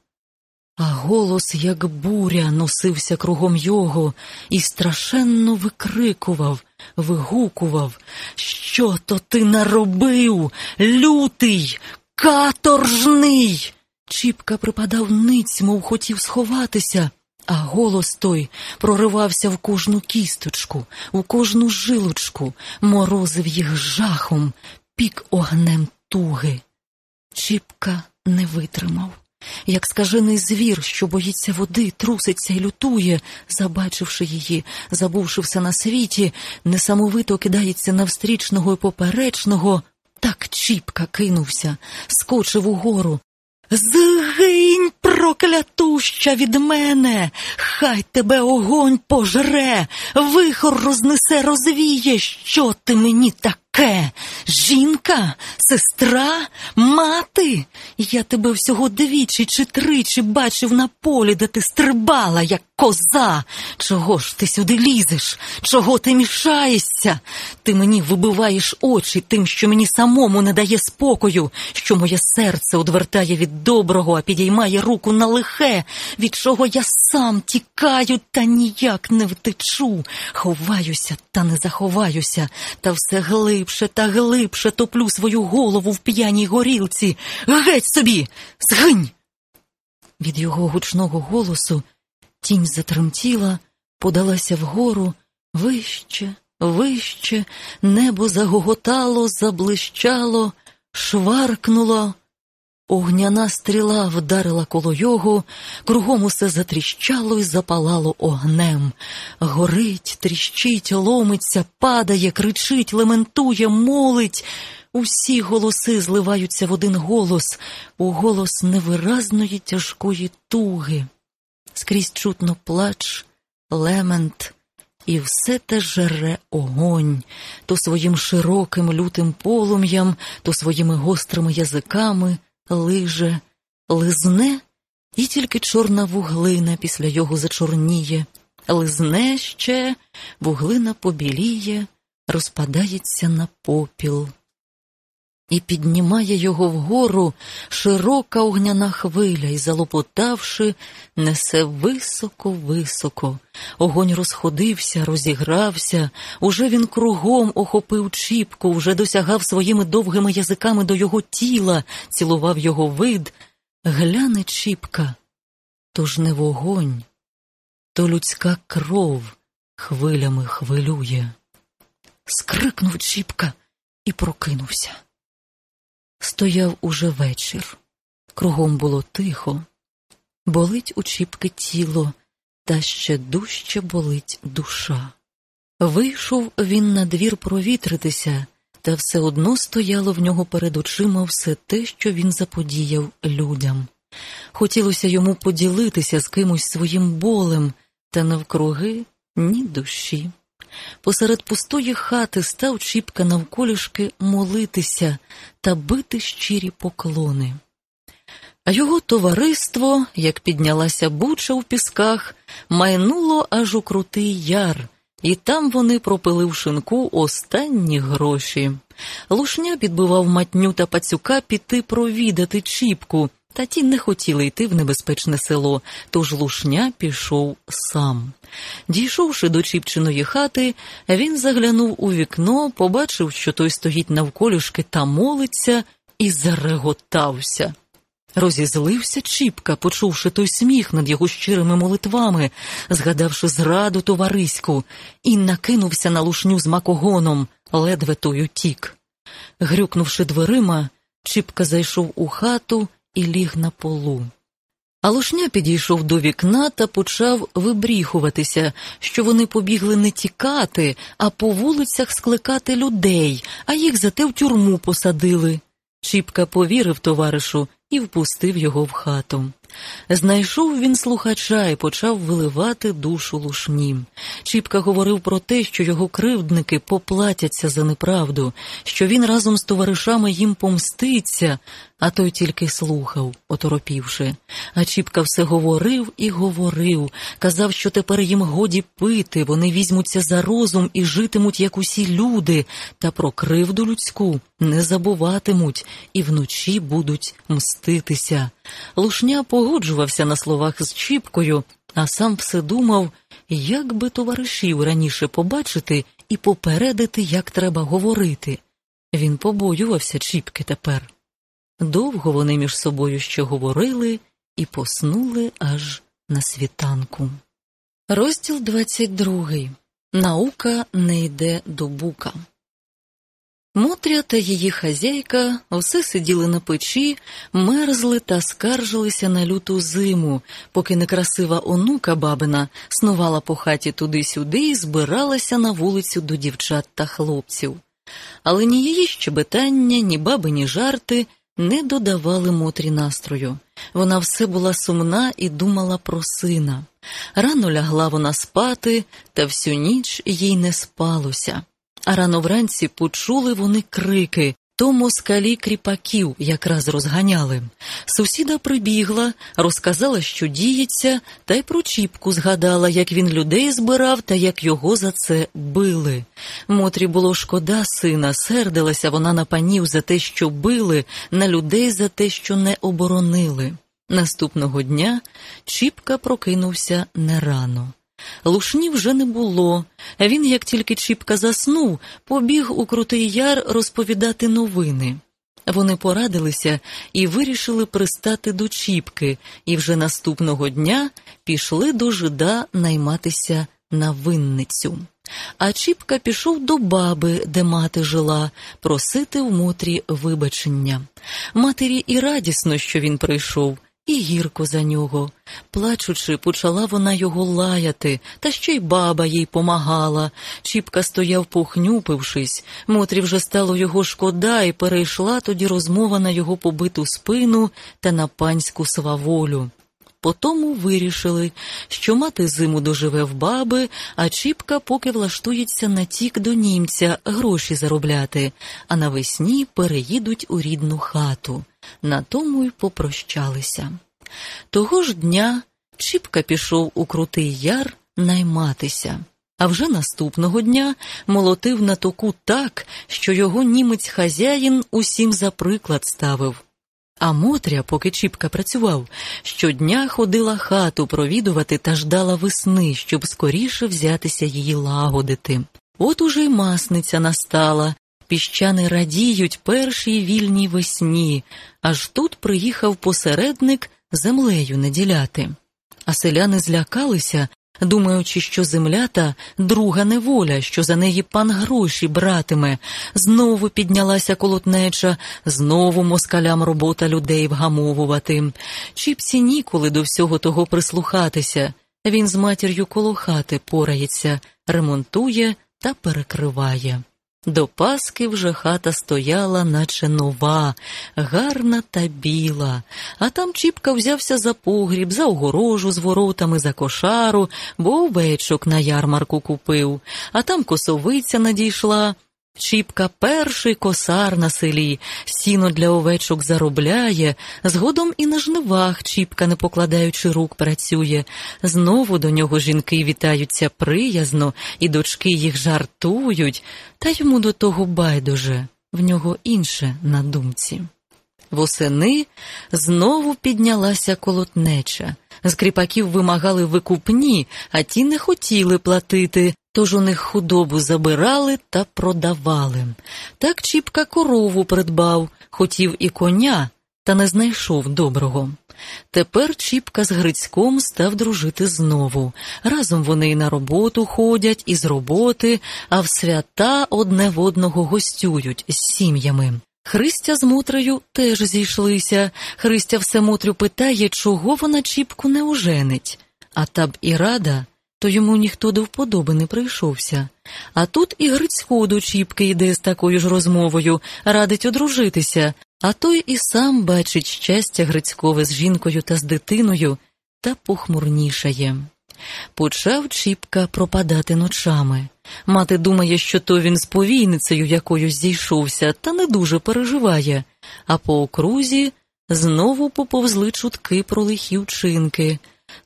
А голос, як буря, носився кругом його і страшенно викрикував, вигукував, що то ти наробив, лютий, каторжний. Чіпка припадав ниць, мов хотів сховатися. А голос той проривався в кожну кісточку, у кожну жилочку, морозив їх жахом, пік огнем туги. Чіпка не витримав. Як скажений звір, що боїться води, труситься й лютує, забачивши її, забувши все на світі, несамовито кидається навстрічного й поперечного, так Чіпка кинувся, скочив угору, Згинь, проклятуща від мене, хай тебе огонь пожре, вихор рознесе, розвіє, що ти мені таке? Жінка, сестра, мати? Я тебе всього двічі чи тричі бачив на полі, де ти стрибала, як коза. Чого ж ти сюди лізеш? Чого ти мішаєшся? Ти мені вибиваєш очі тим, що мені самому не дає спокою, що моє серце одвертає від доброго, а підіймає руку на лихе, від чого я сам тікаю, та ніяк не втечу. Ховаюся, та не заховаюся, та все глибше та глибше топлю свою голову в п'яній горілці. Геть собі! Згинь! Від його гучного голосу тінь затремтіла, подалася вгору, вище, вище, небо загоготало, заблищало, шваркнуло. Огняна стріла вдарила коло його, кругом усе затріщало й запалало огнем. Горить, тріщить, ломиться, падає, кричить, лементує, молить. Усі голоси зливаються в один голос, у голос невиразної тяжкої туги. Скрізь чутно плач, лемент, і все те жере огонь, то своїм широким лютим полум'ям, то своїми гострими язиками лиже, лизне, і тільки чорна вуглина після його зачорніє, лизне ще, вуглина побіліє, розпадається на попіл. І піднімає його вгору широка огняна хвиля, і, залопотавши, несе високо-високо. Огонь розходився, розігрався, уже він кругом охопив чіпку, вже досягав своїми довгими язиками до його тіла, цілував його вид. Гляне чіпка, то ж не вогонь, то людська кров хвилями хвилює. Скрикнув чіпка і прокинувся. Стояв уже вечір. Кругом було тихо, болить у Чіпки тіло, та ще дужче болить душа. Вийшов він на двір провітритися, та все одно стояло в нього перед очима все те, що він заподіяв людям. Хотілося йому поділитися з кимось своїм болем, та навкруги ні душі. Посеред пустої хати став Чіпка навколішки молитися та бити щирі поклони. А його товариство, як піднялася буча в пісках, майнуло аж у крутий яр, і там вони пропили в шинку останні гроші. Лушня підбивав матню та пацюка піти провідати Чіпку, Та ті не хотіли йти в небезпечне село, тож лушня пішов сам. Дійшовши до Чіпчиної хати, він заглянув у вікно, побачив, що той стоїть навколішки та молиться, і зареготався. Розізлився Чіпка, почувши той сміх над його щирими молитвами, згадавши зраду товариську, і накинувся на лушню з макогоном, ледве той утік. Грюкнувши дверима, Чіпка зайшов у хату і ліг на полу. А лушня підійшов до вікна та почав вибріхуватися, що вони побігли не тікати, а по вулицях скликати людей, а їх зате в тюрму посадили. Чіпка повірив товаришу і впустив його в хату. Знайшов він слухача і почав виливати душу лушні. Чіпка говорив про те, що його кривдники поплатяться за неправду, що він разом з товаришами їм помститься, а той тільки слухав, оторопівши. А Чіпка все говорив і говорив, казав, що тепер їм годі пити, вони візьмуться за розум і житимуть, як усі люди, та про кривду людську не забуватимуть і вночі будуть мститися. Лушня погоджувався на словах з Чіпкою, а сам все думав, як би товаришів раніше побачити і попередити, як треба говорити. Він побоювався Чіпки тепер. Довго вони між собою ще говорили і поснули аж на світанку. Розділ 22. Наука не йде до бука. Мотря та її хазяйка все сиділи на печі, мерзли та скаржилися на люту зиму, поки некрасива онука бабина снувала по хаті туди-сюди і збиралася на вулицю до дівчат та хлопців. Але ні її щебетання, ні бабині жарти не додавали Мотрі настрою. Вона все була сумна і думала про сина. Рано лягла вона спати, та всю ніч їй не спалося. А рано вранці почули вони крики. То москалі кріпаків якраз розганяли. Сусіда прибігла, розказала, що діється, та й про Чіпку згадала, як він людей збирав та як його за це били. Мотрі було шкода сина, сердилася вона на панів за те, що били, на людей за те, що не оборонили. Наступного дня Чіпка прокинувся не рано. Лушні вже не було. Він, як тільки Чіпка заснув, побіг у крутий яр розповідати новини. Вони порадилися і вирішили пристати до Чіпки, і вже наступного дня пішли до жида найматися на винницю. А Чіпка пішов до баби, де мати жила, просити в Мотрі вибачення. Матері і радісно, що він прийшов, і гірко за нього. Плачучи, почала вона його лаяти, та ще й баба їй помагала. Чіпка стояв, похнюпившись, Мотрі вже стало його шкода, і перейшла тоді розмова на його побиту спину та на панську сваволю. Потому вирішили, що мати зиму доживе в баби, а Чіпка поки влаштується на тік до німця гроші заробляти, а навесні переїдуть у рідну хату. На тому й попрощалися. Того ж дня Чіпка пішов у крутий яр найматися, а вже наступного дня молотив на току так, що його німець хазяїн усім за приклад ставив. А Мотря, поки Чіпка працював, щодня ходила хату провідувати та ждала весни, щоб скоріше взятися її лагодити. От уже й масниця настала, піщани радіють першій вільній весні, аж тут приїхав посередник землею наділяти. А селяни злякалися, думаючи, що земля та друга неволя, що за неї пан гроші братиме, знову піднялася колотнеча, знову москалям робота людей вгамовувати. Чіпсі ніколи до всього того прислухатися. Він з матір'ю коло хати порається, ремонтує та перекриває. До Паски вже хата стояла, наче нова, гарна та біла, а там Чіпка взявся за погріб, за огорожу з воротами, за кошару, бо овечок на ярмарку купив, а там косовиця надійшла. Чіпка перший косар на селі, сіно для овечок заробляє, згодом і на жнивах Чіпка, не покладаючи рук, працює. Знову до нього жінки вітаються приязно, і дочки їх жартують, та йому до того байдуже, в нього інше на думці. Восени знову піднялася колотнеча. З кріпаків вимагали викупні, а ті не хотіли платити, тож у них худобу забирали та продавали. Так Чіпка корову придбав, хотів і коня, та не знайшов доброго. Тепер Чіпка з Грицьком став дружити знову. Разом вони і на роботу ходять, і з роботи, а в свята одне в одного гостюють з сім'ями. Христя з Мотрею теж зійшлися. Христя все Мотрю питає, чого вона Чіпку не оженить. А та б і рада, то йому ніхто до вподоби не прийшовся. А тут і Грицько до Чіпки йде з такою ж розмовою, радить одружитися, а той і сам бачить щастя Грицькове з жінкою та з дитиною та похмурнішає. Почав Чіпка пропадати ночами. Мати думає, що то він з повійницею якоюсь зійшовся, та не дуже переживає, а по окрузі знову поповзли чутки про лихі вчинки.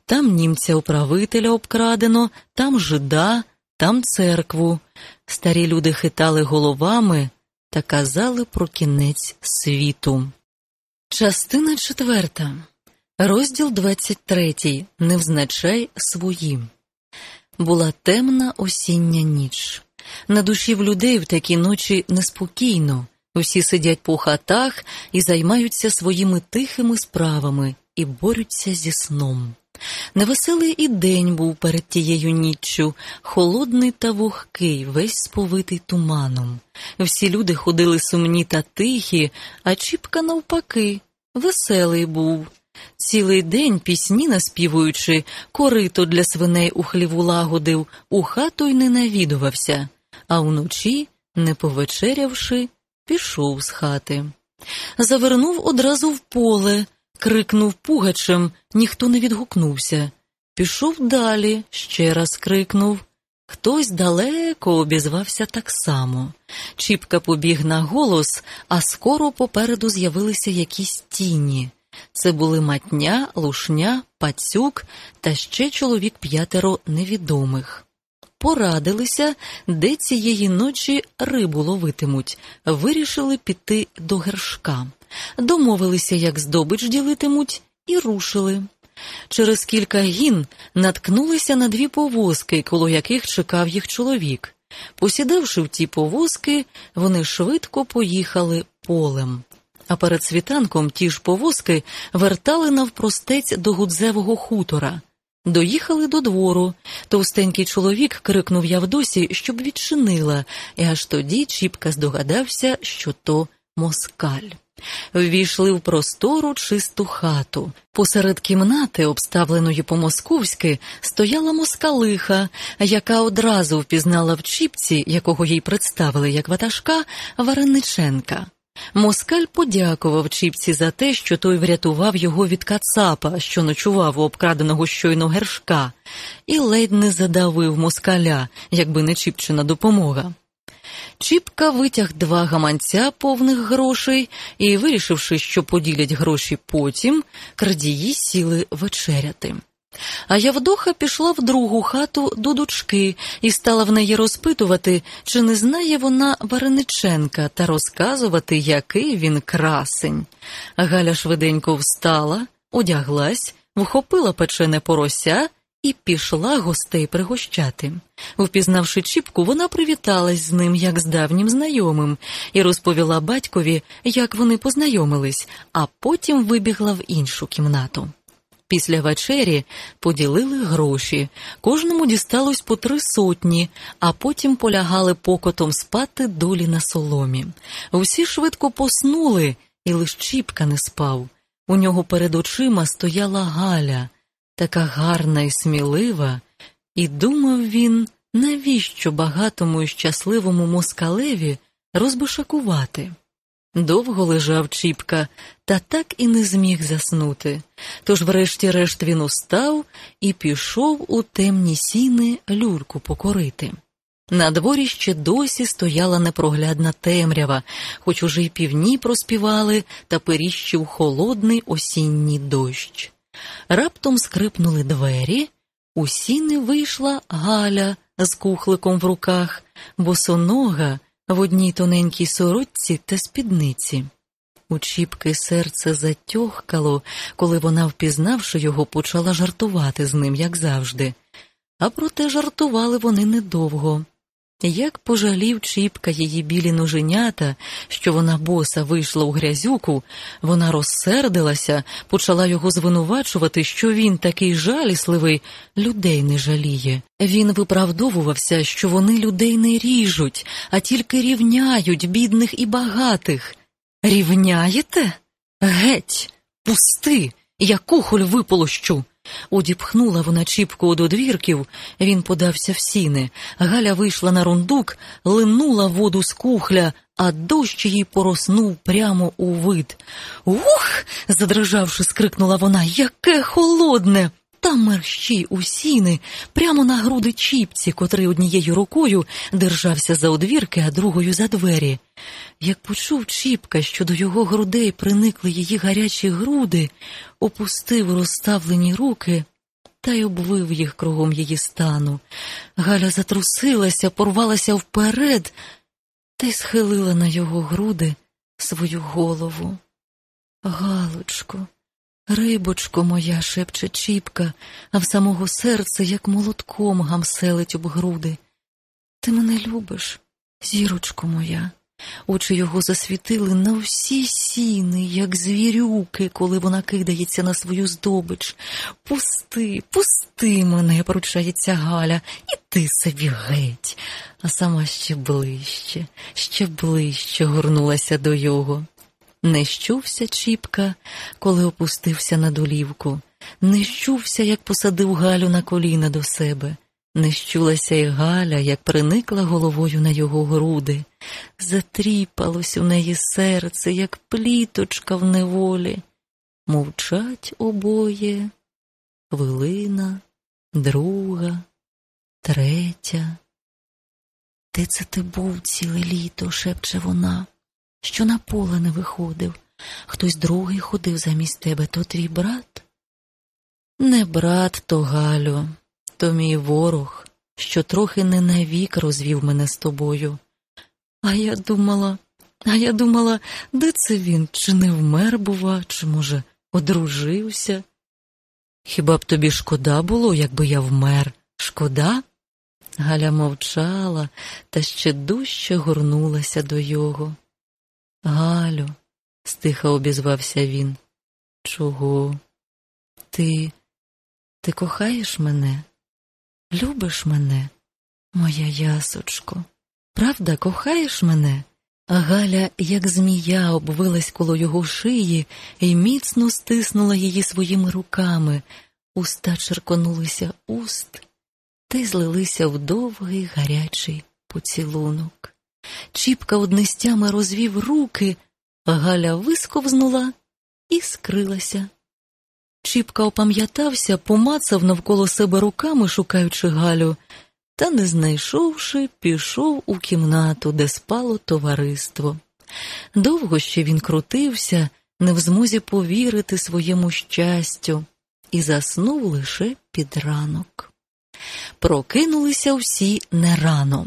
Там німця управителя обкрадено, там жида, там церкву. Старі люди хитали головами та казали про кінець світу. Частина четверта. Розділ 23. Невзначай свої. Була темна осіння ніч. На душі в людей в такі ночі неспокійно. Усі сидять по хатах і займаються своїми тихими справами і борються зі сном. Невеселий і день був перед тією ніччю, холодний та вогкий, весь сповитий туманом. Всі люди ходили сумні та тихі, а Чіпка, навпаки, веселий був. Цілий день пісні наспівуючи, корито для свиней у хліву лагодив, у хату й не навідувався, а вночі, не повечерявши, пішов з хати. Завернув одразу в поле, крикнув пугачем, ніхто не відгукнувся. Пішов далі, ще раз крикнув. Хтось далеко обізвався так само. Чіпка побіг на голос, а скоро попереду з'явилися якісь тіні. Це були матня, лушня, пацюк та ще чоловік п'ятеро невідомих. Порадилися, де цієї ночі рибу ловитимуть, вирішили піти до гершка, домовилися, як здобич ділитимуть, і рушили. Через кілька гін наткнулися на дві повозки, коло яких чекав їх чоловік. Посідавши в ті повозки, вони швидко поїхали полем а перед світанком ті ж повозки вертали навпростець до гудзевого хутора. Доїхали до двору. Товстенький чоловік крикнув Явдосі, щоб відчинила, і аж тоді Чіпка здогадався, що то москаль. Ввійшли в простору чисту хату. Посеред кімнати, обставленої по-московськи, стояла москалиха, яка одразу впізнала в Чіпці, якого їй представили як ватажка, Варениченка. Москаль подякував Чіпці за те, що той врятував його від кацапа, що ночував у обкраденого щойно гершка, і ледь не задавив москаля, якби не Чіпчина допомога. Чіпка витяг два гаманця повних грошей і, вирішивши, що поділять гроші потім, крадії сіли вечеряти. А Явдоха пішла в другу хату до дочки і стала в неї розпитувати, чи не знає вона Варениченка, та розказувати, який він красень. Галя швиденько встала, одяглась, вхопила печене порося і пішла гостей пригощати. Впізнавши Чіпку, вона привіталась з ним, як з давнім знайомим, і розповіла батькові, як вони познайомились, а потім вибігла в іншу кімнату. Після вечері поділили гроші, кожному дісталось по три сотні, а потім полягали покотом спати долі на соломі. Усі швидко поснули, і лиш Чіпка не спав. У нього перед очима стояла Галя, така гарна і смілива, і думав він, навіщо багатому і щасливому москалеві розбишакувати. Довго лежав Чіпка, та так і не зміг заснути. Тож, врешті-решт, він устав і пішов у темні сіни люрку покорити. На дворі ще досі стояла непроглядна темрява, хоч уже й півні проспівали та періщив холодний осінній дощ. Раптом скрипнули двері, у сіни вийшла Галя з кухликом в руках, босонога в одній тоненькій сорочці та спідниці. У Чіпки серце затьохкало, коли вона, впізнавши його, почала жартувати з ним, як завжди. А проте жартували вони недовго. Як пожалів Чіпка її білі ноженята, що вона боса вийшла у грязюку, вона розсердилася, почала його звинувачувати, що він такий жалісливий, людей не жаліє. Він виправдовувався, що вони людей не ріжуть, а тільки рівняють бідних і багатих. Рівняєте? Геть, пусти, я кухоль виполощу. Одіпхнула вона чіпку до двірків, він подався в сіни. Галя вийшла на рундук, линула воду з кухля, а дощ їй пороснув прямо у вид. Ух. задрижавши, скрикнула вона. Яке холодне! Та мерщій у сіни, прямо на груди чіпці, котрий однією рукою держався за одвірки, а другою за двері. Як почув Чіпка, що до його грудей приникли її гарячі груди, опустив розставлені руки та й обвив їх кругом її стану. Галя затрусилася, порвалася вперед та й схилила на його груди свою голову. Галочко, рибочко моя, шепче Чіпка, а в самого серце, як молотком гамселить об груди. Ти мене любиш, зірочко моя. Очі його засвітили на всі сіни, як звірюки, коли вона кидається на свою здобич. Пусти, пусти мене, поручається Галя, і ти собі геть. А сама ще ближче, ще ближче горнулася до його. Не щувся Чіпка, коли опустився на долівку, не щувся, як посадив Галю на коліна до себе. Не щулася й Галя, як приникла головою на його груди, затріпалось у неї серце, як пліточка в неволі. Мовчать обоє, хвилина, друга, третя. Де це ти був ціле літо, шепче вона, що на поле не виходив. Хтось другий ходив замість тебе, то твій брат? Не брат, то Галю то мій ворог, що трохи не навік розвів мене з тобою. А я думала, а я думала, де це він, чи не вмер, бува, чи, може, одружився? Хіба б тобі шкода було, якби я вмер? Шкода? Галя мовчала та ще дужче горнулася до його. Галю, стиха обізвався він. Чого? Ти, ти кохаєш мене? Любиш мене, моя ясочко, правда, кохаєш мене? А Галя, як змія, обвилась коло його шиї і міцно стиснула її своїми руками. Уста черконулися уст та й злилися в довгий гарячий поцілунок. Чіпка однестями розвів руки, Галя висковзнула і скрилася. Чіпка опам'ятався, помацав навколо себе руками, шукаючи Галю, та, не знайшовши, пішов у кімнату, де спало товариство. Довго ще він крутився, не в змозі повірити своєму щастю, і заснув лише під ранок. Прокинулися всі не рано.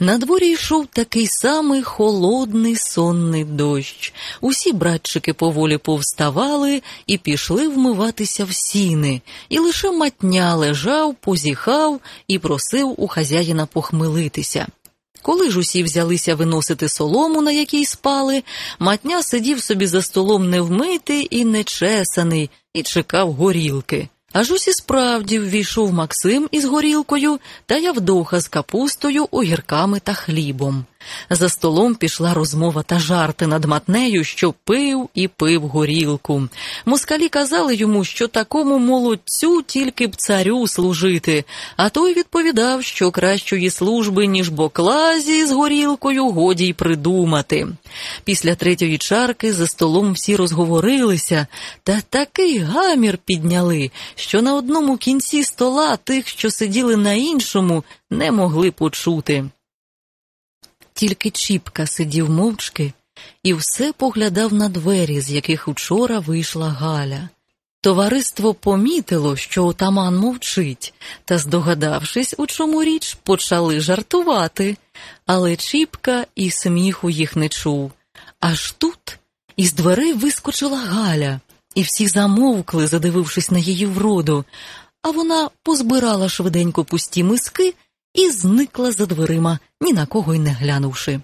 На дворі йшов такий самий холодний сонний дощ. Усі братчики поволі повставали і пішли вмиватися в сіни, і лише матня лежав, позіхав і просив у хазяїна похмелитися. Коли ж усі взялися виносити солому, на якій спали, матня сидів собі за столом невмитий і нечесаний, і чекав горілки. Аж ось і справді ввійшов Максим із горілкою та Явдоха з капустою, огірками та хлібом. За столом пішла розмова та жарти над матнею, що пив і пив горілку. Москалі казали йому, що такому молодцю тільки б царю служити, а той відповідав, що кращої служби, ніж боклазі з горілкою, годі й придумати. Після третьої чарки за столом всі розговорилися, та такий гамір підняли, що на одному кінці стола тих, що сиділи на іншому, не могли почути. Тільки Чіпка сидів мовчки і все поглядав на двері, з яких учора вийшла Галя. Товариство помітило, що отаман мовчить, та, здогадавшись, у чому річ, почали жартувати, але Чіпка і сміху їх не чув. Аж тут Із дверей вискочила Галя, і всі замовкли, задивившись на її вроду, а вона позбирала швиденько пусті миски і зникла за дверима, ні на кого й не глянувши.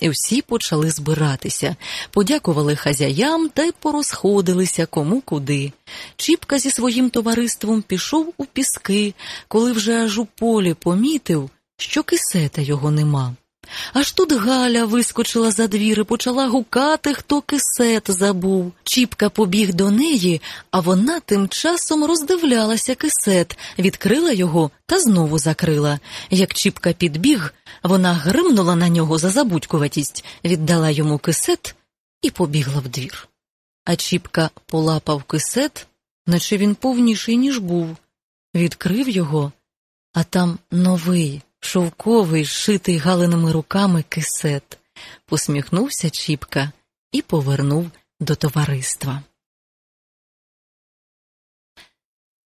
І всі почали збиратися, подякували хазяям та й порозходилися кому куди. Чіпка зі своїм товариством пішов у піски, коли вже аж у полі помітив, що кисета його нема. Аж тут Галя вискочила за двір і почала гукати, хто кисет забув. Чіпка побіг до неї, а вона тим часом роздивлялася кисет, відкрила його та знову закрила. Як Чіпка підбіг, вона гримнула на нього за забудькуватість, віддала йому кисет і побігла в двір. А Чіпка полапав кисет, наче він повніший, ніж був, відкрив його, а там новий шовковий, шитий галиними руками кисет, посміхнувся Чіпка і повернув до товариства.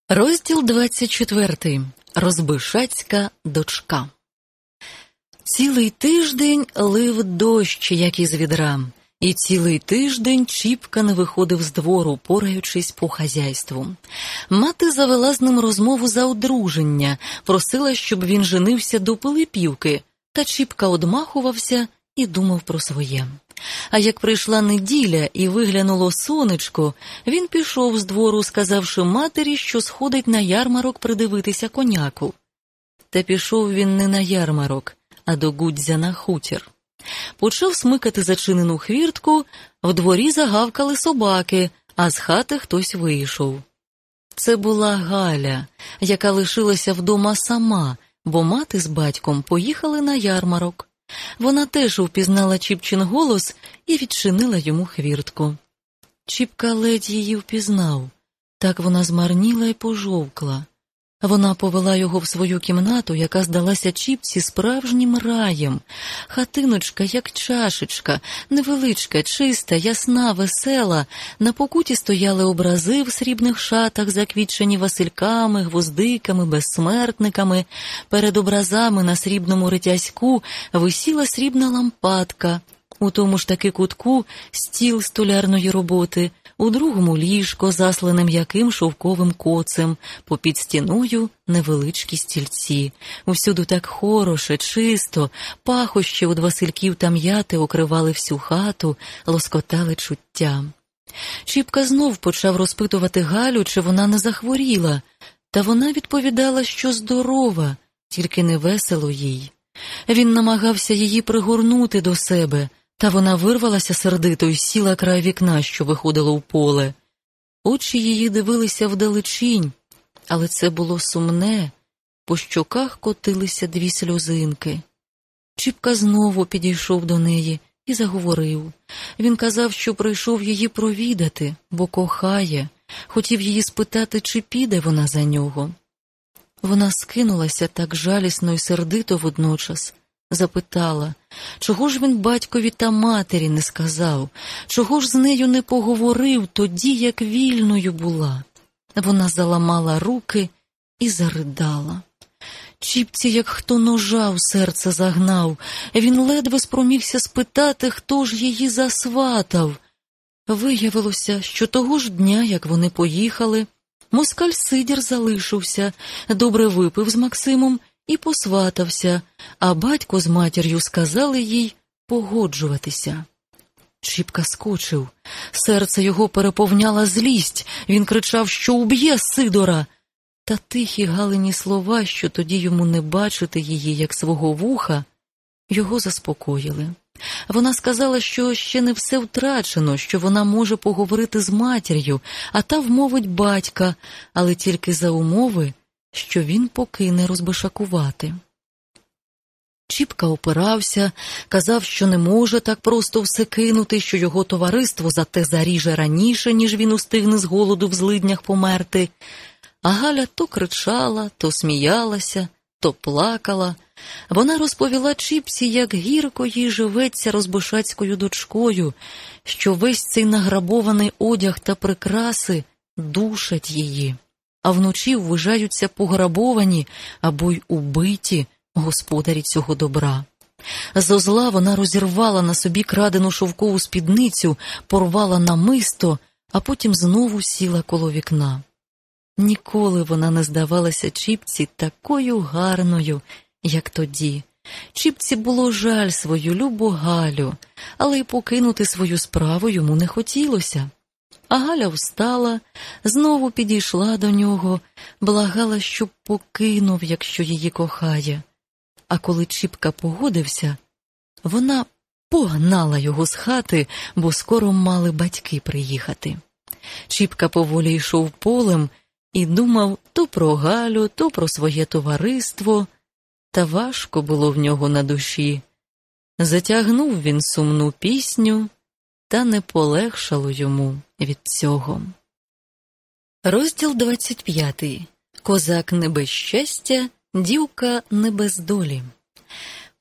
Розділ 24. Розбишацька дочка. Цілий тиждень лив дощ, як із відра, і цілий тиждень Чіпка не виходив з двору, пораючись по хазяйству. Мати завела з ним розмову за одруження, просила, щоб він женився до Пилипівки, та Чіпка одмахувався і думав про своє. А як прийшла неділя і виглянуло сонечко, він пішов з двору, сказавши матері, що сходить на ярмарок придивитися коняку. Та пішов він не на ярмарок, а до Гудзя на хутір. Почав смикати зачинену хвіртку, в дворі загавкали собаки, а з хати хтось вийшов. Це була Галя, яка лишилася вдома сама, бо мати з батьком поїхали на ярмарок. Вона теж впізнала Чіпчин голос і відчинила йому хвіртку. Чіпка ледь її впізнав, так вона змарніла і пожовкла. Вона повела його в свою кімнату, яка здалася Чіпці справжнім раєм. Хатиночка, як чашечка, невеличка, чиста, ясна, весела. На покуті стояли образи в срібних шатах, заквітчені васильками, гвоздиками, безсмертниками. Перед образами на срібному ритязьку висіла срібна лампадка. У тому ж таки кутку стіл столярної роботи, у другому ліжко, заслане м'яким шовковим коцем, попід стіною невеличкі стільці. Усюди так хороше, чисто, пахощі від Васильків та м'яти окривали всю хату, лоскотали чуття. Чіпка знов почав розпитувати Галю, чи вона не захворіла, та вона відповідала, що здорова, тільки не весело їй. Він намагався її пригорнути до себе. Та вона вирвалася сердито і сіла край вікна, що виходило в поле. Очі її дивилися вдалечінь, але це було сумне, по щоках котилися дві сльозинки. Чіпка знову підійшов до неї і заговорив. Він казав, що прийшов її провідати, бо кохає, хотів її спитати, чи піде вона за нього. Вона скинулася так жалісно і сердито водночас запитала, чого ж він батькові та матері не сказав, чого ж з нею не поговорив тоді, як вільною була. Вона заламала руки і заридала. Чіпці, як хто ножа в серце загнав, він ледве спромігся спитати, хто ж її засватав. Виявилося, що того ж дня, як вони поїхали, москаль Сидір залишився, добре випив з Максимом і посватався, а батько з матір'ю сказали їй погоджуватися. Чіпка скочив, серце його переповняла злість, він кричав, що уб'є Сидора. Та тихі галині слова, що тоді йому не бачити її, як свого вуха, його заспокоїли. Вона сказала, що ще не все втрачено, що вона може поговорити з матір'ю, а та вмовить батька, але тільки за умови, що він покине розбишакувати. Чіпка опирався, казав, що не може так просто все кинути, що його товариство зате заріже раніше, ніж він устигне з голоду в злиднях померти. А Галя то кричала, то сміялася, то плакала. Вона розповіла Чіпсі, як гірко їй живеться розбишацькою дочкою, що весь цей награбований одяг та прикраси душать її а вночі вважаються пограбовані або й убиті господарі цього добра. Зо зла вона розірвала на собі крадену шовкову спідницю, порвала намисто, а потім знову сіла коло вікна. Ніколи вона не здавалася Чіпці такою гарною, як тоді. Чіпці було жаль свою любу Галю, але й покинути свою справу йому не хотілося. А Галя встала, знову підійшла до нього, благала, щоб покинув, якщо її кохає. А коли Чіпка погодився, вона погнала його з хати, бо скоро мали батьки приїхати. Чіпка поволі йшов полем і думав то про Галю, то про своє товариство, та важко було в нього на душі. Затягнув він сумну пісню, та не полегшало йому від цього. Розділ 25. Козак не без щастя, дівка не без долі.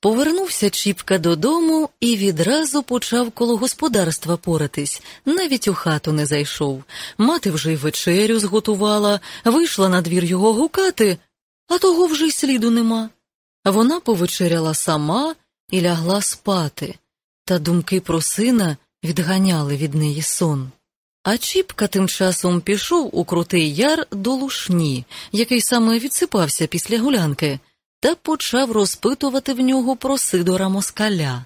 Повернувся Чіпка додому і відразу почав коло господарства поратись, навіть у хату не зайшов. Мати вже й вечерю зготувала, вийшла на двір його гукати, а того вже й сліду нема. Вона повечеряла сама і лягла спати, та думки про сина відганяли від неї сон. А Чіпка тим часом пішов у крутий яр до лушні, який саме відсипався після гулянки, та почав розпитувати в нього про Сидора москаля.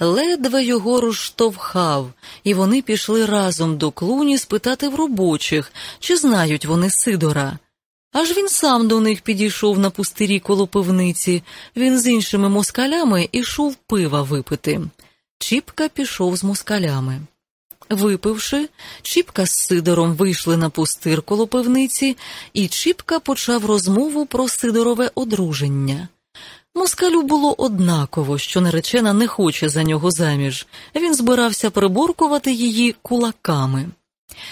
Ледве його розштовхав, і вони пішли разом до клуні спитати в робочих, чи знають вони Сидора. Аж він сам до них підійшов на пустирі коло пивниці, він з іншими москалями ішов пива випити. Чіпка пішов з москалями. Випивши, Чіпка з Сидором вийшли на пустир коло пивниці, і Чіпка почав розмову про Сидорове одруження. Москалю було однаково, що наречена не хоче за нього заміж. Він збирався приборкувати її кулаками.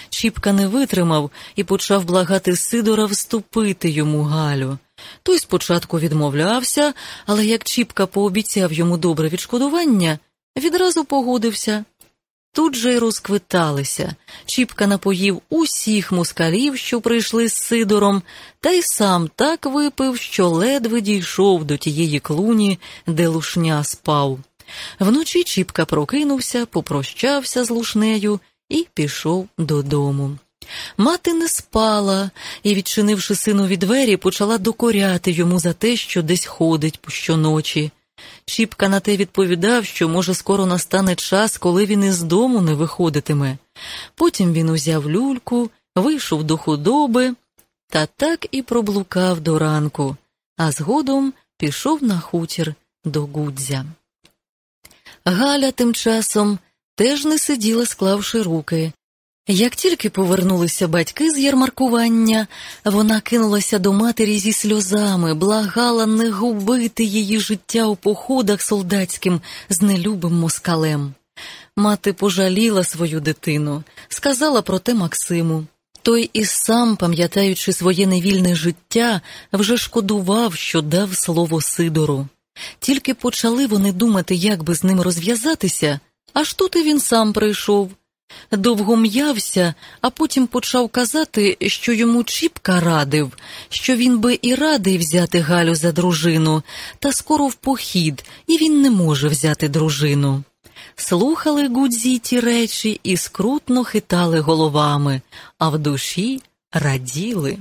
Чіпка не витримав і почав благати Сидора вступити йому Галю. Той спочатку відмовлявся, але як Чіпка пообіцяв йому добре відшкодування, відразу погодився. Тут же й розквиталися. Чіпка напоїв усіх москалів, що прийшли з Сидором, та й сам так випив, що ледве дійшов до тієї клуні, де лушня спав. Вночі Чіпка прокинувся, попрощався з лушнею і пішов додому. Мати не спала і, відчинивши синові двері, почала докоряти йому за те, що десь ходить щоночі. Чіпка на те відповідав, що, може, скоро настане час, коли він із дому не виходитиме. Потім він узяв люльку, вийшов до худоби та так і проблукав до ранку, а згодом пішов на хутір до Гудзя. Галя тим часом теж не сиділа, склавши руки. Як тільки повернулися батьки з ярмаркування, вона кинулася до матері зі сльозами, благала не губити її життя у походах солдатським з нелюбим москалем. Мати пожаліла свою дитину, сказала про те Максиму. Той і сам, пам'ятаючи своє невільне життя, вже шкодував, що дав слово Сидору. Тільки почали вони думати, як би з ним розв'язатися, аж тут і він сам прийшов. Довго м'явся, а потім почав казати, що йому Чіпка радив, що він би і радий взяти Галю за дружину, та скоро в похід, і він не може взяти дружину. Слухали гудзі ті речі і скрутно хитали головами, а в душі раділи.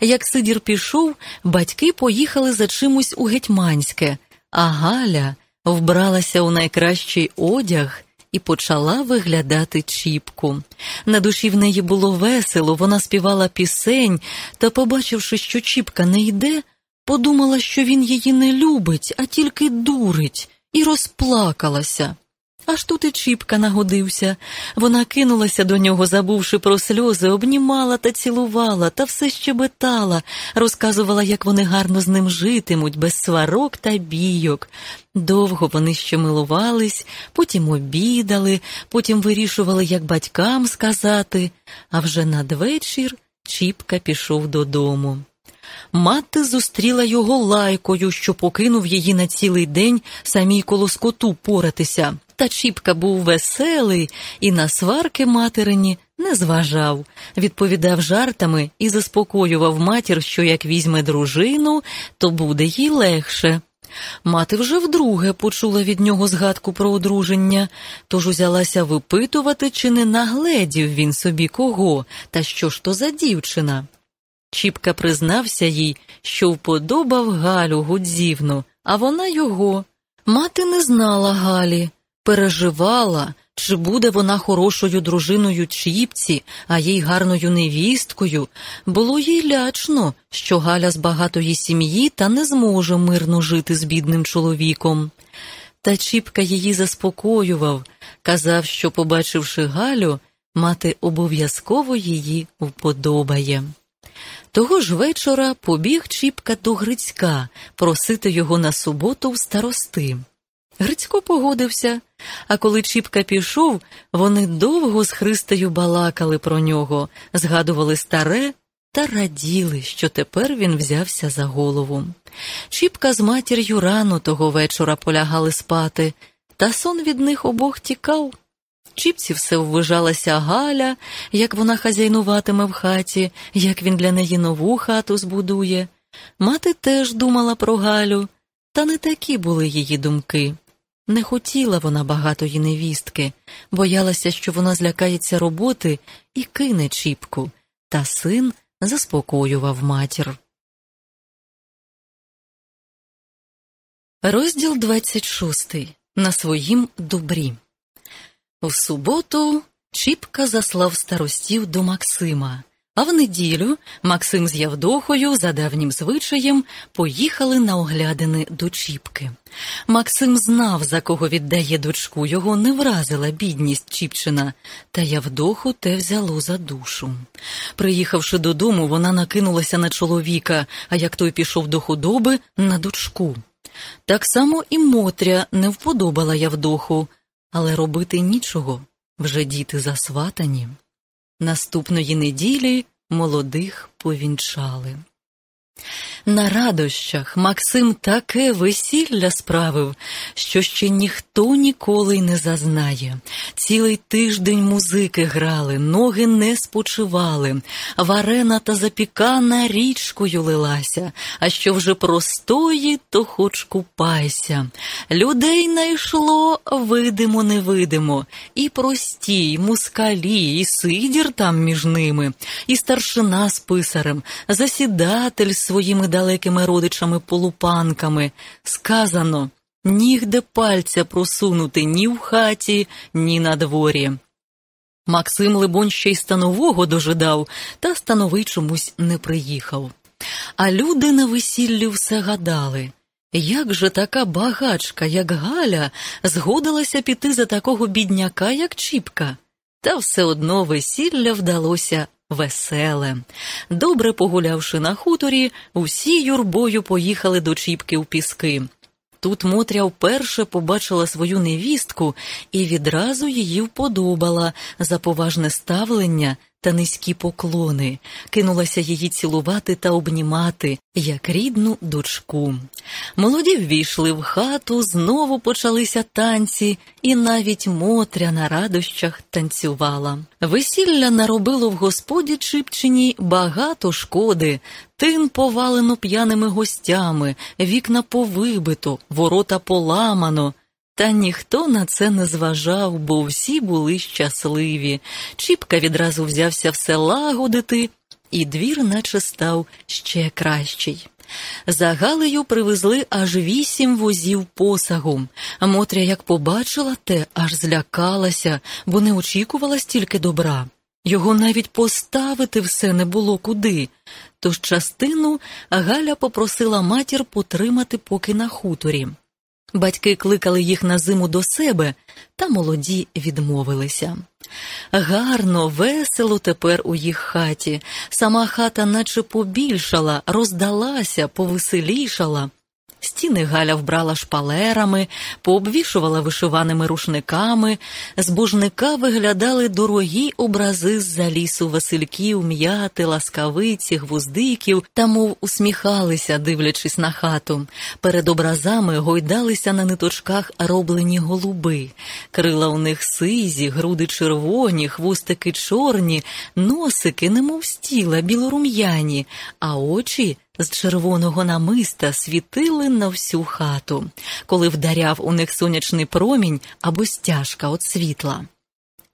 Як Сидір пішов, батьки поїхали за чимось у Гетьманське, а Галя вбралася у найкращий одяг і почала виглядати Чіпку. На душі в неї було весело, вона співала пісень та, побачивши, що Чіпка не йде, подумала, що він її не любить, а тільки дурить, і розплакалася. Аж тут і Чіпка нагодився. Вона кинулася до нього, забувши про сльози, обнімала та цілувала, та все щебетала, розказувала, як вони гарно з ним житимуть, без сварок та бійок. Довго вони ще милувались, потім обідали, потім вирішували, як батькам сказати, а вже надвечір Чіпка пішов додому. Мати зустріла його лайкою, що покинув її на цілий день самій коло скоту поратися. Та Чіпка був веселий і на сварки материні не зважав, відповідав жартами і заспокоював матір, що як візьме дружину, то буде їй легше. Мати вже вдруге почула від нього згадку про одруження, тож узялася випитувати, чи не нагледів він собі кого, та що ж то за дівчина. Чіпка признався їй, що вподобав Галю Гудзівну, а вона його. Мати не знала Галі, переживала, чи буде вона хорошою дружиною Чіпці, а їй гарною невісткою. Було їй лячно, що Галя з багатої сім'ї та не зможе мирно жити з бідним чоловіком. Та Чіпка її заспокоював, казав, що, побачивши Галю, мати обов'язково її вподобає. Того ж вечора побіг Чіпка до Грицька просити його на суботу в старости. Грицько погодився, а коли Чіпка пішов, вони довго з Христею балакали про нього, згадували старе та раділи, що тепер він взявся за голову. Чіпка з матір'ю рано того вечора полягали спати, та сон від них обох тікав. Чіпці все ввижалася Галя, як вона хазяйнуватиме в хаті, як він для неї нову хату збудує. Мати теж думала про Галю, та не такі були її думки. Не хотіла вона багатої невістки, боялася, що вона злякається роботи і кине Чіпку, та син заспокоював матір. Розділ 26. На своїм добрі. В суботу Чіпка заслав старостів до Максима, а в неділю Максим з Явдохою, за давнім звичаєм, поїхали на оглядини до Чіпки. Максим знав, за кого віддає дочку, його не вразила бідність Чіпчина, та Явдоху те взяло за душу. Приїхавши додому, вона накинулася на чоловіка, а як той пішов до худоби, на дочку. Так само і Мотря не вподобала Явдоху, але робити нічого вже діти засватані. Наступної неділі молодих повінчали. На радощах Максим таке весілля справив, що ще ніхто ніколи й не зазнає. Цілий тиждень музики грали, ноги не спочивали, варена та запікана річкою лилася, а що вже простої, то хоч купайся. Людей найшло видимо, невидимо, і прості, і мускалі, і сидір там між ними, і старшина з писарем, засідатель своїми далекими родичами полупанками. Сказано нігде пальця просунути ні в хаті, ні на дворі. Максим, либонь, ще й станового дожидав, та становий чомусь не приїхав. А люди на весіллі все гадали. Як же така багачка, як Галя, згодилася піти за такого бідняка, як Чіпка? Та все одно весілля вдалося веселе. Добре погулявши на хуторі, усі юрбою поїхали до Чіпки в піски. Тут Мотря вперше побачила свою невістку і відразу її вподобала за поважне ставлення та низькі поклони, кинулася її цілувати та обнімати, як рідну дочку. Молоді ввійшли в хату, знову почалися танці, і навіть Мотря на радощах танцювала. Весілля наробило в господі Чипчині багато шкоди, тин повалено п'яними гостями, вікна повибито, ворота поламано. Та ніхто на це не зважав, бо всі були щасливі. Чіпка відразу взявся все лагодити, і двір наче став ще кращий. За Галею привезли аж вісім возів посагу. Мотря, як побачила те, аж злякалася, бо не очікувала стільки добра. Його навіть поставити все не було куди. Тож частину Галя попросила матір потримати поки на хуторі. Батьки кликали їх на зиму до себе, та молоді відмовилися. Гарно, весело тепер у їх хаті. Сама хата наче побільшала, роздалася, повеселішала. Стіни Галя вбрала шпалерами, пообвішувала вишиваними рушниками, з бужника виглядали дорогі образи з за лісу Васильків, м'яти, ласкавиці, гвоздиків та мов усміхалися, дивлячись на хату. Перед образами гойдалися на ниточках роблені голуби. Крила у них сизі, груди червоні, хвостики чорні, носики, немов стіла, білорум'яні, а очі з червоного намиста світили на всю хату, коли вдаряв у них сонячний промінь або стяжка від світла.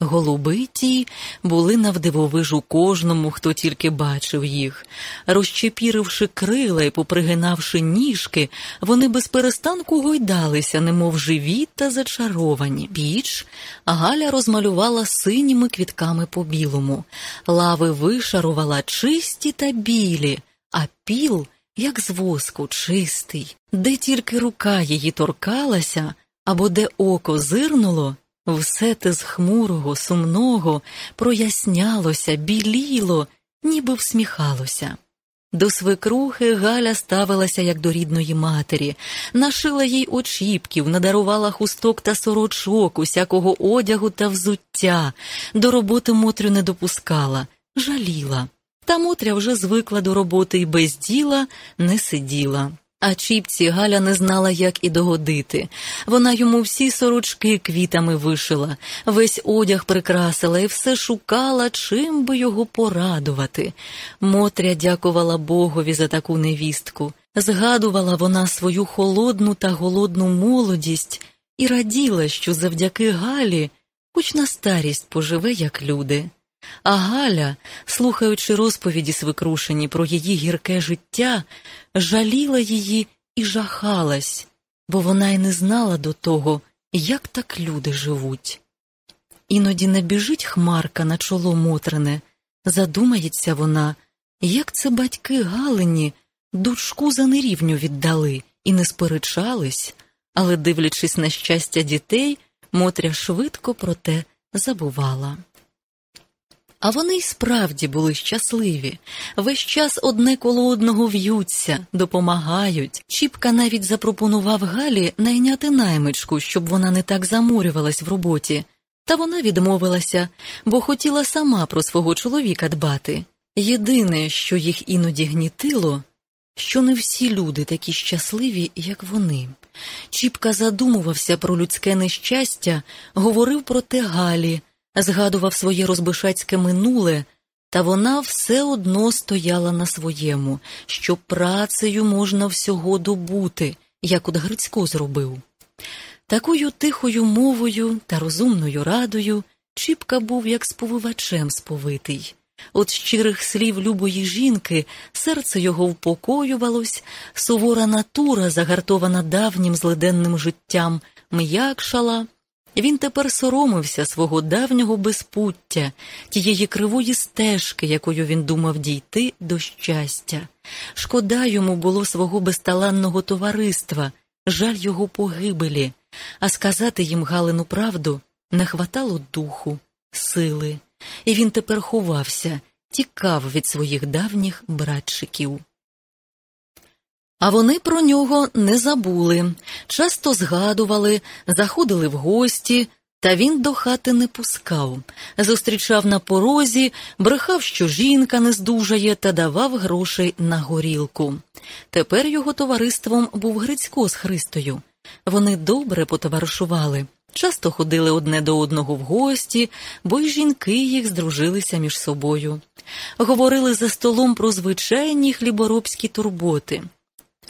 Голуби ті були навдивовижу кожному, хто тільки бачив їх. Розчепіривши крила і попригинавши ніжки, вони без перестанку гойдалися, немов живі та зачаровані. Піч Галя розмалювала синіми квітками по білому, лави вишарувала чисті та білі, а піл, як з воску, чистий, де тільки рука її торкалася або де око зирнуло. Все те з хмурого, сумного прояснялося, біліло, ніби всміхалося. До свекрухи Галя ставилася як до рідної матері, нашила їй очіпків, надарувала хусток та сорочок, усякого одягу та взуття, до роботи Мотрю не допускала, жаліла. Та Мотря вже звикла до роботи і без діла не сиділа. А чіпці Галя не знала, як і догодити. Вона йому всі сорочки квітами вишила, весь одяг прикрасила і все шукала, чим би його порадувати. Мотря дякувала Богові за таку невістку. Згадувала вона свою холодну та голодну молодість і раділа, що завдяки Галі хоч на старість поживе, як люди. А Галя, слухаючи розповіді свекрушені про її гірке життя, жаліла її і жахалась, бо вона й не знала до того, як так люди живуть. Іноді не біжить хмарка на чоло Мотрине, задумається вона, як це батьки Галині дочку за нерівню віддали і не сперечались, але, дивлячись на щастя дітей, Мотря швидко про те забувала. А вони й справді були щасливі, весь час одне коло одного в'ються, допомагають. Чіпка навіть запропонував Галі найняти наймичку, щоб вона не так замурювалась в роботі, та вона відмовилася, бо хотіла сама про свого чоловіка дбати. Єдине, що їх іноді гнітило, що не всі люди такі щасливі, як вони. Чіпка задумувався про людське нещастя, говорив про те Галі згадував своє розбишацьке минуле, та вона все одно стояла на своєму, що працею можна всього добути, як от Грицько зробив. Такою тихою мовою та розумною радою Чіпка був як сповивачем сповитий. От щирих слів любої жінки серце його впокоювалось, сувора натура, загартована давнім злиденним життям, м'якшала, він тепер соромився свого давнього безпуття, тієї кривої стежки, якою він думав дійти до щастя. Шкода йому було свого безталанного товариства, жаль його погибелі, а сказати їм Галину правду не хватало духу, сили, і він тепер ховався, тікав від своїх давніх братчиків. А вони про нього не забули, часто згадували, заходили в гості, та він до хати не пускав, зустрічав на порозі, брехав, що жінка не здужає, та давав грошей на горілку. Тепер його товариством був Грицько з Христою. Вони добре потоваришували, часто ходили одне до одного в гості, бо й жінки їх здружилися між собою. Говорили за столом про звичайні хліборобські турботи.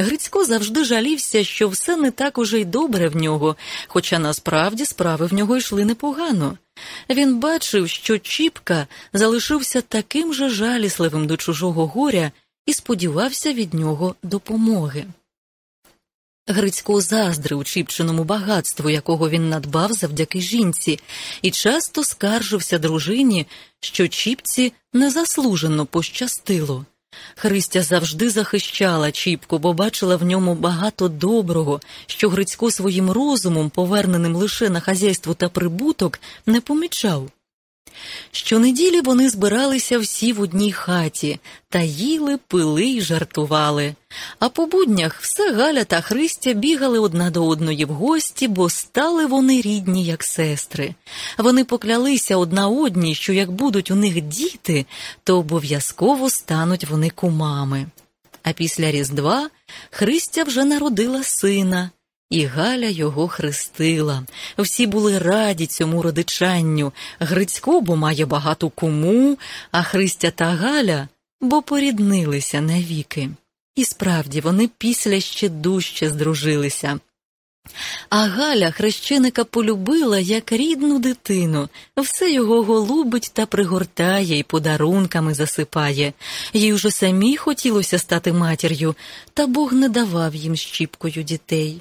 Грицько завжди жалівся, що все не так уже й добре в нього, хоча насправді справи в нього йшли непогано. Він бачив, що Чіпка залишився таким же жалісливим до чужого горя і сподівався від нього допомоги. Грицько заздрив Чіпчиному багатству, якого він надбав завдяки жінці, і часто скаржився дружині, що Чіпці незаслужено пощастило. Христя завжди захищала Чіпку, бо бачила в ньому багато доброго, що Грицько своїм розумом, поверненим лише на хазяйство та прибуток, не помічав. Щонеділі вони збиралися всі в одній хаті та їли, пили й жартували. А по буднях все Галя та Христя бігали одна до одної в гості, бо стали вони рідні, як сестри. Вони поклялися одна одній, що як будуть у них діти, то обов'язково стануть вони кумами. А після Різдва Христя вже народила сина і Галя його хрестила. Всі були раді цьому родичанню. Грицько, бо має багату куму, а Христя та Галя бо поріднилися навіки. І справді вони після ще дужче здружилися. А Галя хрещеника полюбила як рідну дитину, все його голубить та пригортає і подарунками засипає. Їй уже самій хотілося стати матір'ю, та Бог не давав їм щіпкою дітей.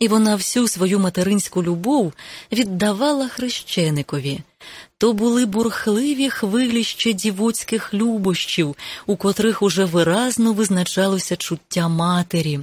І вона всю свою материнську любов віддавала хрещеникові. То були бурхливі хвилі ще дівоцьких любощів, у котрих уже виразно визначалося чуття матері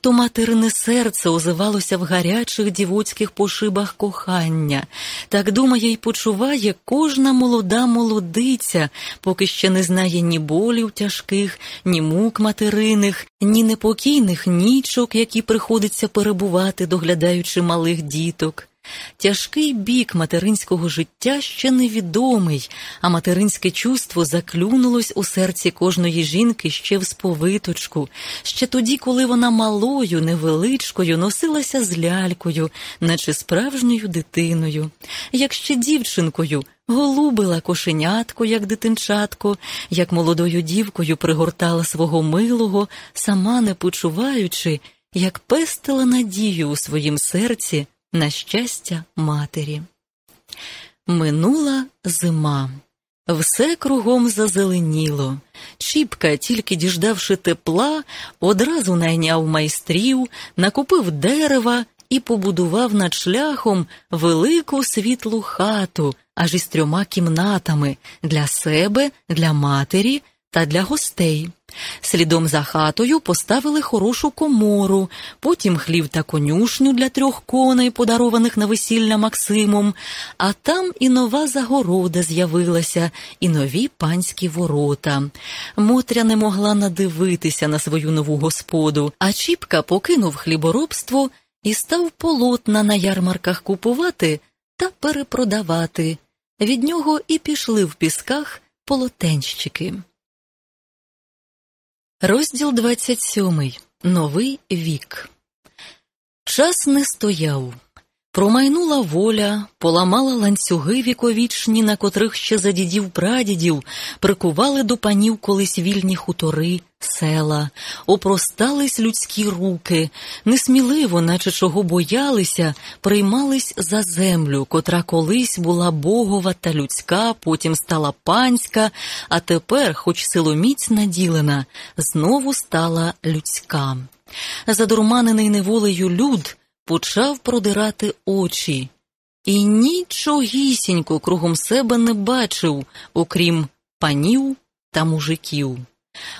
то материне серце озивалося в гарячих дівоцьких пошибах кохання, так думає й почуває кожна молода молодиця, поки ще не знає ні болів тяжких, ні мук материних, ні непокійних нічок, які приходиться перебувати, доглядаючи малих діток. Тяжкий бік материнського життя ще невідомий, а материнське чувство заклюнулось у серці кожної жінки ще в сповиточку, ще тоді, коли вона малою, невеличкою носилася з лялькою, наче справжньою дитиною, як ще дівчинкою. Голубила кошенятко, як дитинчатко, як молодою дівкою пригортала свого милого, сама не почуваючи, як пестила надію у своїм серці на щастя матері. Минула зима. Все кругом зазеленіло. Чіпка, тільки діждавши тепла, одразу найняв майстрів, накупив дерева і побудував над шляхом велику світлу хату, аж із трьома кімнатами для себе, для матері та для гостей. Слідом за хатою поставили хорошу комору, потім хлів та конюшню для трьох коней, подарованих на весілля Максимом, а там і нова загорода з'явилася, і нові панські ворота. Мотря не могла надивитися на свою нову господу, а Чіпка покинув хліборобство і став полотна на ярмарках купувати та перепродавати. Від нього і пішли в пісках полотенщики. Розділ 27. Новий вік. Час не стояв. Промайнула воля, поламала ланцюги віковічні, на котрих ще за дідів прадідів прикували до панів колись вільні хутори, села, опростались людські руки, несміливо, наче чого боялися, приймались за землю, котра колись була богова та людська, потім стала панська, а тепер, хоч силоміць наділена, знову стала людська. Задурманений неволею люд почав продирати очі і нічогісінько кругом себе не бачив, окрім панів та мужиків.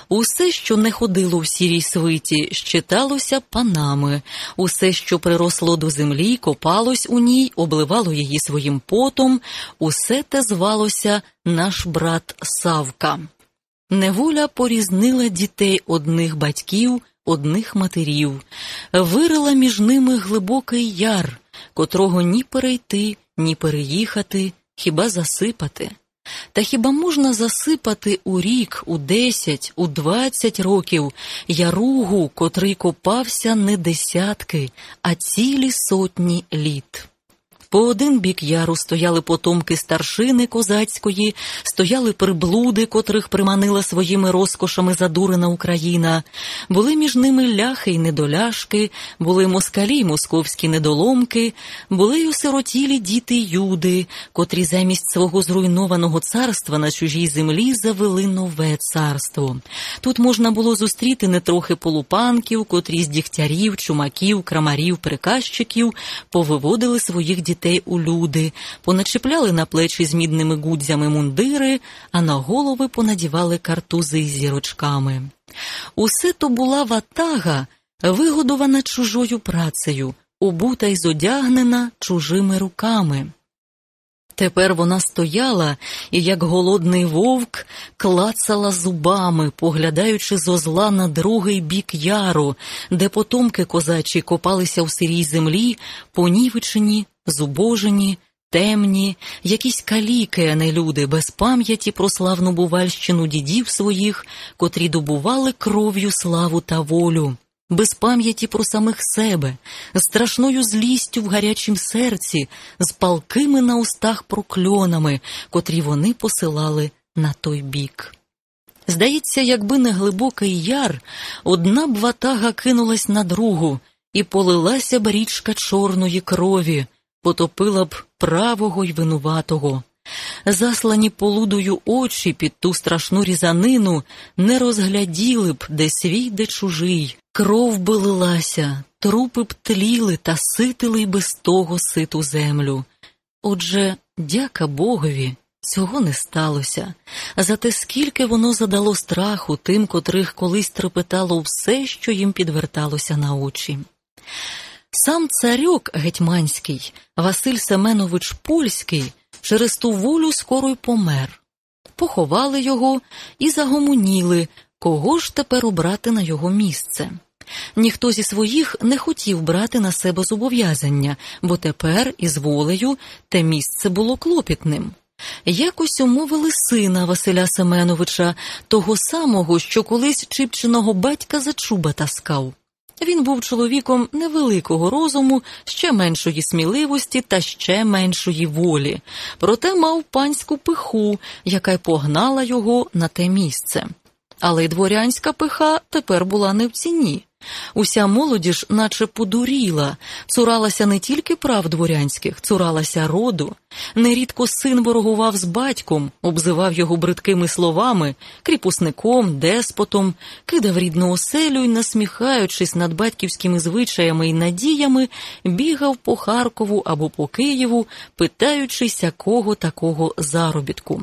Усе, що не ходило в сірій свиті, щиталося панами, усе, що приросло до землі, копалось у ній, обливало її своїм потом, усе те звалося наш брат Савка. Неволя порізнила дітей одних батьків одних матерів, вирила між ними глибокий яр, котрого ні перейти, ні переїхати, хіба засипати. Та хіба можна засипати у рік, у десять, у двадцять років яругу, котрий копався не десятки, а цілі сотні літ? По один бік яру стояли потомки старшини козацької, стояли приблуди, котрих приманила своїми розкошами задурена Україна, були між ними ляхи й недоляшки, були москалі й московські недоломки, були й осиротілі діти юди, котрі замість свого зруйнованого царства на чужій землі завели нове царство. Тут можна було зустріти не трохи полупанків, котрі з дігтярів, чумаків, крамарів, приказчиків повиводили своїх дітей дітей у люди, поначепляли на плечі з мідними гудзями мундири, а на голови понадівали картузи з зірочками. Усе то була ватага, вигодована чужою працею, обута й зодягнена чужими руками. Тепер вона стояла і, як голодний вовк, клацала зубами, поглядаючи зо зла на другий бік яру, де потомки козачі копалися в сирій землі, понівечені, зубожені, темні, якісь каліки, а не люди, без пам'яті про славну бувальщину дідів своїх, котрі добували кров'ю славу та волю без пам'яті про самих себе, страшною злістю в гарячім серці, з палкими на устах прокльонами, котрі вони посилали на той бік. Здається, якби не глибокий яр, одна б ватага кинулась на другу, і полилася б річка чорної крові, потопила б правого й винуватого. Заслані полудою очі під ту страшну різанину не розгляділи б, де свій, де чужий, кров би лилася, трупи б тліли та ситили й без того ситу землю. Отже, дяка Богові, цього не сталося, зате скільки воно задало страху тим, котрих колись трепетало все, що їм підверталося на очі. Сам царьок гетьманський, Василь Семенович Польський, через ту волю скоро й помер. Поховали його і загомоніли, кого ж тепер обрати на його місце. Ніхто зі своїх не хотів брати на себе зобов'язання, бо тепер, із волею, те місце було клопітним. Якось умовили сина Василя Семеновича, того самого, що колись Чипчиного батька за чуба таскав. Він був чоловіком невеликого розуму, ще меншої сміливості та ще меншої волі, проте мав панську пиху, яка й погнала його на те місце. Але й дворянська пиха тепер була не в ціні. Уся молодіж, наче подуріла, цуралася не тільки прав дворянських, цуралася роду. Нерідко син ворогував з батьком, обзивав його бридкими словами, кріпусником, деспотом, кидав рідну оселю і, насміхаючись над батьківськими звичаями і надіями, бігав по Харкову або по Києву, питаючись якого такого заробітку.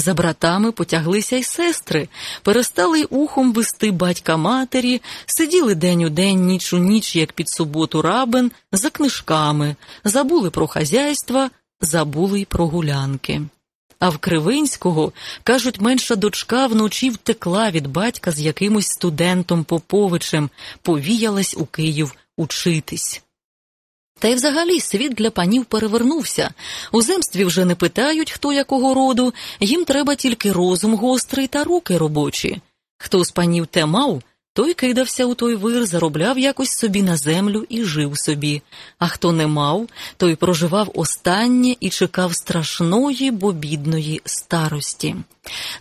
За братами потяглися й сестри, перестали ухом вести батька матері, сиділи день у день, ніч у ніч, як під суботу рабин, за книжками, забули про хазяйства, забули й про гулянки. А в Кривинського, кажуть, менша дочка вночі втекла від батька з якимось студентом Поповичем, повіялась у Київ учитись. Та й взагалі світ для панів перевернувся. У земстві вже не питають, хто якого роду, їм треба тільки розум гострий та руки робочі. Хто з панів те мав, той кидався у той вир, заробляв якось собі на землю і жив собі, а хто не мав, той проживав останнє і чекав страшної, бо бідної старості.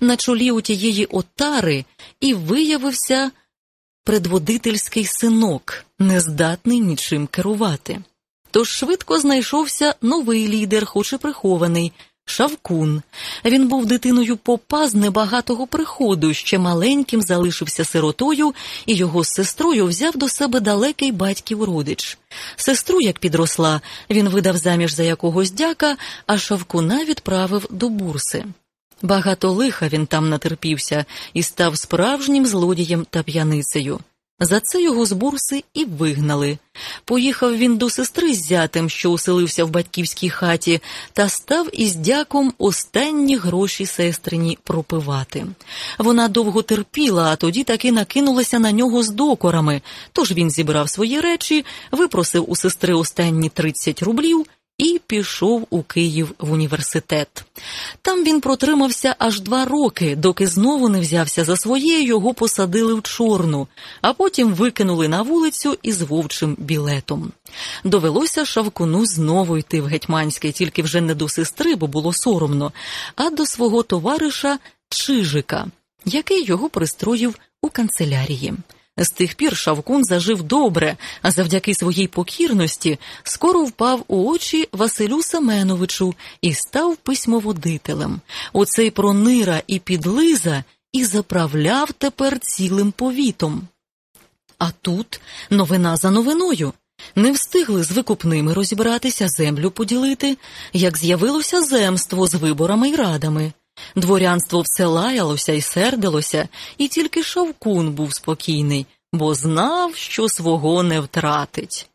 На чолі у тієї отари і виявився предводительський синок, нездатний нічим керувати. Тож швидко знайшовся новий лідер, хоч і прихований. Шавкун. Він був дитиною попа з небагатого приходу, ще маленьким залишився сиротою, і його з сестрою взяв до себе далекий батьків родич. Сестру, як підросла, він видав заміж за якогось дяка, а Шавкуна відправив до бурси. Багато лиха він там натерпівся і став справжнім злодієм та п'яницею. За це його з бурси і вигнали. Поїхав він до сестри з зятем, що оселився в батьківській хаті, та став із дяком останні гроші сестрині пропивати. Вона довго терпіла, а тоді таки накинулася на нього з докорами. Тож він зібрав свої речі, випросив у сестри останні 30 рублів і пішов у Київ в університет. Там він протримався аж два роки, доки знову не взявся за своє, його посадили в чорну, а потім викинули на вулицю із вовчим білетом. Довелося Шавкуну знову йти в гетьманське, тільки вже не до сестри, бо було соромно, а до свого товариша Чижика, який його пристроїв у канцелярії. З тих пір Шавкун зажив добре, а завдяки своїй покірності скоро впав у очі Василю Семеновичу і став письмоводителем. Оцей пронира і підлиза і заправляв тепер цілим повітом. А тут новина за новиною. Не встигли з викупними розібратися, землю поділити, як з'явилося земство з виборами й радами. Дворянство все лаялося і сердилося, і тільки Шавкун був спокійний, бо знав, що свого не втратить.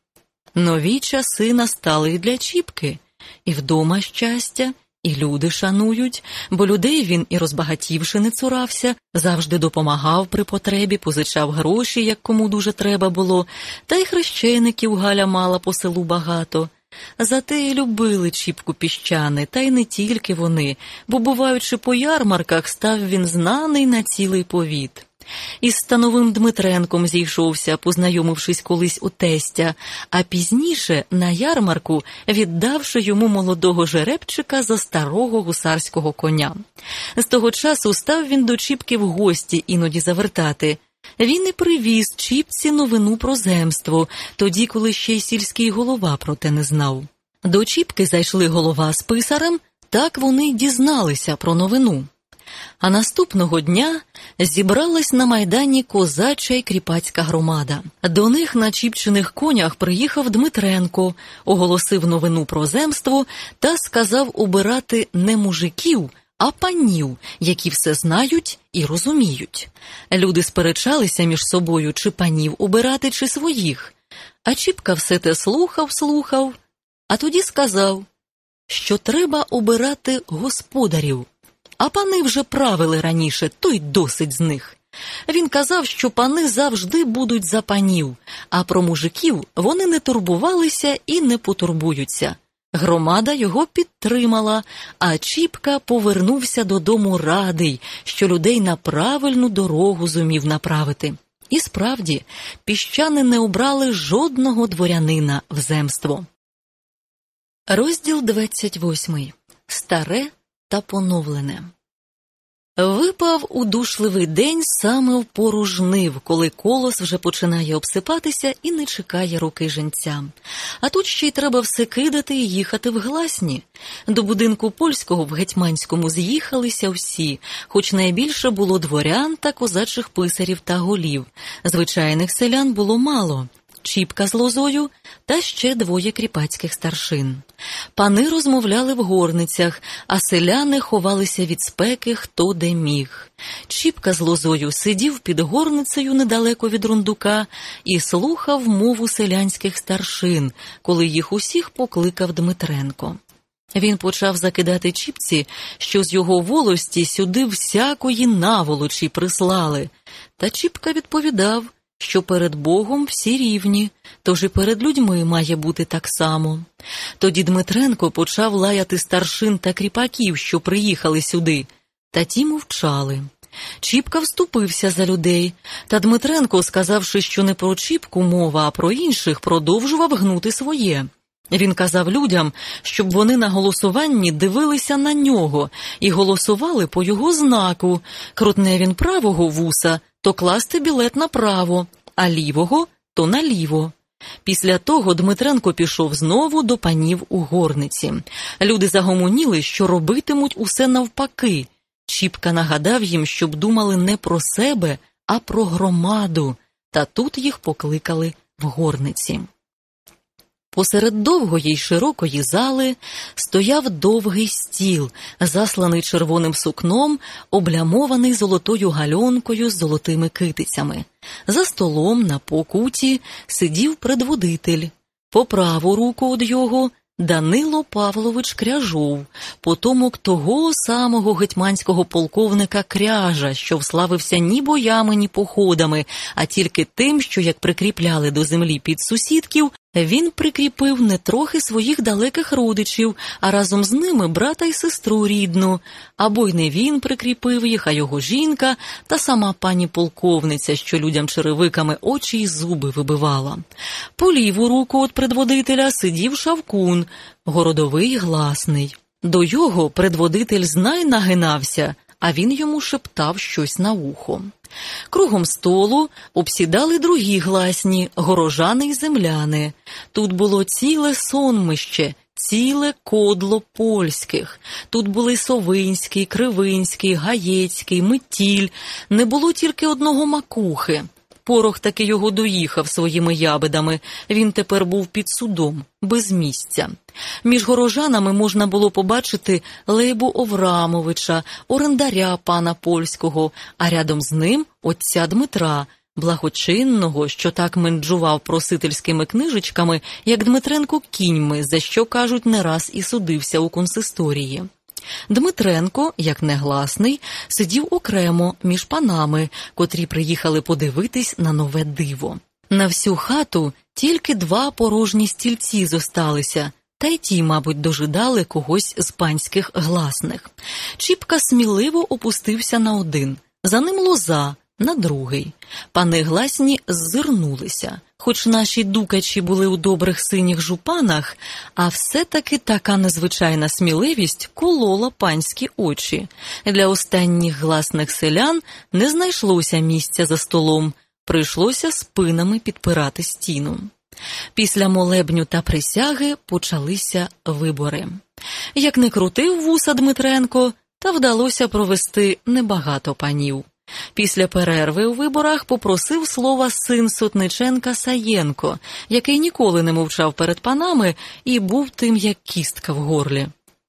Нові часи настали й для Чіпки, і вдома щастя, і люди шанують, бо людей він і розбагатівши не цурався, завжди допомагав при потребі, позичав гроші, як кому дуже треба було, та й хрещеників Галя мала по селу багато. Зате й любили Чіпку піщани, та й не тільки вони, бо, буваючи по ярмарках, став він знаний на цілий повіт. Із становим Дмитренком зійшовся, познайомившись колись у тестя, а пізніше на ярмарку віддавши йому молодого жеребчика за старого гусарського коня. З того часу став він до Чіпки в гості іноді завертати. Він і привіз Чіпці новину про земство, тоді, коли ще й сільський голова про те не знав. До Чіпки зайшли голова з писарем, так вони дізналися про новину. А наступного дня зібралась на майдані козача й кріпацька громада. До них на чіпчених конях приїхав Дмитренко, оголосив новину про земство та сказав убирати не мужиків, а панів, які все знають і розуміють. Люди сперечалися між собою, чи панів убирати, чи своїх. А Чіпка все те слухав, слухав, а тоді сказав, що треба обирати господарів. А пани вже правили раніше, то й досить з них. Він казав, що пани завжди будуть за панів, а про мужиків вони не турбувалися і не потурбуються. Громада його підтримала, а Чіпка повернувся додому радий, що людей на правильну дорогу зумів направити. І справді, піщани не обрали жодного дворянина в земство. Розділ 28. Старе та поновлене. Випав удушливий день саме в пору жнив, коли колос вже починає обсипатися і не чекає руки женця. А тут ще й треба все кидати і їхати в гласні. До будинку польського в гетьманському з'їхалися всі, хоч найбільше було дворян та козачих писарів та голів. Звичайних селян було мало. Чіпка з лозою та ще двоє кріпацьких старшин. Пани розмовляли в горницях, а селяни ховалися від спеки хто де міг. Чіпка з лозою сидів під горницею недалеко від рундука і слухав мову селянських старшин, коли їх усіх покликав Дмитренко. Він почав закидати чіпці, що з його волості сюди всякої наволочі прислали. Та Чіпка відповідав що перед Богом всі рівні, тож і перед людьми має бути так само. Тоді Дмитренко почав лаяти старшин та кріпаків, що приїхали сюди, та ті мовчали. Чіпка вступився за людей, та Дмитренко, сказавши, що не про Чіпку мова, а про інших, продовжував гнути своє. Він казав людям, щоб вони на голосуванні дивилися на нього і голосували по його знаку. Крутне він правого вуса, то класти білет направо, а лівого то наліво. Після того Дмитренко пішов знову до панів у горниці. Люди загомоніли, що робитимуть усе навпаки. Чіпка нагадав їм, щоб думали не про себе, а про громаду, та тут їх покликали в горниці. Посеред довгої й широкої зали стояв довгий стіл, засланий червоним сукном, облямований золотою гальонкою з золотими китицями. За столом на покуті сидів предводитель. По праву руку від його Данило Павлович Кряжов, потомок того самого гетьманського полковника Кряжа, що вславився ні боями, ні походами, а тільки тим, що як прикріпляли до землі під сусідків, він прикріпив не трохи своїх далеких родичів, а разом з ними брата й сестру рідну. Або й не він прикріпив їх, а його жінка та сама пані полковниця, що людям черевиками очі й зуби вибивала. По ліву руку від предводителя сидів шавкун, городовий гласний. До його предводитель знай нагинався, а він йому шептав щось на ухо. Кругом столу обсідали другі гласні, горожани й земляни. Тут було ціле сонмище, ціле кодло польських. Тут були Совинський, Кривинський, Гаєцький, Митіль, не було тільки одного макухи. Порох таки його доїхав своїми ябедами. Він тепер був під судом, без місця. Між горожанами можна було побачити Лейбу Оврамовича, орендаря пана польського, а рядом з ним отця Дмитра, благочинного, що так менджував просительськими книжечками, як Дмитренко кіньми, за що кажуть, не раз і судився у консисторії. Дмитренко, як негласний, сидів окремо між панами, котрі приїхали подивитись на нове диво. На всю хату тільки два порожні стільці зосталися, та й ті, мабуть, дожидали когось з панських гласних. Чіпка сміливо опустився на один. За ним лоза, на другий. Пани гласні ззирнулися. Хоч наші дукачі були у добрих синіх жупанах, а все-таки така незвичайна сміливість колола панські очі. Для останніх гласних селян не знайшлося місця за столом, прийшлося спинами підпирати стіну. Після молебню та присяги почалися вибори. Як не крутив вуса Дмитренко, та вдалося провести небагато панів. Після перерви у виборах попросив слова син Сотниченка Саєнко, який ніколи не мовчав перед панами і був тим, як кістка в горлі.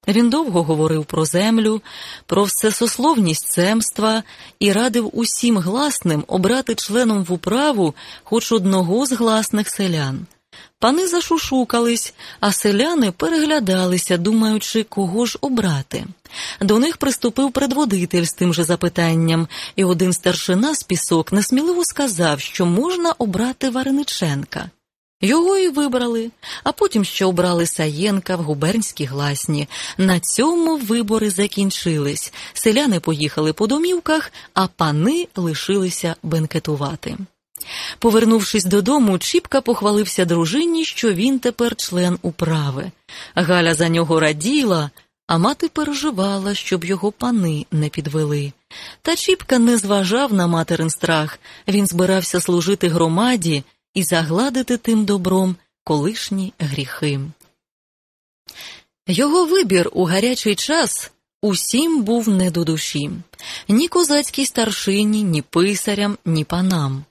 Він довго говорив про землю, про всесословність семства і радив усім гласним обрати членом в управу хоч одного з гласних селян. Пани зашушукались, а селяни переглядалися, думаючи, кого ж обрати. До них приступив предводитель з тим же запитанням, і один старшина з пісок несміливо сказав, що можна обрати Варениченка. Його і вибрали, а потім ще обрали Саєнка в губернській гласні. На цьому вибори закінчились. Селяни поїхали по домівках, а пани лишилися бенкетувати. Повернувшись додому, Чіпка похвалився дружині, що він тепер член управи. Галя за нього раділа, а мати переживала, щоб його пани не підвели. Та Чіпка не зважав на материн страх, він збирався служити громаді і загладити тим добром колишні гріхи. Його вибір у гарячий час усім був не до душі ні козацькій старшині, ні писарям, ні панам.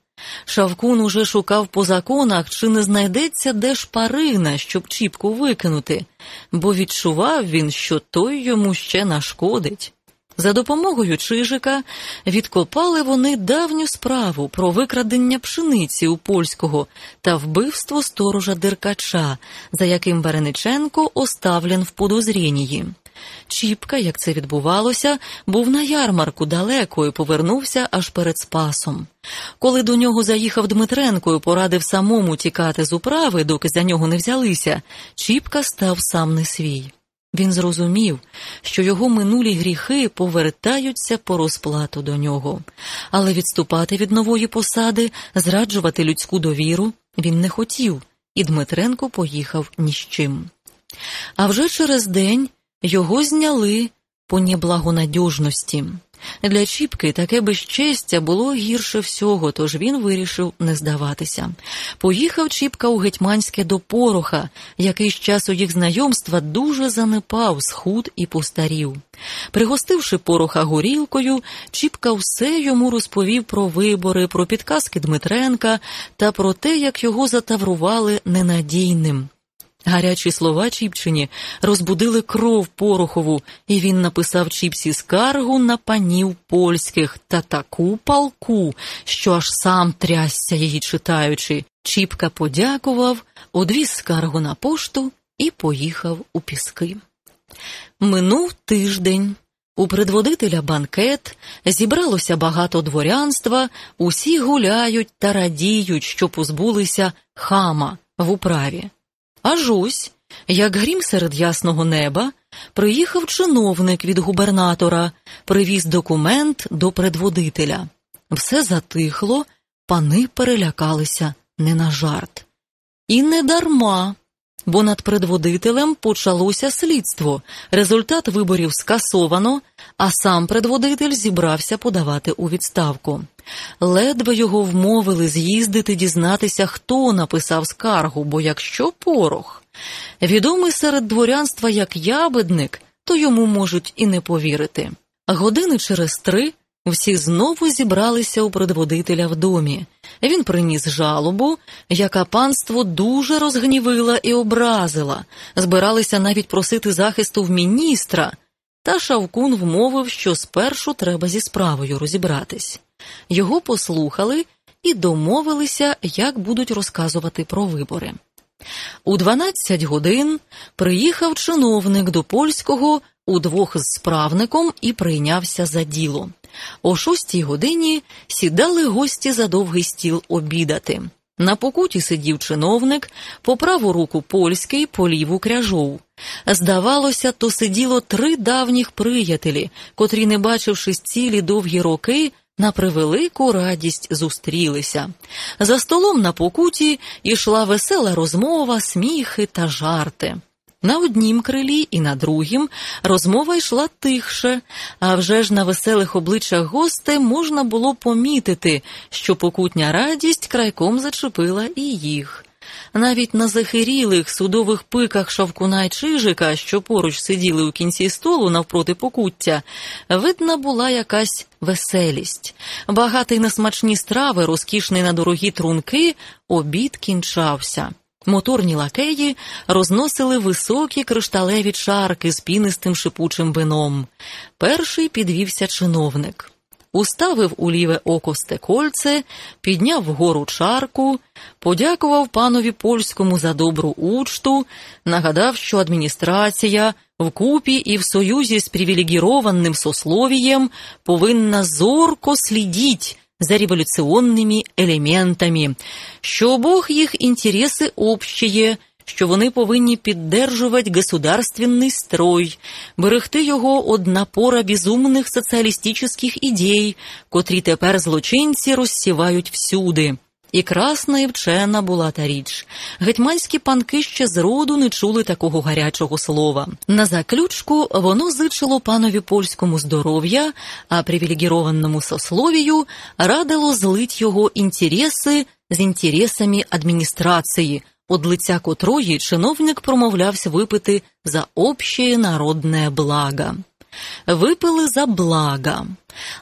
Шавкун уже шукав по законах, чи не знайдеться де шпарина, щоб чіпку викинути, бо відчував він, що той йому ще нашкодить. За допомогою Чижика відкопали вони давню справу про викрадення пшениці у польського та вбивство сторожа Деркача, за яким Берениченко оставлен в подозрінні. Чіпка, як це відбувалося, був на ярмарку далеко і повернувся аж перед Спасом. Коли до нього заїхав Дмитренко і порадив самому тікати з управи, доки за нього не взялися, Чіпка став сам не свій. Він зрозумів, що його минулі гріхи повертаються по розплату до нього, але відступати від нової посади, зраджувати людську довіру він не хотів, і Дмитренко поїхав ні з чим. А вже через день його зняли по неблагонадіжності. Для Чіпки таке безчестя було гірше всього, тож він вирішив не здаватися. Поїхав Чіпка у Гетьманське до Пороха, який з часу їх знайомства дуже занепав, схуд і постарів. Пригостивши Пороха горілкою, Чіпка все йому розповів про вибори, про підказки Дмитренка та про те, як його затаврували ненадійним. Гарячі слова Чіпчині розбудили кров Порохову, і він написав Чіпсі скаргу на панів польських та таку палку, що аж сам трясся її читаючи. Чіпка подякував, одвіз скаргу на пошту і поїхав у піски. Минув тиждень. У предводителя банкет зібралося багато дворянства, усі гуляють та радіють, що позбулися хама в управі. Аж ось, як грім серед ясного неба, приїхав чиновник від губернатора, привіз документ до предводителя. Все затихло, пани перелякалися не на жарт. І не дарма, бо над предводителем почалося слідство. Результат виборів скасовано, а сам предводитель зібрався подавати у відставку. Ледве його вмовили з'їздити дізнатися, хто написав скаргу, бо якщо порох. Відомий серед дворянства як ябедник, то йому можуть і не повірити. Години через три всі знову зібралися у предводителя в домі. Він приніс жалобу, яка панство дуже розгнівила і образила, збиралися навіть просити захисту в міністра, та Шавкун вмовив, що спершу треба зі справою розібратись. Його послухали і домовилися, як будуть розказувати про вибори. У 12 годин приїхав чиновник до польського удвох з справником і прийнявся за діло. О шостій годині сідали гості за довгий стіл обідати. На покуті сидів чиновник, по праву руку польський, по ліву кряжов. Здавалося, то сиділо три давніх приятелі, котрі, не бачившись цілі довгі роки, на превелику радість зустрілися. За столом на покуті йшла весела розмова, сміхи та жарти. На однім крилі і на другім розмова йшла тихше, а вже ж на веселих обличчях гостей можна було помітити, що покутня радість крайком зачепила і їх. Навіть на захирілих судових пиках Шавкуна й Чижика, що поруч сиділи у кінці столу навпроти покуття, видна була якась веселість. Багатий на смачні страви, розкішний на дорогі трунки, обід кінчався. Моторні лакеї розносили високі кришталеві чарки з пінистим шипучим вином. Перший підвівся чиновник. Уставив у ліве око стекольце, підняв вгору чарку, подякував панові польському за добру учту, нагадав, що адміністрація вкупі і в союзі з привілегірованим сословієм повинна зорко слідіть за революціонними елементами, що обох їх інтереси общие, що вони повинні піддержувати государственний строй, берегти його від напора безумних соціалістичних ідей, котрі тепер злочинці розсівають всюди. І красна і вчена була та річ. Гетьманські панки ще зроду не чули такого гарячого слова. На заключку воно зичило панові польському здоров'я, а привілегірованому сословію радило злить його інтереси з інтересами адміністрації, од лиця котрої чиновник промовлявся випити за общее народне благо. Випили за блага.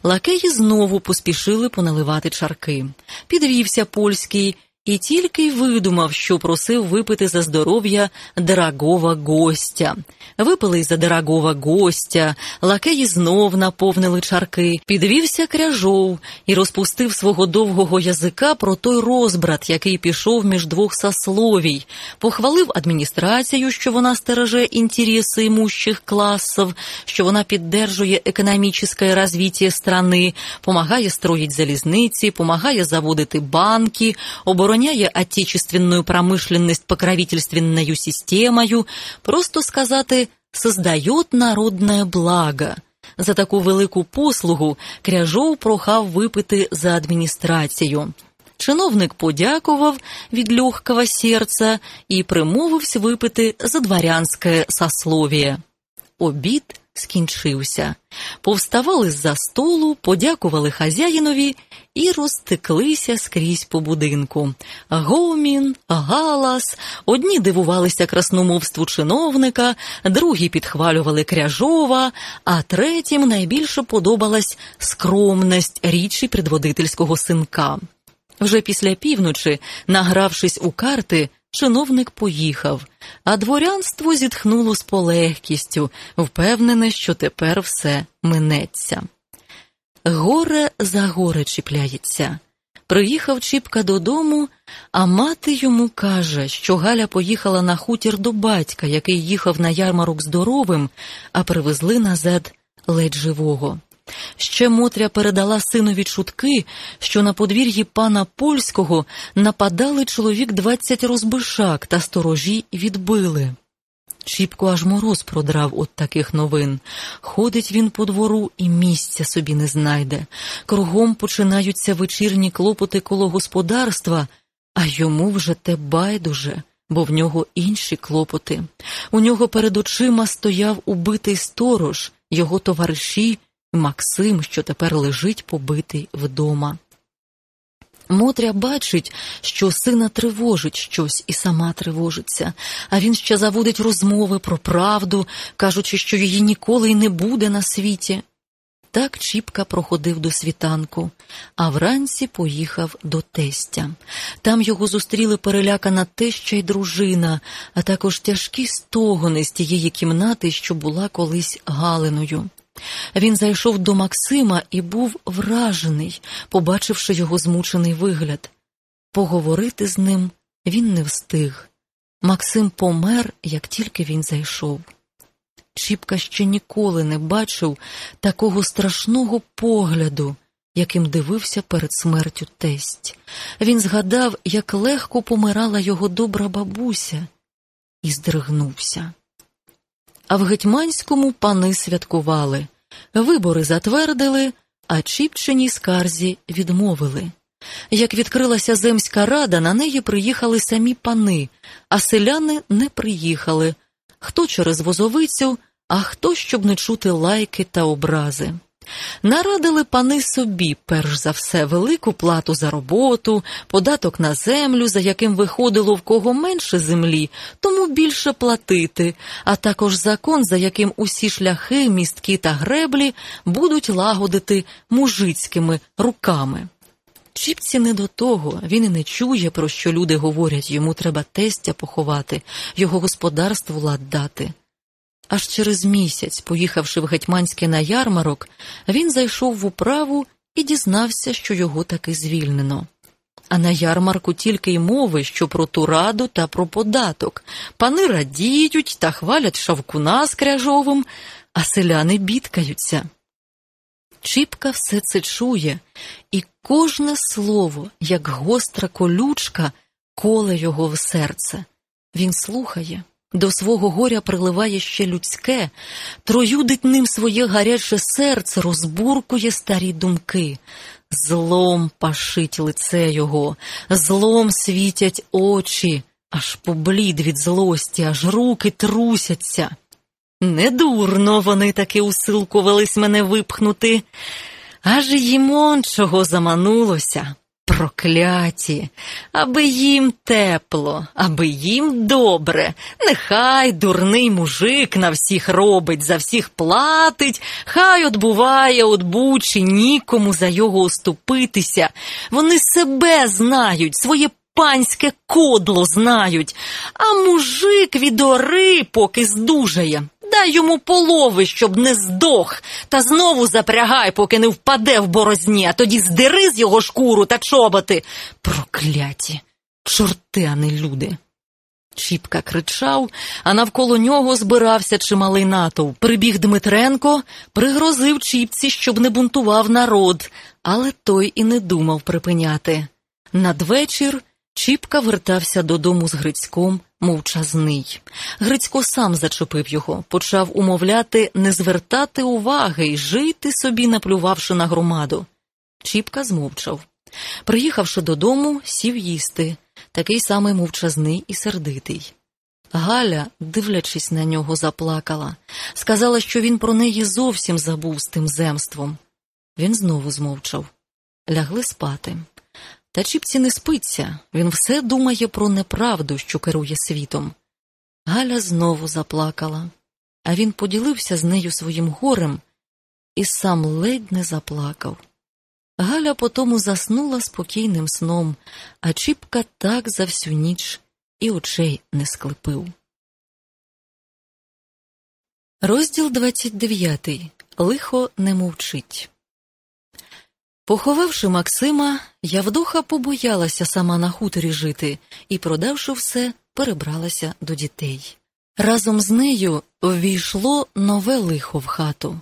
Лакеї знову поспішили поналивати чарки. Підвівся польський і тільки й видумав, що просив випити за здоров'я дорогого гостя. Випили за дорогого гостя, лакеї знов наповнили чарки, підвівся кряжов і розпустив свого довгого язика про той розбрат, який пішов між двох сословій, похвалив адміністрацію, що вона стереже інтереси імущих класів, що вона піддержує економічне розвиття страни, помагає строїть залізниці, помагає заводити банки, обороняє обороняє отечественную промышленность покровительственною системою, просто сказати, создает народне благо. За таку велику послугу Кряжов прохав випити за адміністрацію. Чиновник подякував від легкого серця і примовився випити за дворянське сословие. Обід скінчився. Повставали з за столу, подякували хазяїнові і розтеклися скрізь по будинку. Гомін, галас, одні дивувалися красномовству чиновника, другі підхвалювали кряжова, а третім найбільше подобалась скромність річі предводительського синка. Вже після півночі, награвшись у карти, чиновник поїхав, а дворянство зітхнуло з полегкістю, впевнене, що тепер все минеться. Горе за горе чіпляється. Приїхав Чіпка додому, а мати йому каже, що Галя поїхала на хутір до батька, який їхав на ярмарок здоровим, а привезли назад ледь живого. Ще Мотря передала синові чутки, що на подвір'ї пана польського нападали чоловік двадцять розбишак та сторожі відбили. Чіпку аж мороз продрав от таких новин. Ходить він по двору і місця собі не знайде. Кругом починаються вечірні клопоти коло господарства, а йому вже те байдуже, бо в нього інші клопоти. У нього перед очима стояв убитий сторож, його товариші. Максим, що тепер лежить побитий вдома. Мотря бачить, що сина тривожить щось і сама тривожиться, а він ще заводить розмови про правду, кажучи, що її ніколи й не буде на світі. Так Чіпка проходив до світанку, а вранці поїхав до тестя. Там його зустріли перелякана теща й дружина, а також тяжкі стогони з тієї кімнати, що була колись Галиною. Він зайшов до Максима і був вражений, побачивши його змучений вигляд. Поговорити з ним він не встиг. Максим помер, як тільки він зайшов. Чіпка ще ніколи не бачив такого страшного погляду, яким дивився перед смертю тесть. Він згадав, як легко помирала його добра бабуся, і здригнувся. А в Гетьманському пани святкували, вибори затвердили, а Чіпчині скарзі відмовили. Як відкрилася земська рада, на неї приїхали самі пани, а селяни не приїхали хто через возовицю, а хто щоб не чути лайки та образи. Нарадили пани собі, перш за все, велику плату за роботу, податок на землю, за яким виходило в кого менше землі, тому більше платити, а також закон, за яким усі шляхи, містки та греблі будуть лагодити мужицькими руками. Чіпці не до того, він і не чує, про що люди говорять, йому треба тестя поховати, його господарству лад дати. Аж через місяць, поїхавши в гетьманське на ярмарок, він зайшов в управу і дізнався, що його таки звільнено. А на ярмарку тільки й мови, що про ту раду та про податок. Пани радіють та хвалять шавкуна з кряжовим, а селяни бідкаються. Чіпка все це чує, і кожне слово, як гостра колючка, коле його в серце. Він слухає, до свого горя приливає ще людське, троюдить ним своє гаряче серце, розбуркує старі думки. Злом пашить лице його, злом світять очі, аж поблід від злості, аж руки трусяться. Недурно вони таки усилкувались мене випхнути, аж їм чого заманулося. Прокляті, аби їм тепло, аби їм добре, нехай дурний мужик на всіх робить, за всіх платить, хай отбуває от бучі, нікому за його уступитися. Вони себе знають, своє панське кодло знають, а мужик від ори поки здужає. Дай йому полови, щоб не здох, та знову запрягай, поки не впаде в борозні, а тоді здери з його шкуру та чоботи. Прокляті, чорти, а не люди. Чіпка кричав, а навколо нього збирався чималий натовп. Прибіг Дмитренко, пригрозив Чіпці, щоб не бунтував народ, але той і не думав припиняти. Надвечір Чіпка вертався додому з Грицьком, мовчазний. Грицько сам зачепив його, почав умовляти не звертати уваги й жити собі, наплювавши на громаду. Чіпка змовчав. Приїхавши додому, сів їсти, такий самий мовчазний і сердитий. Галя, дивлячись на нього, заплакала, сказала, що він про неї зовсім забув з тим земством. Він знову змовчав. Лягли спати. Та Чіпці не спиться, він все думає про неправду, що керує світом. Галя знову заплакала, а він поділився з нею своїм горем і сам ледь не заплакав. Галя потому заснула спокійним сном, а Чіпка так за всю ніч і очей не склепив. Розділ 29. Лихо не мовчить. Поховавши Максима, Явдоха побоялася сама на хуторі жити і, продавши все, перебралася до дітей. Разом з нею ввійшло нове лихо в хату.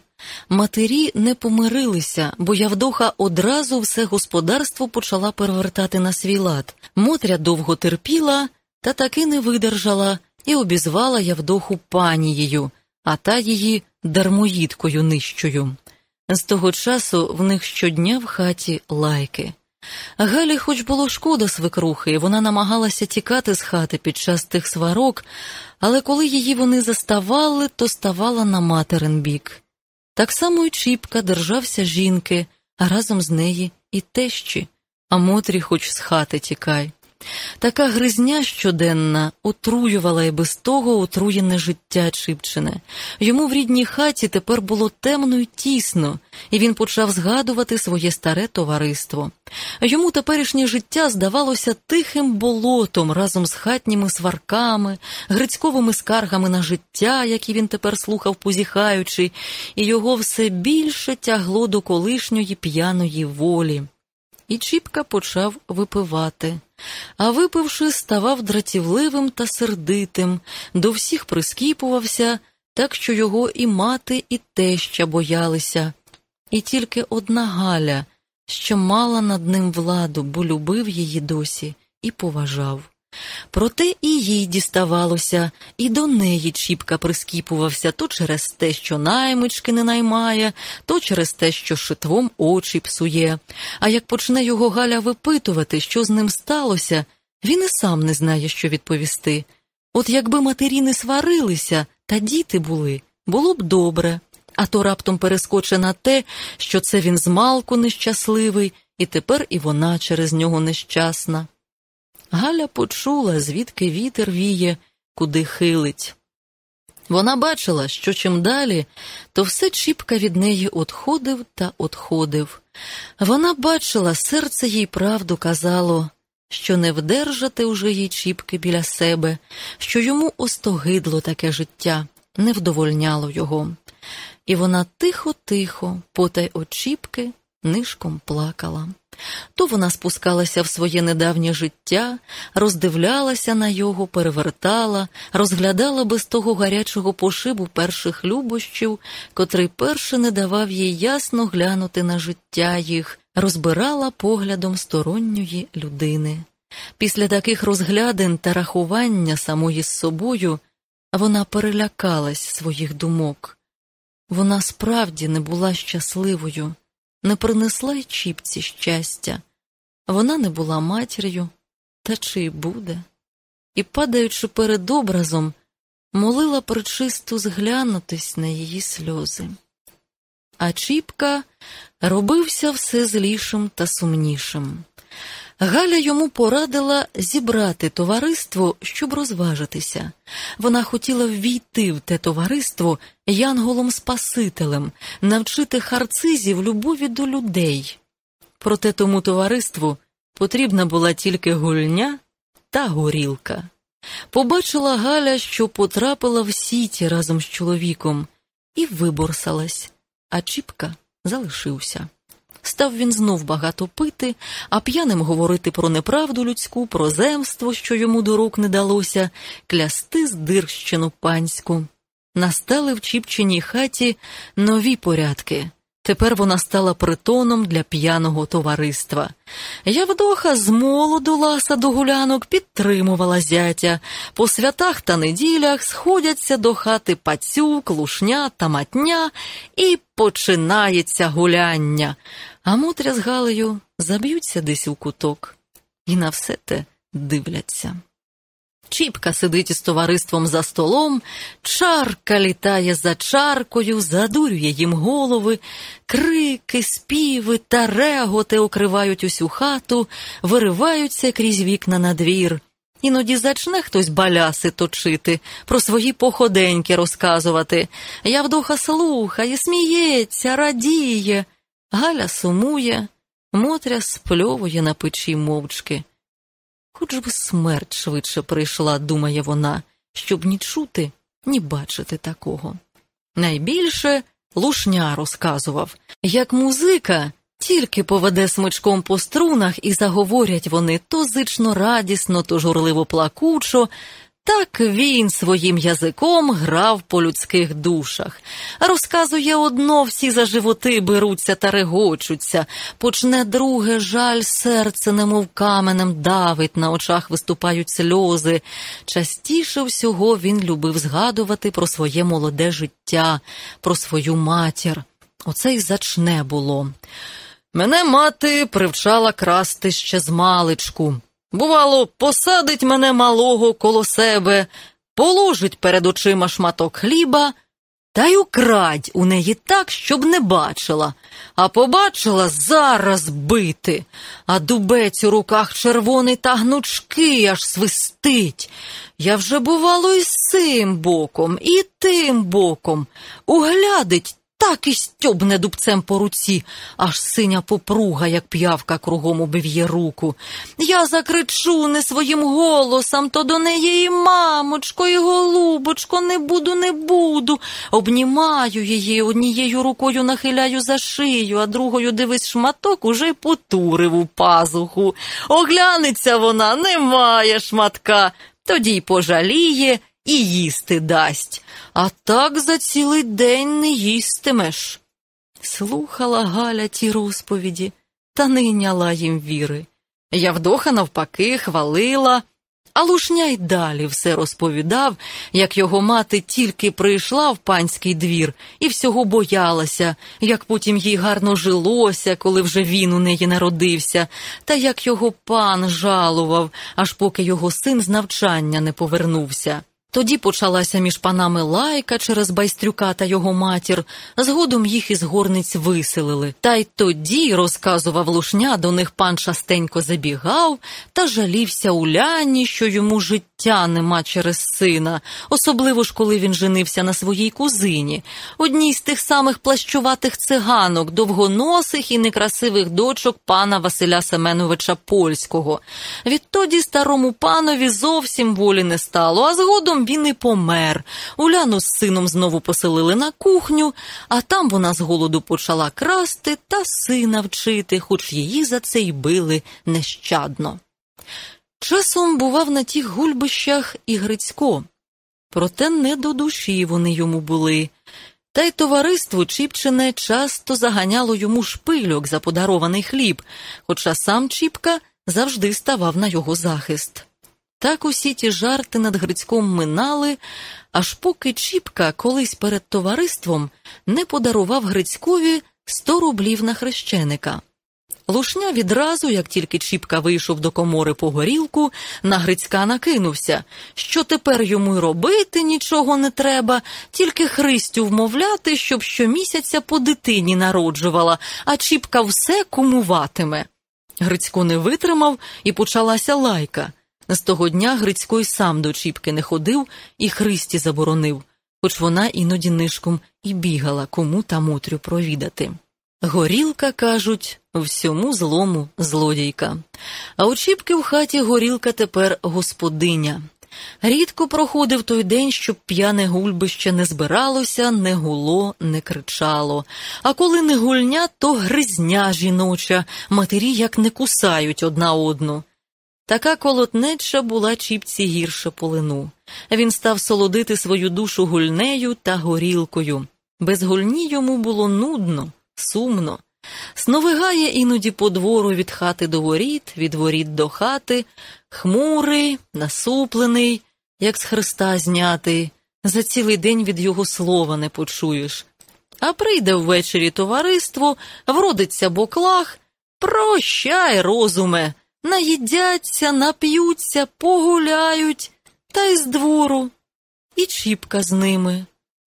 Матері не помирилися, бо Явдоха одразу все господарство почала перевертати на свій лад. Мотря довго терпіла, та таки не видержала і обізвала Явдоху панією, а та її дармоїдкою нижчою. З того часу в них щодня в хаті лайки. Галі, хоч було шкода свекрухи, вона намагалася тікати з хати під час тих сварок, але коли її вони заставали, то ставала на материн бік. Так само й Чіпка держався жінки, а разом з неї і тещі, а Мотрі хоч з хати тікай. Така гризня щоденна отруювала і без того отруєне життя Чипчине. Йому в рідній хаті тепер було темно й тісно, і він почав згадувати своє старе товариство. Йому теперішнє життя здавалося тихим болотом разом з хатніми сварками, грицьковими скаргами на життя, які він тепер слухав, позіхаючи, і його все більше тягло до колишньої п'яної волі. І Чіпка почав випивати а випивши, ставав дратівливим та сердитим, до всіх прискіпувався, так що його і мати, і теща боялися, і тільки одна Галя, що мала над ним владу, бо любив її досі і поважав. Проте і їй діставалося, і до неї Чіпка прискіпувався то через те, що наймички не наймає, то через те, що шитвом очі псує. А як почне його Галя випитувати, що з ним сталося, він і сам не знає, що відповісти. От якби матері не сварилися, та діти були, було б добре, а то раптом перескоче на те, що це він змалку нещасливий, і тепер і вона через нього нещасна. Галя почула, звідки вітер віє, куди хилить. Вона бачила, що чим далі, то все Чіпка від неї отходив та отходив. Вона бачила, серце їй правду казало, що не вдержати уже їй Чіпки біля себе, що йому остогидло таке життя, не вдовольняло його. І вона тихо-тихо, потай очіпки, нишком плакала. То вона спускалася в своє недавнє життя, роздивлялася на його, перевертала, розглядала без того гарячого пошибу перших любощів, котрий перше не давав їй ясно глянути на життя їх, розбирала поглядом сторонньої людини. Після таких розглядин та рахування самої з собою вона перелякалась своїх думок. Вона справді не була щасливою не принесла й чіпці щастя. Вона не була матір'ю, та чи й буде, і, падаючи перед образом, молила причисту зглянутись на її сльози. А Чіпка робився все злішим та сумнішим. Галя йому порадила зібрати товариство, щоб розважитися. Вона хотіла ввійти в те товариство янголом-спасителем, навчити харцизів любові до людей. Проте тому товариству потрібна була тільки гульня та горілка. Побачила Галя, що потрапила в сіті разом з чоловіком, і виборсалась, а Чіпка залишився. Став він знов багато пити, а п'яним говорити про неправду людську, про земство, що йому до рук не далося, клясти здирщину панську. Настали в Чіпчиній хаті нові порядки. Тепер вона стала притоном для п'яного товариства. Явдоха з молоду ласа до гулянок підтримувала зятя. По святах та неділях сходяться до хати пацюк, лушня та матня, і починається гуляння. А Мотря з Галею заб'ються десь у куток і на все те дивляться. Чіпка сидить із товариством за столом, чарка літає за чаркою, задурює їм голови, крики, співи та реготи окривають усю хату, вириваються крізь вікна на двір. Іноді зачне хтось баляси точити, про свої походеньки розказувати. Явдоха слухає, сміється, радіє. Галя сумує, Мотря спльовує на печі мовчки. Хоч би смерть швидше прийшла, думає вона, щоб ні чути, ні бачити такого. Найбільше лушня розказував, як музика тільки поведе смичком по струнах і заговорять вони то зично радісно, то журливо плакучо, так він своїм язиком грав по людських душах. Розказує одно, всі за животи беруться та регочуться, почне друге жаль серце, немов каменем давить, на очах виступають сльози. Частіше всього він любив згадувати про своє молоде життя, про свою матір. Оце й зачне було. Мене мати привчала красти ще з маличку. Бувало, посадить мене малого коло себе, положить перед очима шматок хліба та й украдь у неї так, щоб не бачила, а побачила зараз бити, а дубець у руках червоний та гнучкий аж свистить. Я вже, бувало, і з цим боком, і тим боком. Углядить так і стьобне дубцем по руці, аж синя попруга, як п'явка, кругом убив'є руку. Я закричу не своїм голосом, то до неї і мамочко, і голубочко, не буду, не буду. Обнімаю її, однією рукою нахиляю за шию, а другою дивись шматок уже потурив у пазуху. Оглянеться вона, немає шматка, тоді й пожаліє і їсти дасть, а так за цілий день не їстимеш. Слухала Галя ті розповіді та не йняла їм віри. Явдоха, навпаки, хвалила, А лушня й далі все розповідав, як його мати тільки прийшла в панський двір і всього боялася, як потім їй гарно жилося, коли вже він у неї народився, та як його пан жалував, аж поки його син з навчання не повернувся. Тоді почалася між панами лайка через байстрюка та його матір. Згодом їх із горниць виселили. Та й тоді, розказував лушня, до них пан частенько забігав та жалівся Уляні, що йому життя нема через сина, особливо ж коли він женився на своїй кузині, одній з тих самих плащуватих циганок, довгоносих і некрасивих дочок пана Василя Семеновича Польського. Відтоді старому панові зовсім волі не стало, а згодом він і помер. Уляну з сином знову поселили на кухню, а там вона з голоду почала красти та сина вчити, хоч її за це й били нещадно. Часом бував на тих гульбищах і Грицько, проте не до душі вони йому були. Та й товариство Чіпчине часто заганяло йому шпильок за подарований хліб, хоча сам Чіпка завжди ставав на його захист. Так усі ті жарти над Грицьком минали, аж поки Чіпка колись перед товариством не подарував Грицькові сто рублів на хрещеника. Лушня відразу, як тільки Чіпка вийшов до комори по горілку, на Грицька накинувся, що тепер йому й робити нічого не треба, тільки Христю вмовляти, щоб щомісяця по дитині народжувала, а Чіпка все кумуватиме. Грицько не витримав і почалася лайка. З того дня Грицько й сам до Чіпки не ходив і Христі заборонив, хоч вона іноді нишком і бігала кому та Мотрю провідати. Горілка, кажуть, всьому злому злодійка. А у Чіпки в хаті горілка тепер господиня. Рідко проходив той день, щоб п'яне гульбище не збиралося, не гуло, не кричало. А коли не гульня, то гризня жіноча, матері як не кусають одна одну. Така колотнеча була чіпці гірше полину. Він став солодити свою душу гульнею та горілкою. Без гульні йому було нудно, сумно. Сновигає іноді по двору від хати до воріт, від воріт до хати, хмурий, насуплений, як з хреста знятий. За цілий день від його слова не почуєш. А прийде ввечері товариство, вродиться боклах. Прощай, розуме, наїдяться, нап'ються, погуляють, та й з двору, і чіпка з ними,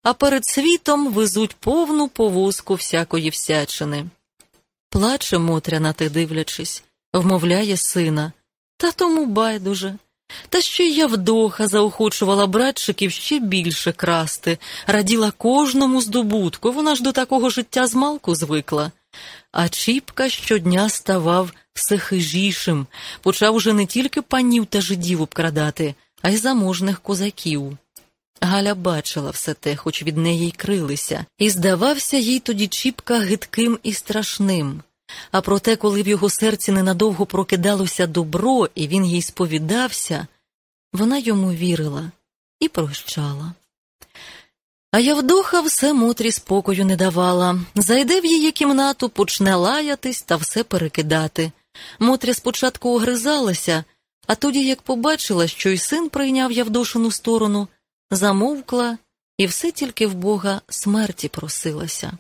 а перед світом везуть повну повозку всякої всячини. Плаче Мотря на те дивлячись, вмовляє сина, та тому байдуже. Та ще й Явдоха заохочувала братчиків ще більше красти, раділа кожному здобутку, вона ж до такого життя змалку звикла. А Чіпка щодня ставав все хижішим, почав уже не тільки панів та жидів обкрадати, а й заможних козаків. Галя бачила все те, хоч від неї й крилися, і здавався їй тоді Чіпка гидким і страшним. А проте, коли в його серці ненадовго прокидалося добро, і він їй сповідався, вона йому вірила і прощала. А Явдоха все Мотрі спокою не давала. Зайде в її кімнату, почне лаятись та все перекидати. Мотря спочатку огризалася, а тоді, як побачила, що й син прийняв Явдошину сторону, замовкла і все тільки в Бога смерті просилася.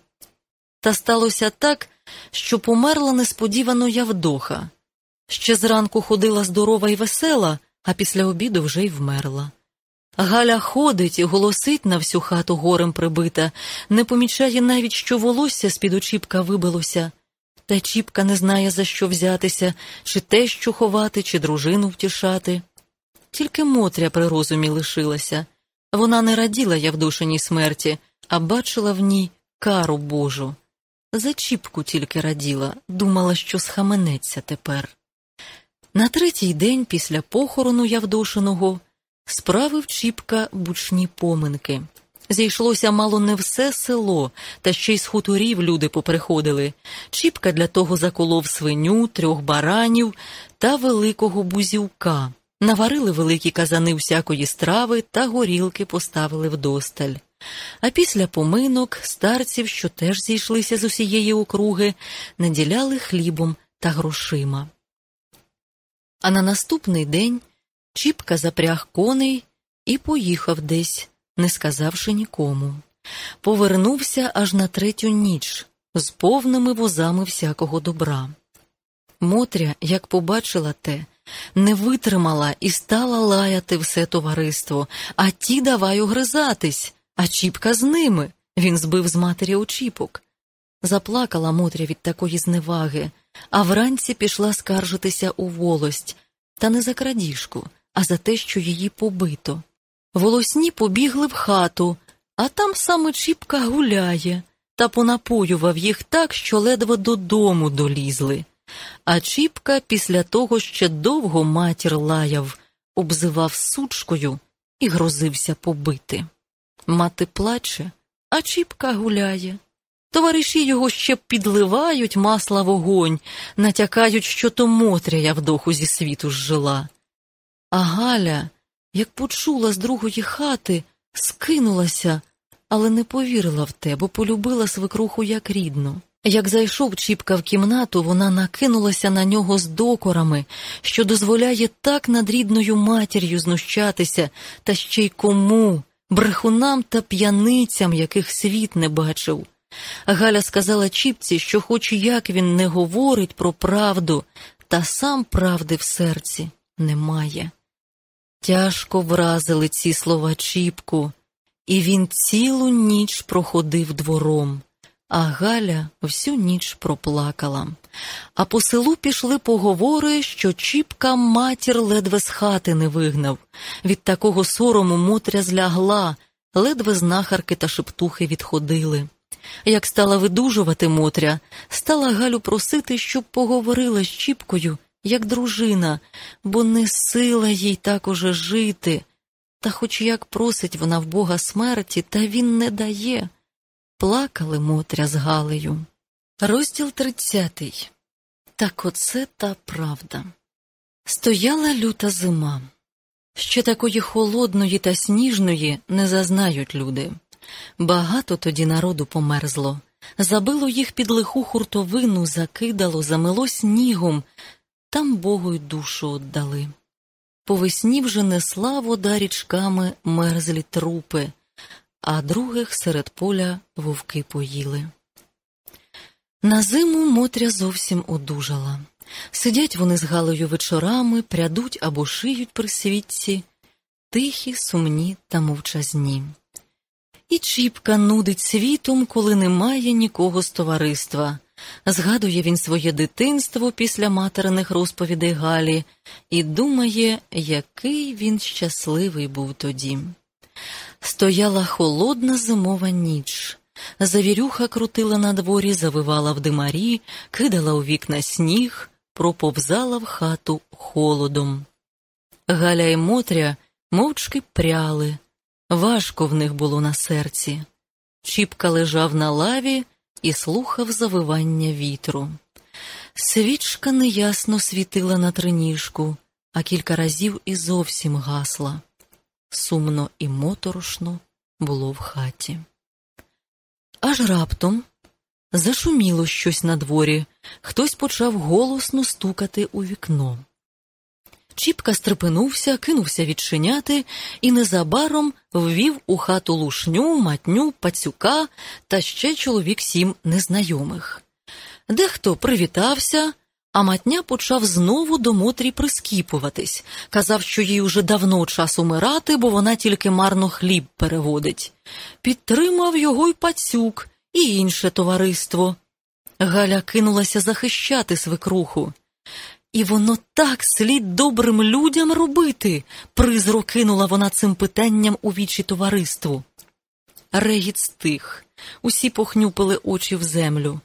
Та сталося так, що померла несподівано Явдоха. Ще зранку ходила здорова і весела, а після обіду вже й вмерла. Галя ходить голосить на всю хату горем прибита, не помічає навіть, що волосся з-під очіпка вибилося. Та Чіпка не знає, за що взятися, чи те, що ховати, чи дружину втішати. Тільки Мотря при розумі лишилася. Вона не раділа Явдушиній смерті, а бачила в ній кару Божу. За Чіпку тільки раділа, думала, що схаменеться тепер. На третій день після похорону Явдошиного справив Чіпка бучні поминки. Зійшлося мало не все село, та ще й з хуторів люди поприходили. Чіпка для того заколов свиню, трьох баранів та великого бузівка. Наварили великі казани всякої страви та горілки поставили вдосталь. А після поминок старців, що теж зійшлися з усієї округи, наділяли хлібом та грошима. А на наступний день Чіпка запряг коней і поїхав десь, не сказавши нікому. Повернувся аж на третю ніч з повними возами всякого добра. Мотря, як побачила те, не витримала і стала лаяти все товариство, а ті давай огризатись, а Чіпка з ними. Він збив з матері очіпок. Заплакала Мотря від такої зневаги, а вранці пішла скаржитися у волость, та не за крадіжку, а за те, що її побито. Волосні побігли в хату, а там саме Чіпка гуляє, та понапоював їх так, що ледве додому долізли. А Чіпка після того ще довго матір лаяв, обзивав сучкою і грозився побити. Мати плаче, а Чіпка гуляє. Товариші його ще підливають масла вогонь, натякають, що то Мотря я вдоху зі світу зжила. А Галя, як почула з другої хати, скинулася, але не повірила в те, бо полюбила свекруху як рідну. Як зайшов Чіпка в кімнату, вона накинулася на нього з докорами, що дозволяє так над рідною матір'ю знущатися, та ще й кому, брехунам та п'яницям, яких світ не бачив. Галя сказала Чіпці, що, хоч як він не говорить про правду, та сам правди в серці немає. Тяжко вразили ці слова Чіпку, і він цілу ніч проходив двором, а Галя всю ніч проплакала. А по селу пішли поговори, що Чіпка матір ледве з хати не вигнав. Від такого сорому Мотря злягла, ледве знахарки та шептухи відходили. Як стала видужувати Мотря, стала Галю просити, щоб поговорила з Чіпкою, як дружина, бо не сила їй так уже жити. Та хоч як просить вона в Бога смерті, та він не дає. Плакали Мотря з Галею. Розділ тридцятий. Так оце та правда. Стояла люта зима. Ще такої холодної та сніжної не зазнають люди. Багато тоді народу померзло, забило їх під лиху хуртовину, закидало, замило снігом, там Богу й душу отдали. По весні вже несла вода річками мерзлі трупи, а других серед поля вовки поїли. На зиму Мотря зовсім одужала. Сидять вони з Галею вечорами, прядуть або шиють при світці, тихі, сумні та мовчазні. І Чіпка нудить світом, коли немає нікого з товариства. Згадує він своє дитинство після материних розповідей Галі і думає, який він щасливий був тоді. Стояла холодна зимова ніч. Завірюха крутила на дворі, завивала в димарі, кидала у вікна сніг, проповзала в хату холодом. Галя і Мотря мовчки пряли. Важко в них було на серці. Чіпка лежав на лаві і слухав завивання вітру. Свічка неясно світила на триніжку, а кілька разів і зовсім гасла. Сумно і моторошно було в хаті. Аж раптом зашуміло щось на дворі, хтось почав голосно стукати у вікно. Чіпка стрепенувся, кинувся відчиняти і незабаром ввів у хату лушню, матню, пацюка та ще чоловік сім незнайомих. Дехто привітався, а матня почав знову до Мотрі прискіпуватись, казав, що їй уже давно час умирати, бо вона тільки марно хліб переводить. Підтримав його й пацюк, і інше товариство. Галя кинулася захищати свекруху. І воно так слід добрим людям робити, призро кинула вона цим питанням у вічі товариству. Регіт стих, усі похнюпили очі в землю.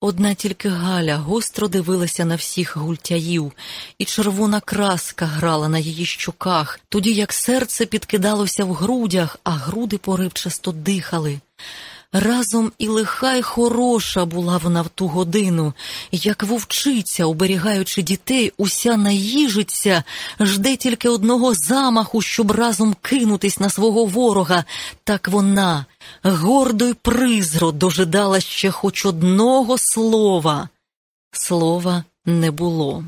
Одна тільки Галя гостро дивилася на всіх гультяїв, і червона краска грала на її щоках, тоді як серце підкидалося в грудях, а груди поривчасто дихали. Разом і лиха й хороша була вона в ту годину, як вовчиця, оберігаючи дітей, уся наїжиться, жде тільки одного замаху, щоб разом кинутись на свого ворога. Так вона, гордо й призро, дожидала ще хоч одного слова. Слова не було.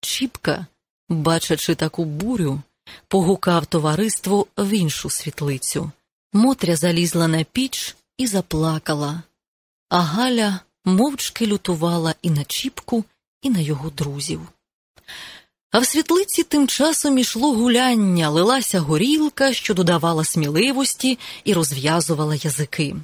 Чіпка Бачачи таку бурю, погукав товариство в іншу світлицю. Мотря залізла на піч і заплакала, а Галя мовчки лютувала і на Чіпку, і на його друзів. А в світлиці тим часом ішло гуляння, лилася горілка, що додавала сміливості і розв'язувала язики.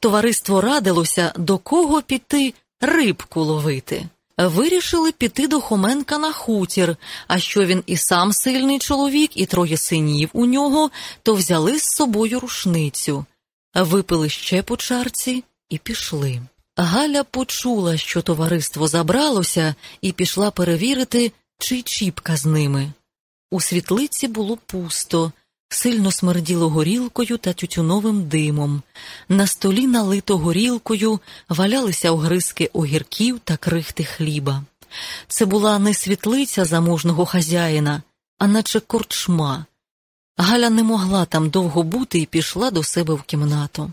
Товариство радилося, до кого піти рибку ловити. Вирішили піти до Хоменка на хутір, а що він і сам сильний чоловік, і троє синів у нього, то взяли з собою рушницю, випили ще по чарці і пішли. Галя почула, що товариство забралося, і пішла перевірити, чи чіпка з ними. У світлиці було пусто, сильно смерділо горілкою та тютюновим димом. На столі, налито горілкою, валялися огризки огірків та крихти хліба. Це була не світлиця заможного хазяїна, а наче корчма. Галя не могла там довго бути і пішла до себе в кімнату.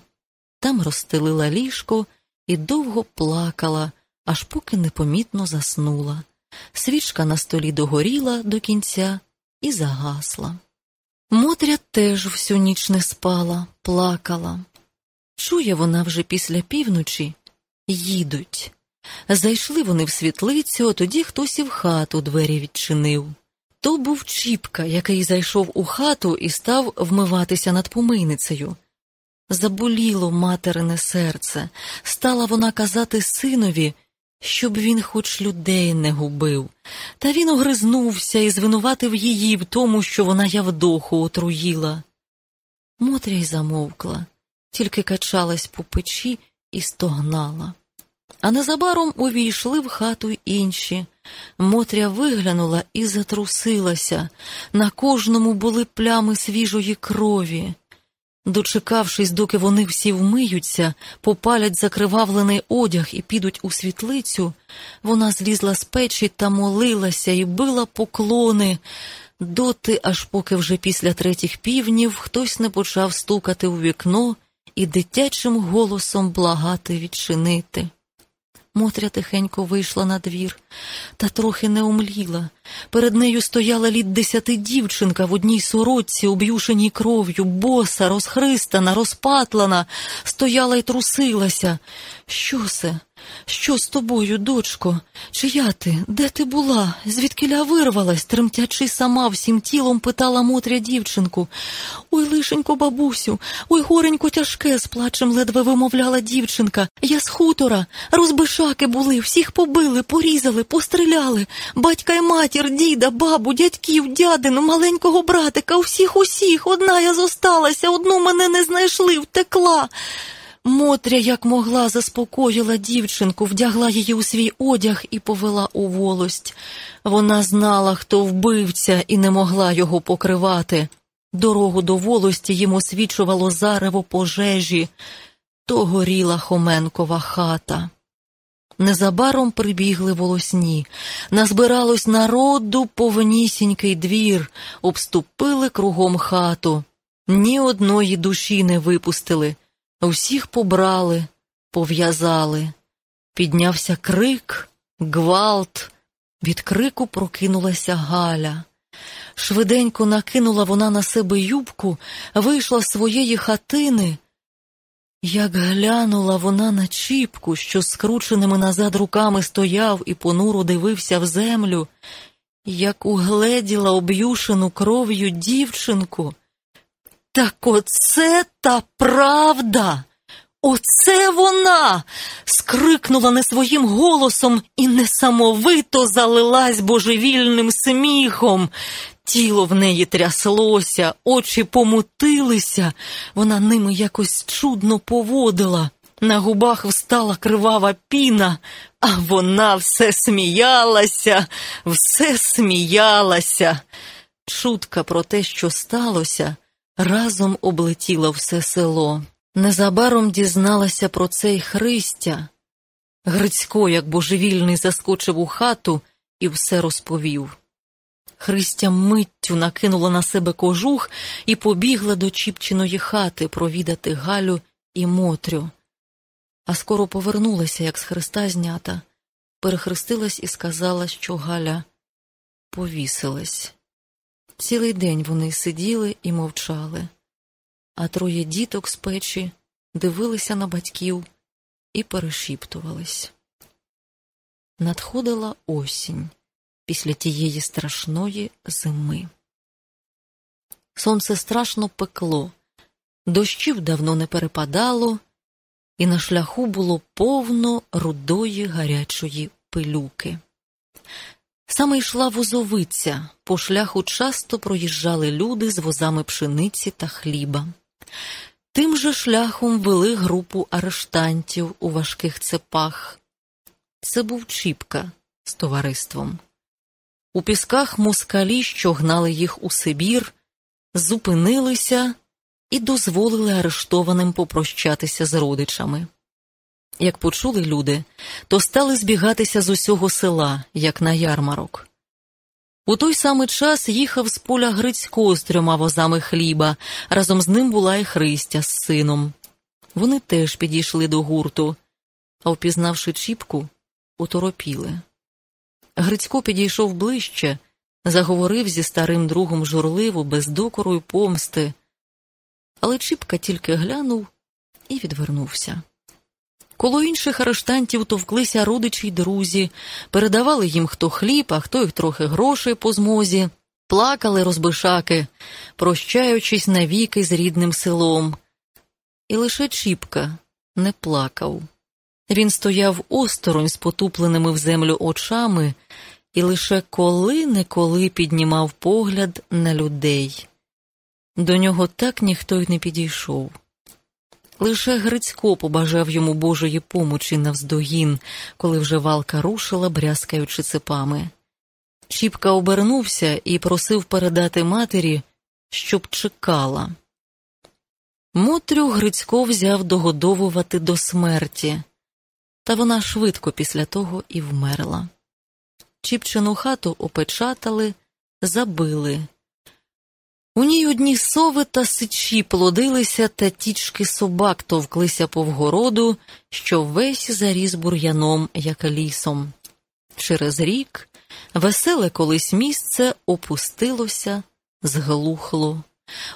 Там розстелила ліжко і довго плакала, аж поки непомітно заснула. Свічка на столі догоріла до кінця і загасла. Мотря теж всю ніч не спала, плакала. Чує вона вже після півночі їдуть. Зайшли вони в світлицю, а тоді хтось і в хату двері відчинив. То був Чіпка, який зайшов у хату і став вмиватися над помийницею. Заболіло материне серце, стала вона казати синові, щоб він хоч людей не губив. Та він огризнувся і звинуватив її в тому, що вона Явдоху отруїла. Мотря й замовкла, тільки качалась по печі і стогнала. А незабаром увійшли в хату інші. Мотря виглянула і затрусилася. На кожному були плями свіжої крові. Дочекавшись, доки вони всі вмиються, попалять закривавлений одяг і підуть у світлицю, вона злізла з печі та молилася і била поклони, доти, аж поки вже після третіх півнів хтось не почав стукати у вікно і дитячим голосом благати відчинити. Мотря тихенько вийшла на двір, та трохи не умліла. Перед нею стояла літ десяти дівчинка в одній сорочці, об'юшеній кров'ю, боса, розхристана, розпатлана, стояла й трусилася. Що це? Що з тобою, дочко? Чия ти? Де ти була? Звідкиля вирвалась, тремтячи сама всім тілом, питала Мотря дівчинку. Ой, лишенько, бабусю, ой, горенько тяжке, з плачем ледве вимовляла дівчинка. Я з хутора. Розбишаки були, всіх побили, порізали, постріляли. Батька й матір, діда, бабу, дядьків, дядину, маленького братика, усіх усіх. Одна я зосталася, одну мене не знайшли, втекла. Мотря, як могла, заспокоїла дівчинку, вдягла її у свій одяг і повела у волость. Вона знала, хто вбивця, і не могла його покривати. Дорогу до волості їм освічувало зарево пожежі, то горіла Хоменкова хата. Незабаром прибігли волосні, назбиралось народу повнісінький двір, обступили кругом хату. Ні одної душі не випустили. Усіх побрали, пов'язали. Піднявся крик, гвалт. Від крику прокинулася Галя. Швиденько накинула вона на себе юбку, вийшла з своєї хатини. Як глянула вона на Чіпку, що скрученими назад руками стояв і понуро дивився в землю, як угледіла об'юшену кров'ю дівчинку. Так оце та правда. Оце вона. скрикнула не своїм голосом і несамовито залилась божевільним сміхом. Тіло в неї тряслося, очі помутилися, вона ними якось чудно поводила. На губах встала кривава піна, а вона все сміялася, все сміялася. Чутка про те, що сталося, разом облетіла все село. Незабаром дізналася про це й Христя. Грицько, як божевільний, заскочив у хату і все розповів. Христя миттю накинула на себе кожух і побігла до Чіпчиної хати провідати Галю і Мотрю. А скоро повернулася, як з хреста знята, перехрестилась і сказала, що Галя повісилась. Цілий день вони сиділи і мовчали, а троє діток з печі дивилися на батьків і перешіптувались. Надходила осінь після тієї страшної зими. Сонце страшно пекло, дощів давно не перепадало, і на шляху було повно рудої гарячої пилюки. Саме йшла возовиця, по шляху часто проїжджали люди з возами пшениці та хліба. Тим же шляхом вели групу арештантів у важких цепах. Це був Чіпка з товариством. У пісках москалі, що гнали їх у Сибір, зупинилися і дозволили арештованим попрощатися з родичами. Як почули люди, то стали збігатися з усього села, як на ярмарок. У той самий час їхав з поля Грицько з трьома возами хліба, разом з ним була і Христя з сином. Вони теж підійшли до гурту, а впізнавши Чіпку, уторопіли. Грицько підійшов ближче, заговорив зі старим другом журливо, без докору й помсти, але Чіпка тільки глянув і відвернувся. Коло інших арештантів товклися родичі й друзі, передавали їм хто хліб, а хто їх трохи грошей по змозі, плакали розбишаки, прощаючись навіки з рідним селом. І лише Чіпка не плакав. Він стояв осторонь з потупленими в землю очами і лише коли-неколи піднімав погляд на людей. До нього так ніхто й не підійшов. Лише Грицько побажав йому Божої помочі навздогін, коли вже валка рушила, брязкаючи цепами. Чіпка обернувся і просив передати матері, щоб чекала. Мотрю Грицько взяв догодовувати до смерті, та вона швидко після того і вмерла. Чіпчину хату опечатали, забили. У ній одні сови та сичі плодилися, та тічки собак товклися по вгороду, що весь заріс бур'яном, як лісом. Через рік веселе колись місце опустилося, зглухло.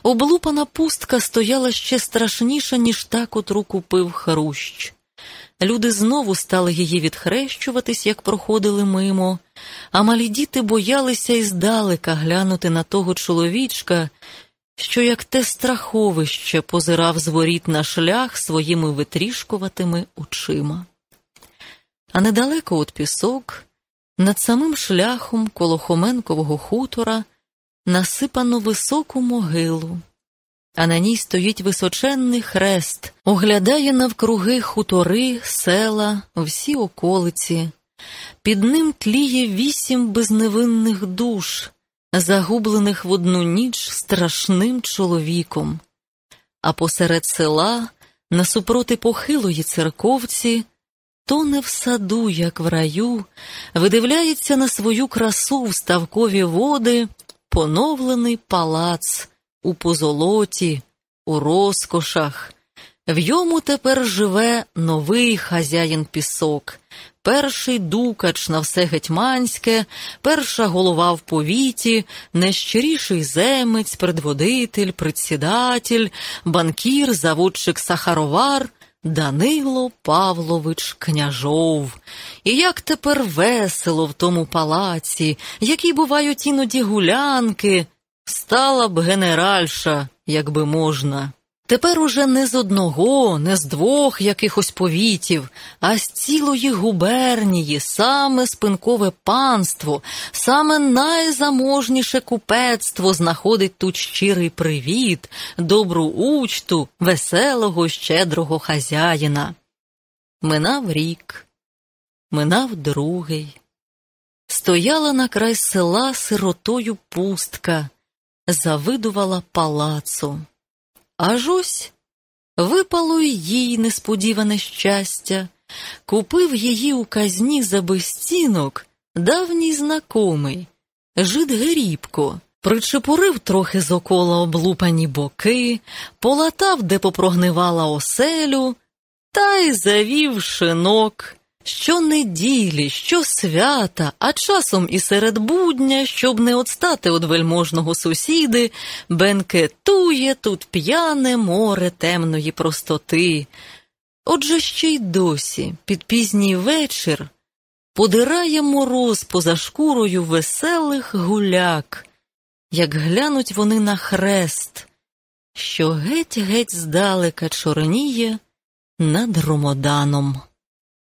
Облупана пустка стояла ще страшніша, ніж та, котру купив хрущ. Люди знову стали її відхрещуватись, як проходили мимо, а малі діти боялися і здалека глянути на того чоловічка, що, як те страховище, позирав з воріт на шлях своїми витрішкуватими очима. А недалеко от пісок, над самим шляхом коло Хоменкового хутора насипано високу могилу а на ній стоїть височенний хрест, оглядає навкруги хутори, села, всі околиці. Під ним тліє вісім безневинних душ, загублених в одну ніч страшним чоловіком. А посеред села, насупроти похилої церковці, то не в саду, як в раю, видивляється на свою красу в ставкові води поновлений палац у позолоті, у розкошах. В йому тепер живе новий хазяїн пісок, перший дукач на все гетьманське, перша голова в повіті, нещиріший земець, предводитель, предсідатель, банкір, заводчик сахаровар. Данило Павлович княжов. І як тепер весело в тому палаці, які бувають іноді гулянки, Стала б генеральша, якби можна. Тепер уже не з одного, не з двох якихось повітів, а з цілої губернії, саме спинкове панство, саме найзаможніше купецтво знаходить тут щирий привіт, добру учту, веселого, щедрого хазяїна. Минав рік, минав другий. Стояла на край села сиротою пустка завидувала палацу. Аж ось випало їй несподіване щастя, купив її у казні за безцінок давній знакомий, жид Герібко, причепурив трохи з окола облупані боки, полатав, де попрогнивала оселю, та й завів шинок Що неділі, що свята, а часом і серед будня, щоб не отстати від вельможного сусіди, бенкетує тут п'яне море темної простоти. Отже ще й досі, під пізній вечір, подирає мороз поза шкурою веселих гуляк, як глянуть вони на хрест, що геть-геть здалека чорніє над Ромоданом.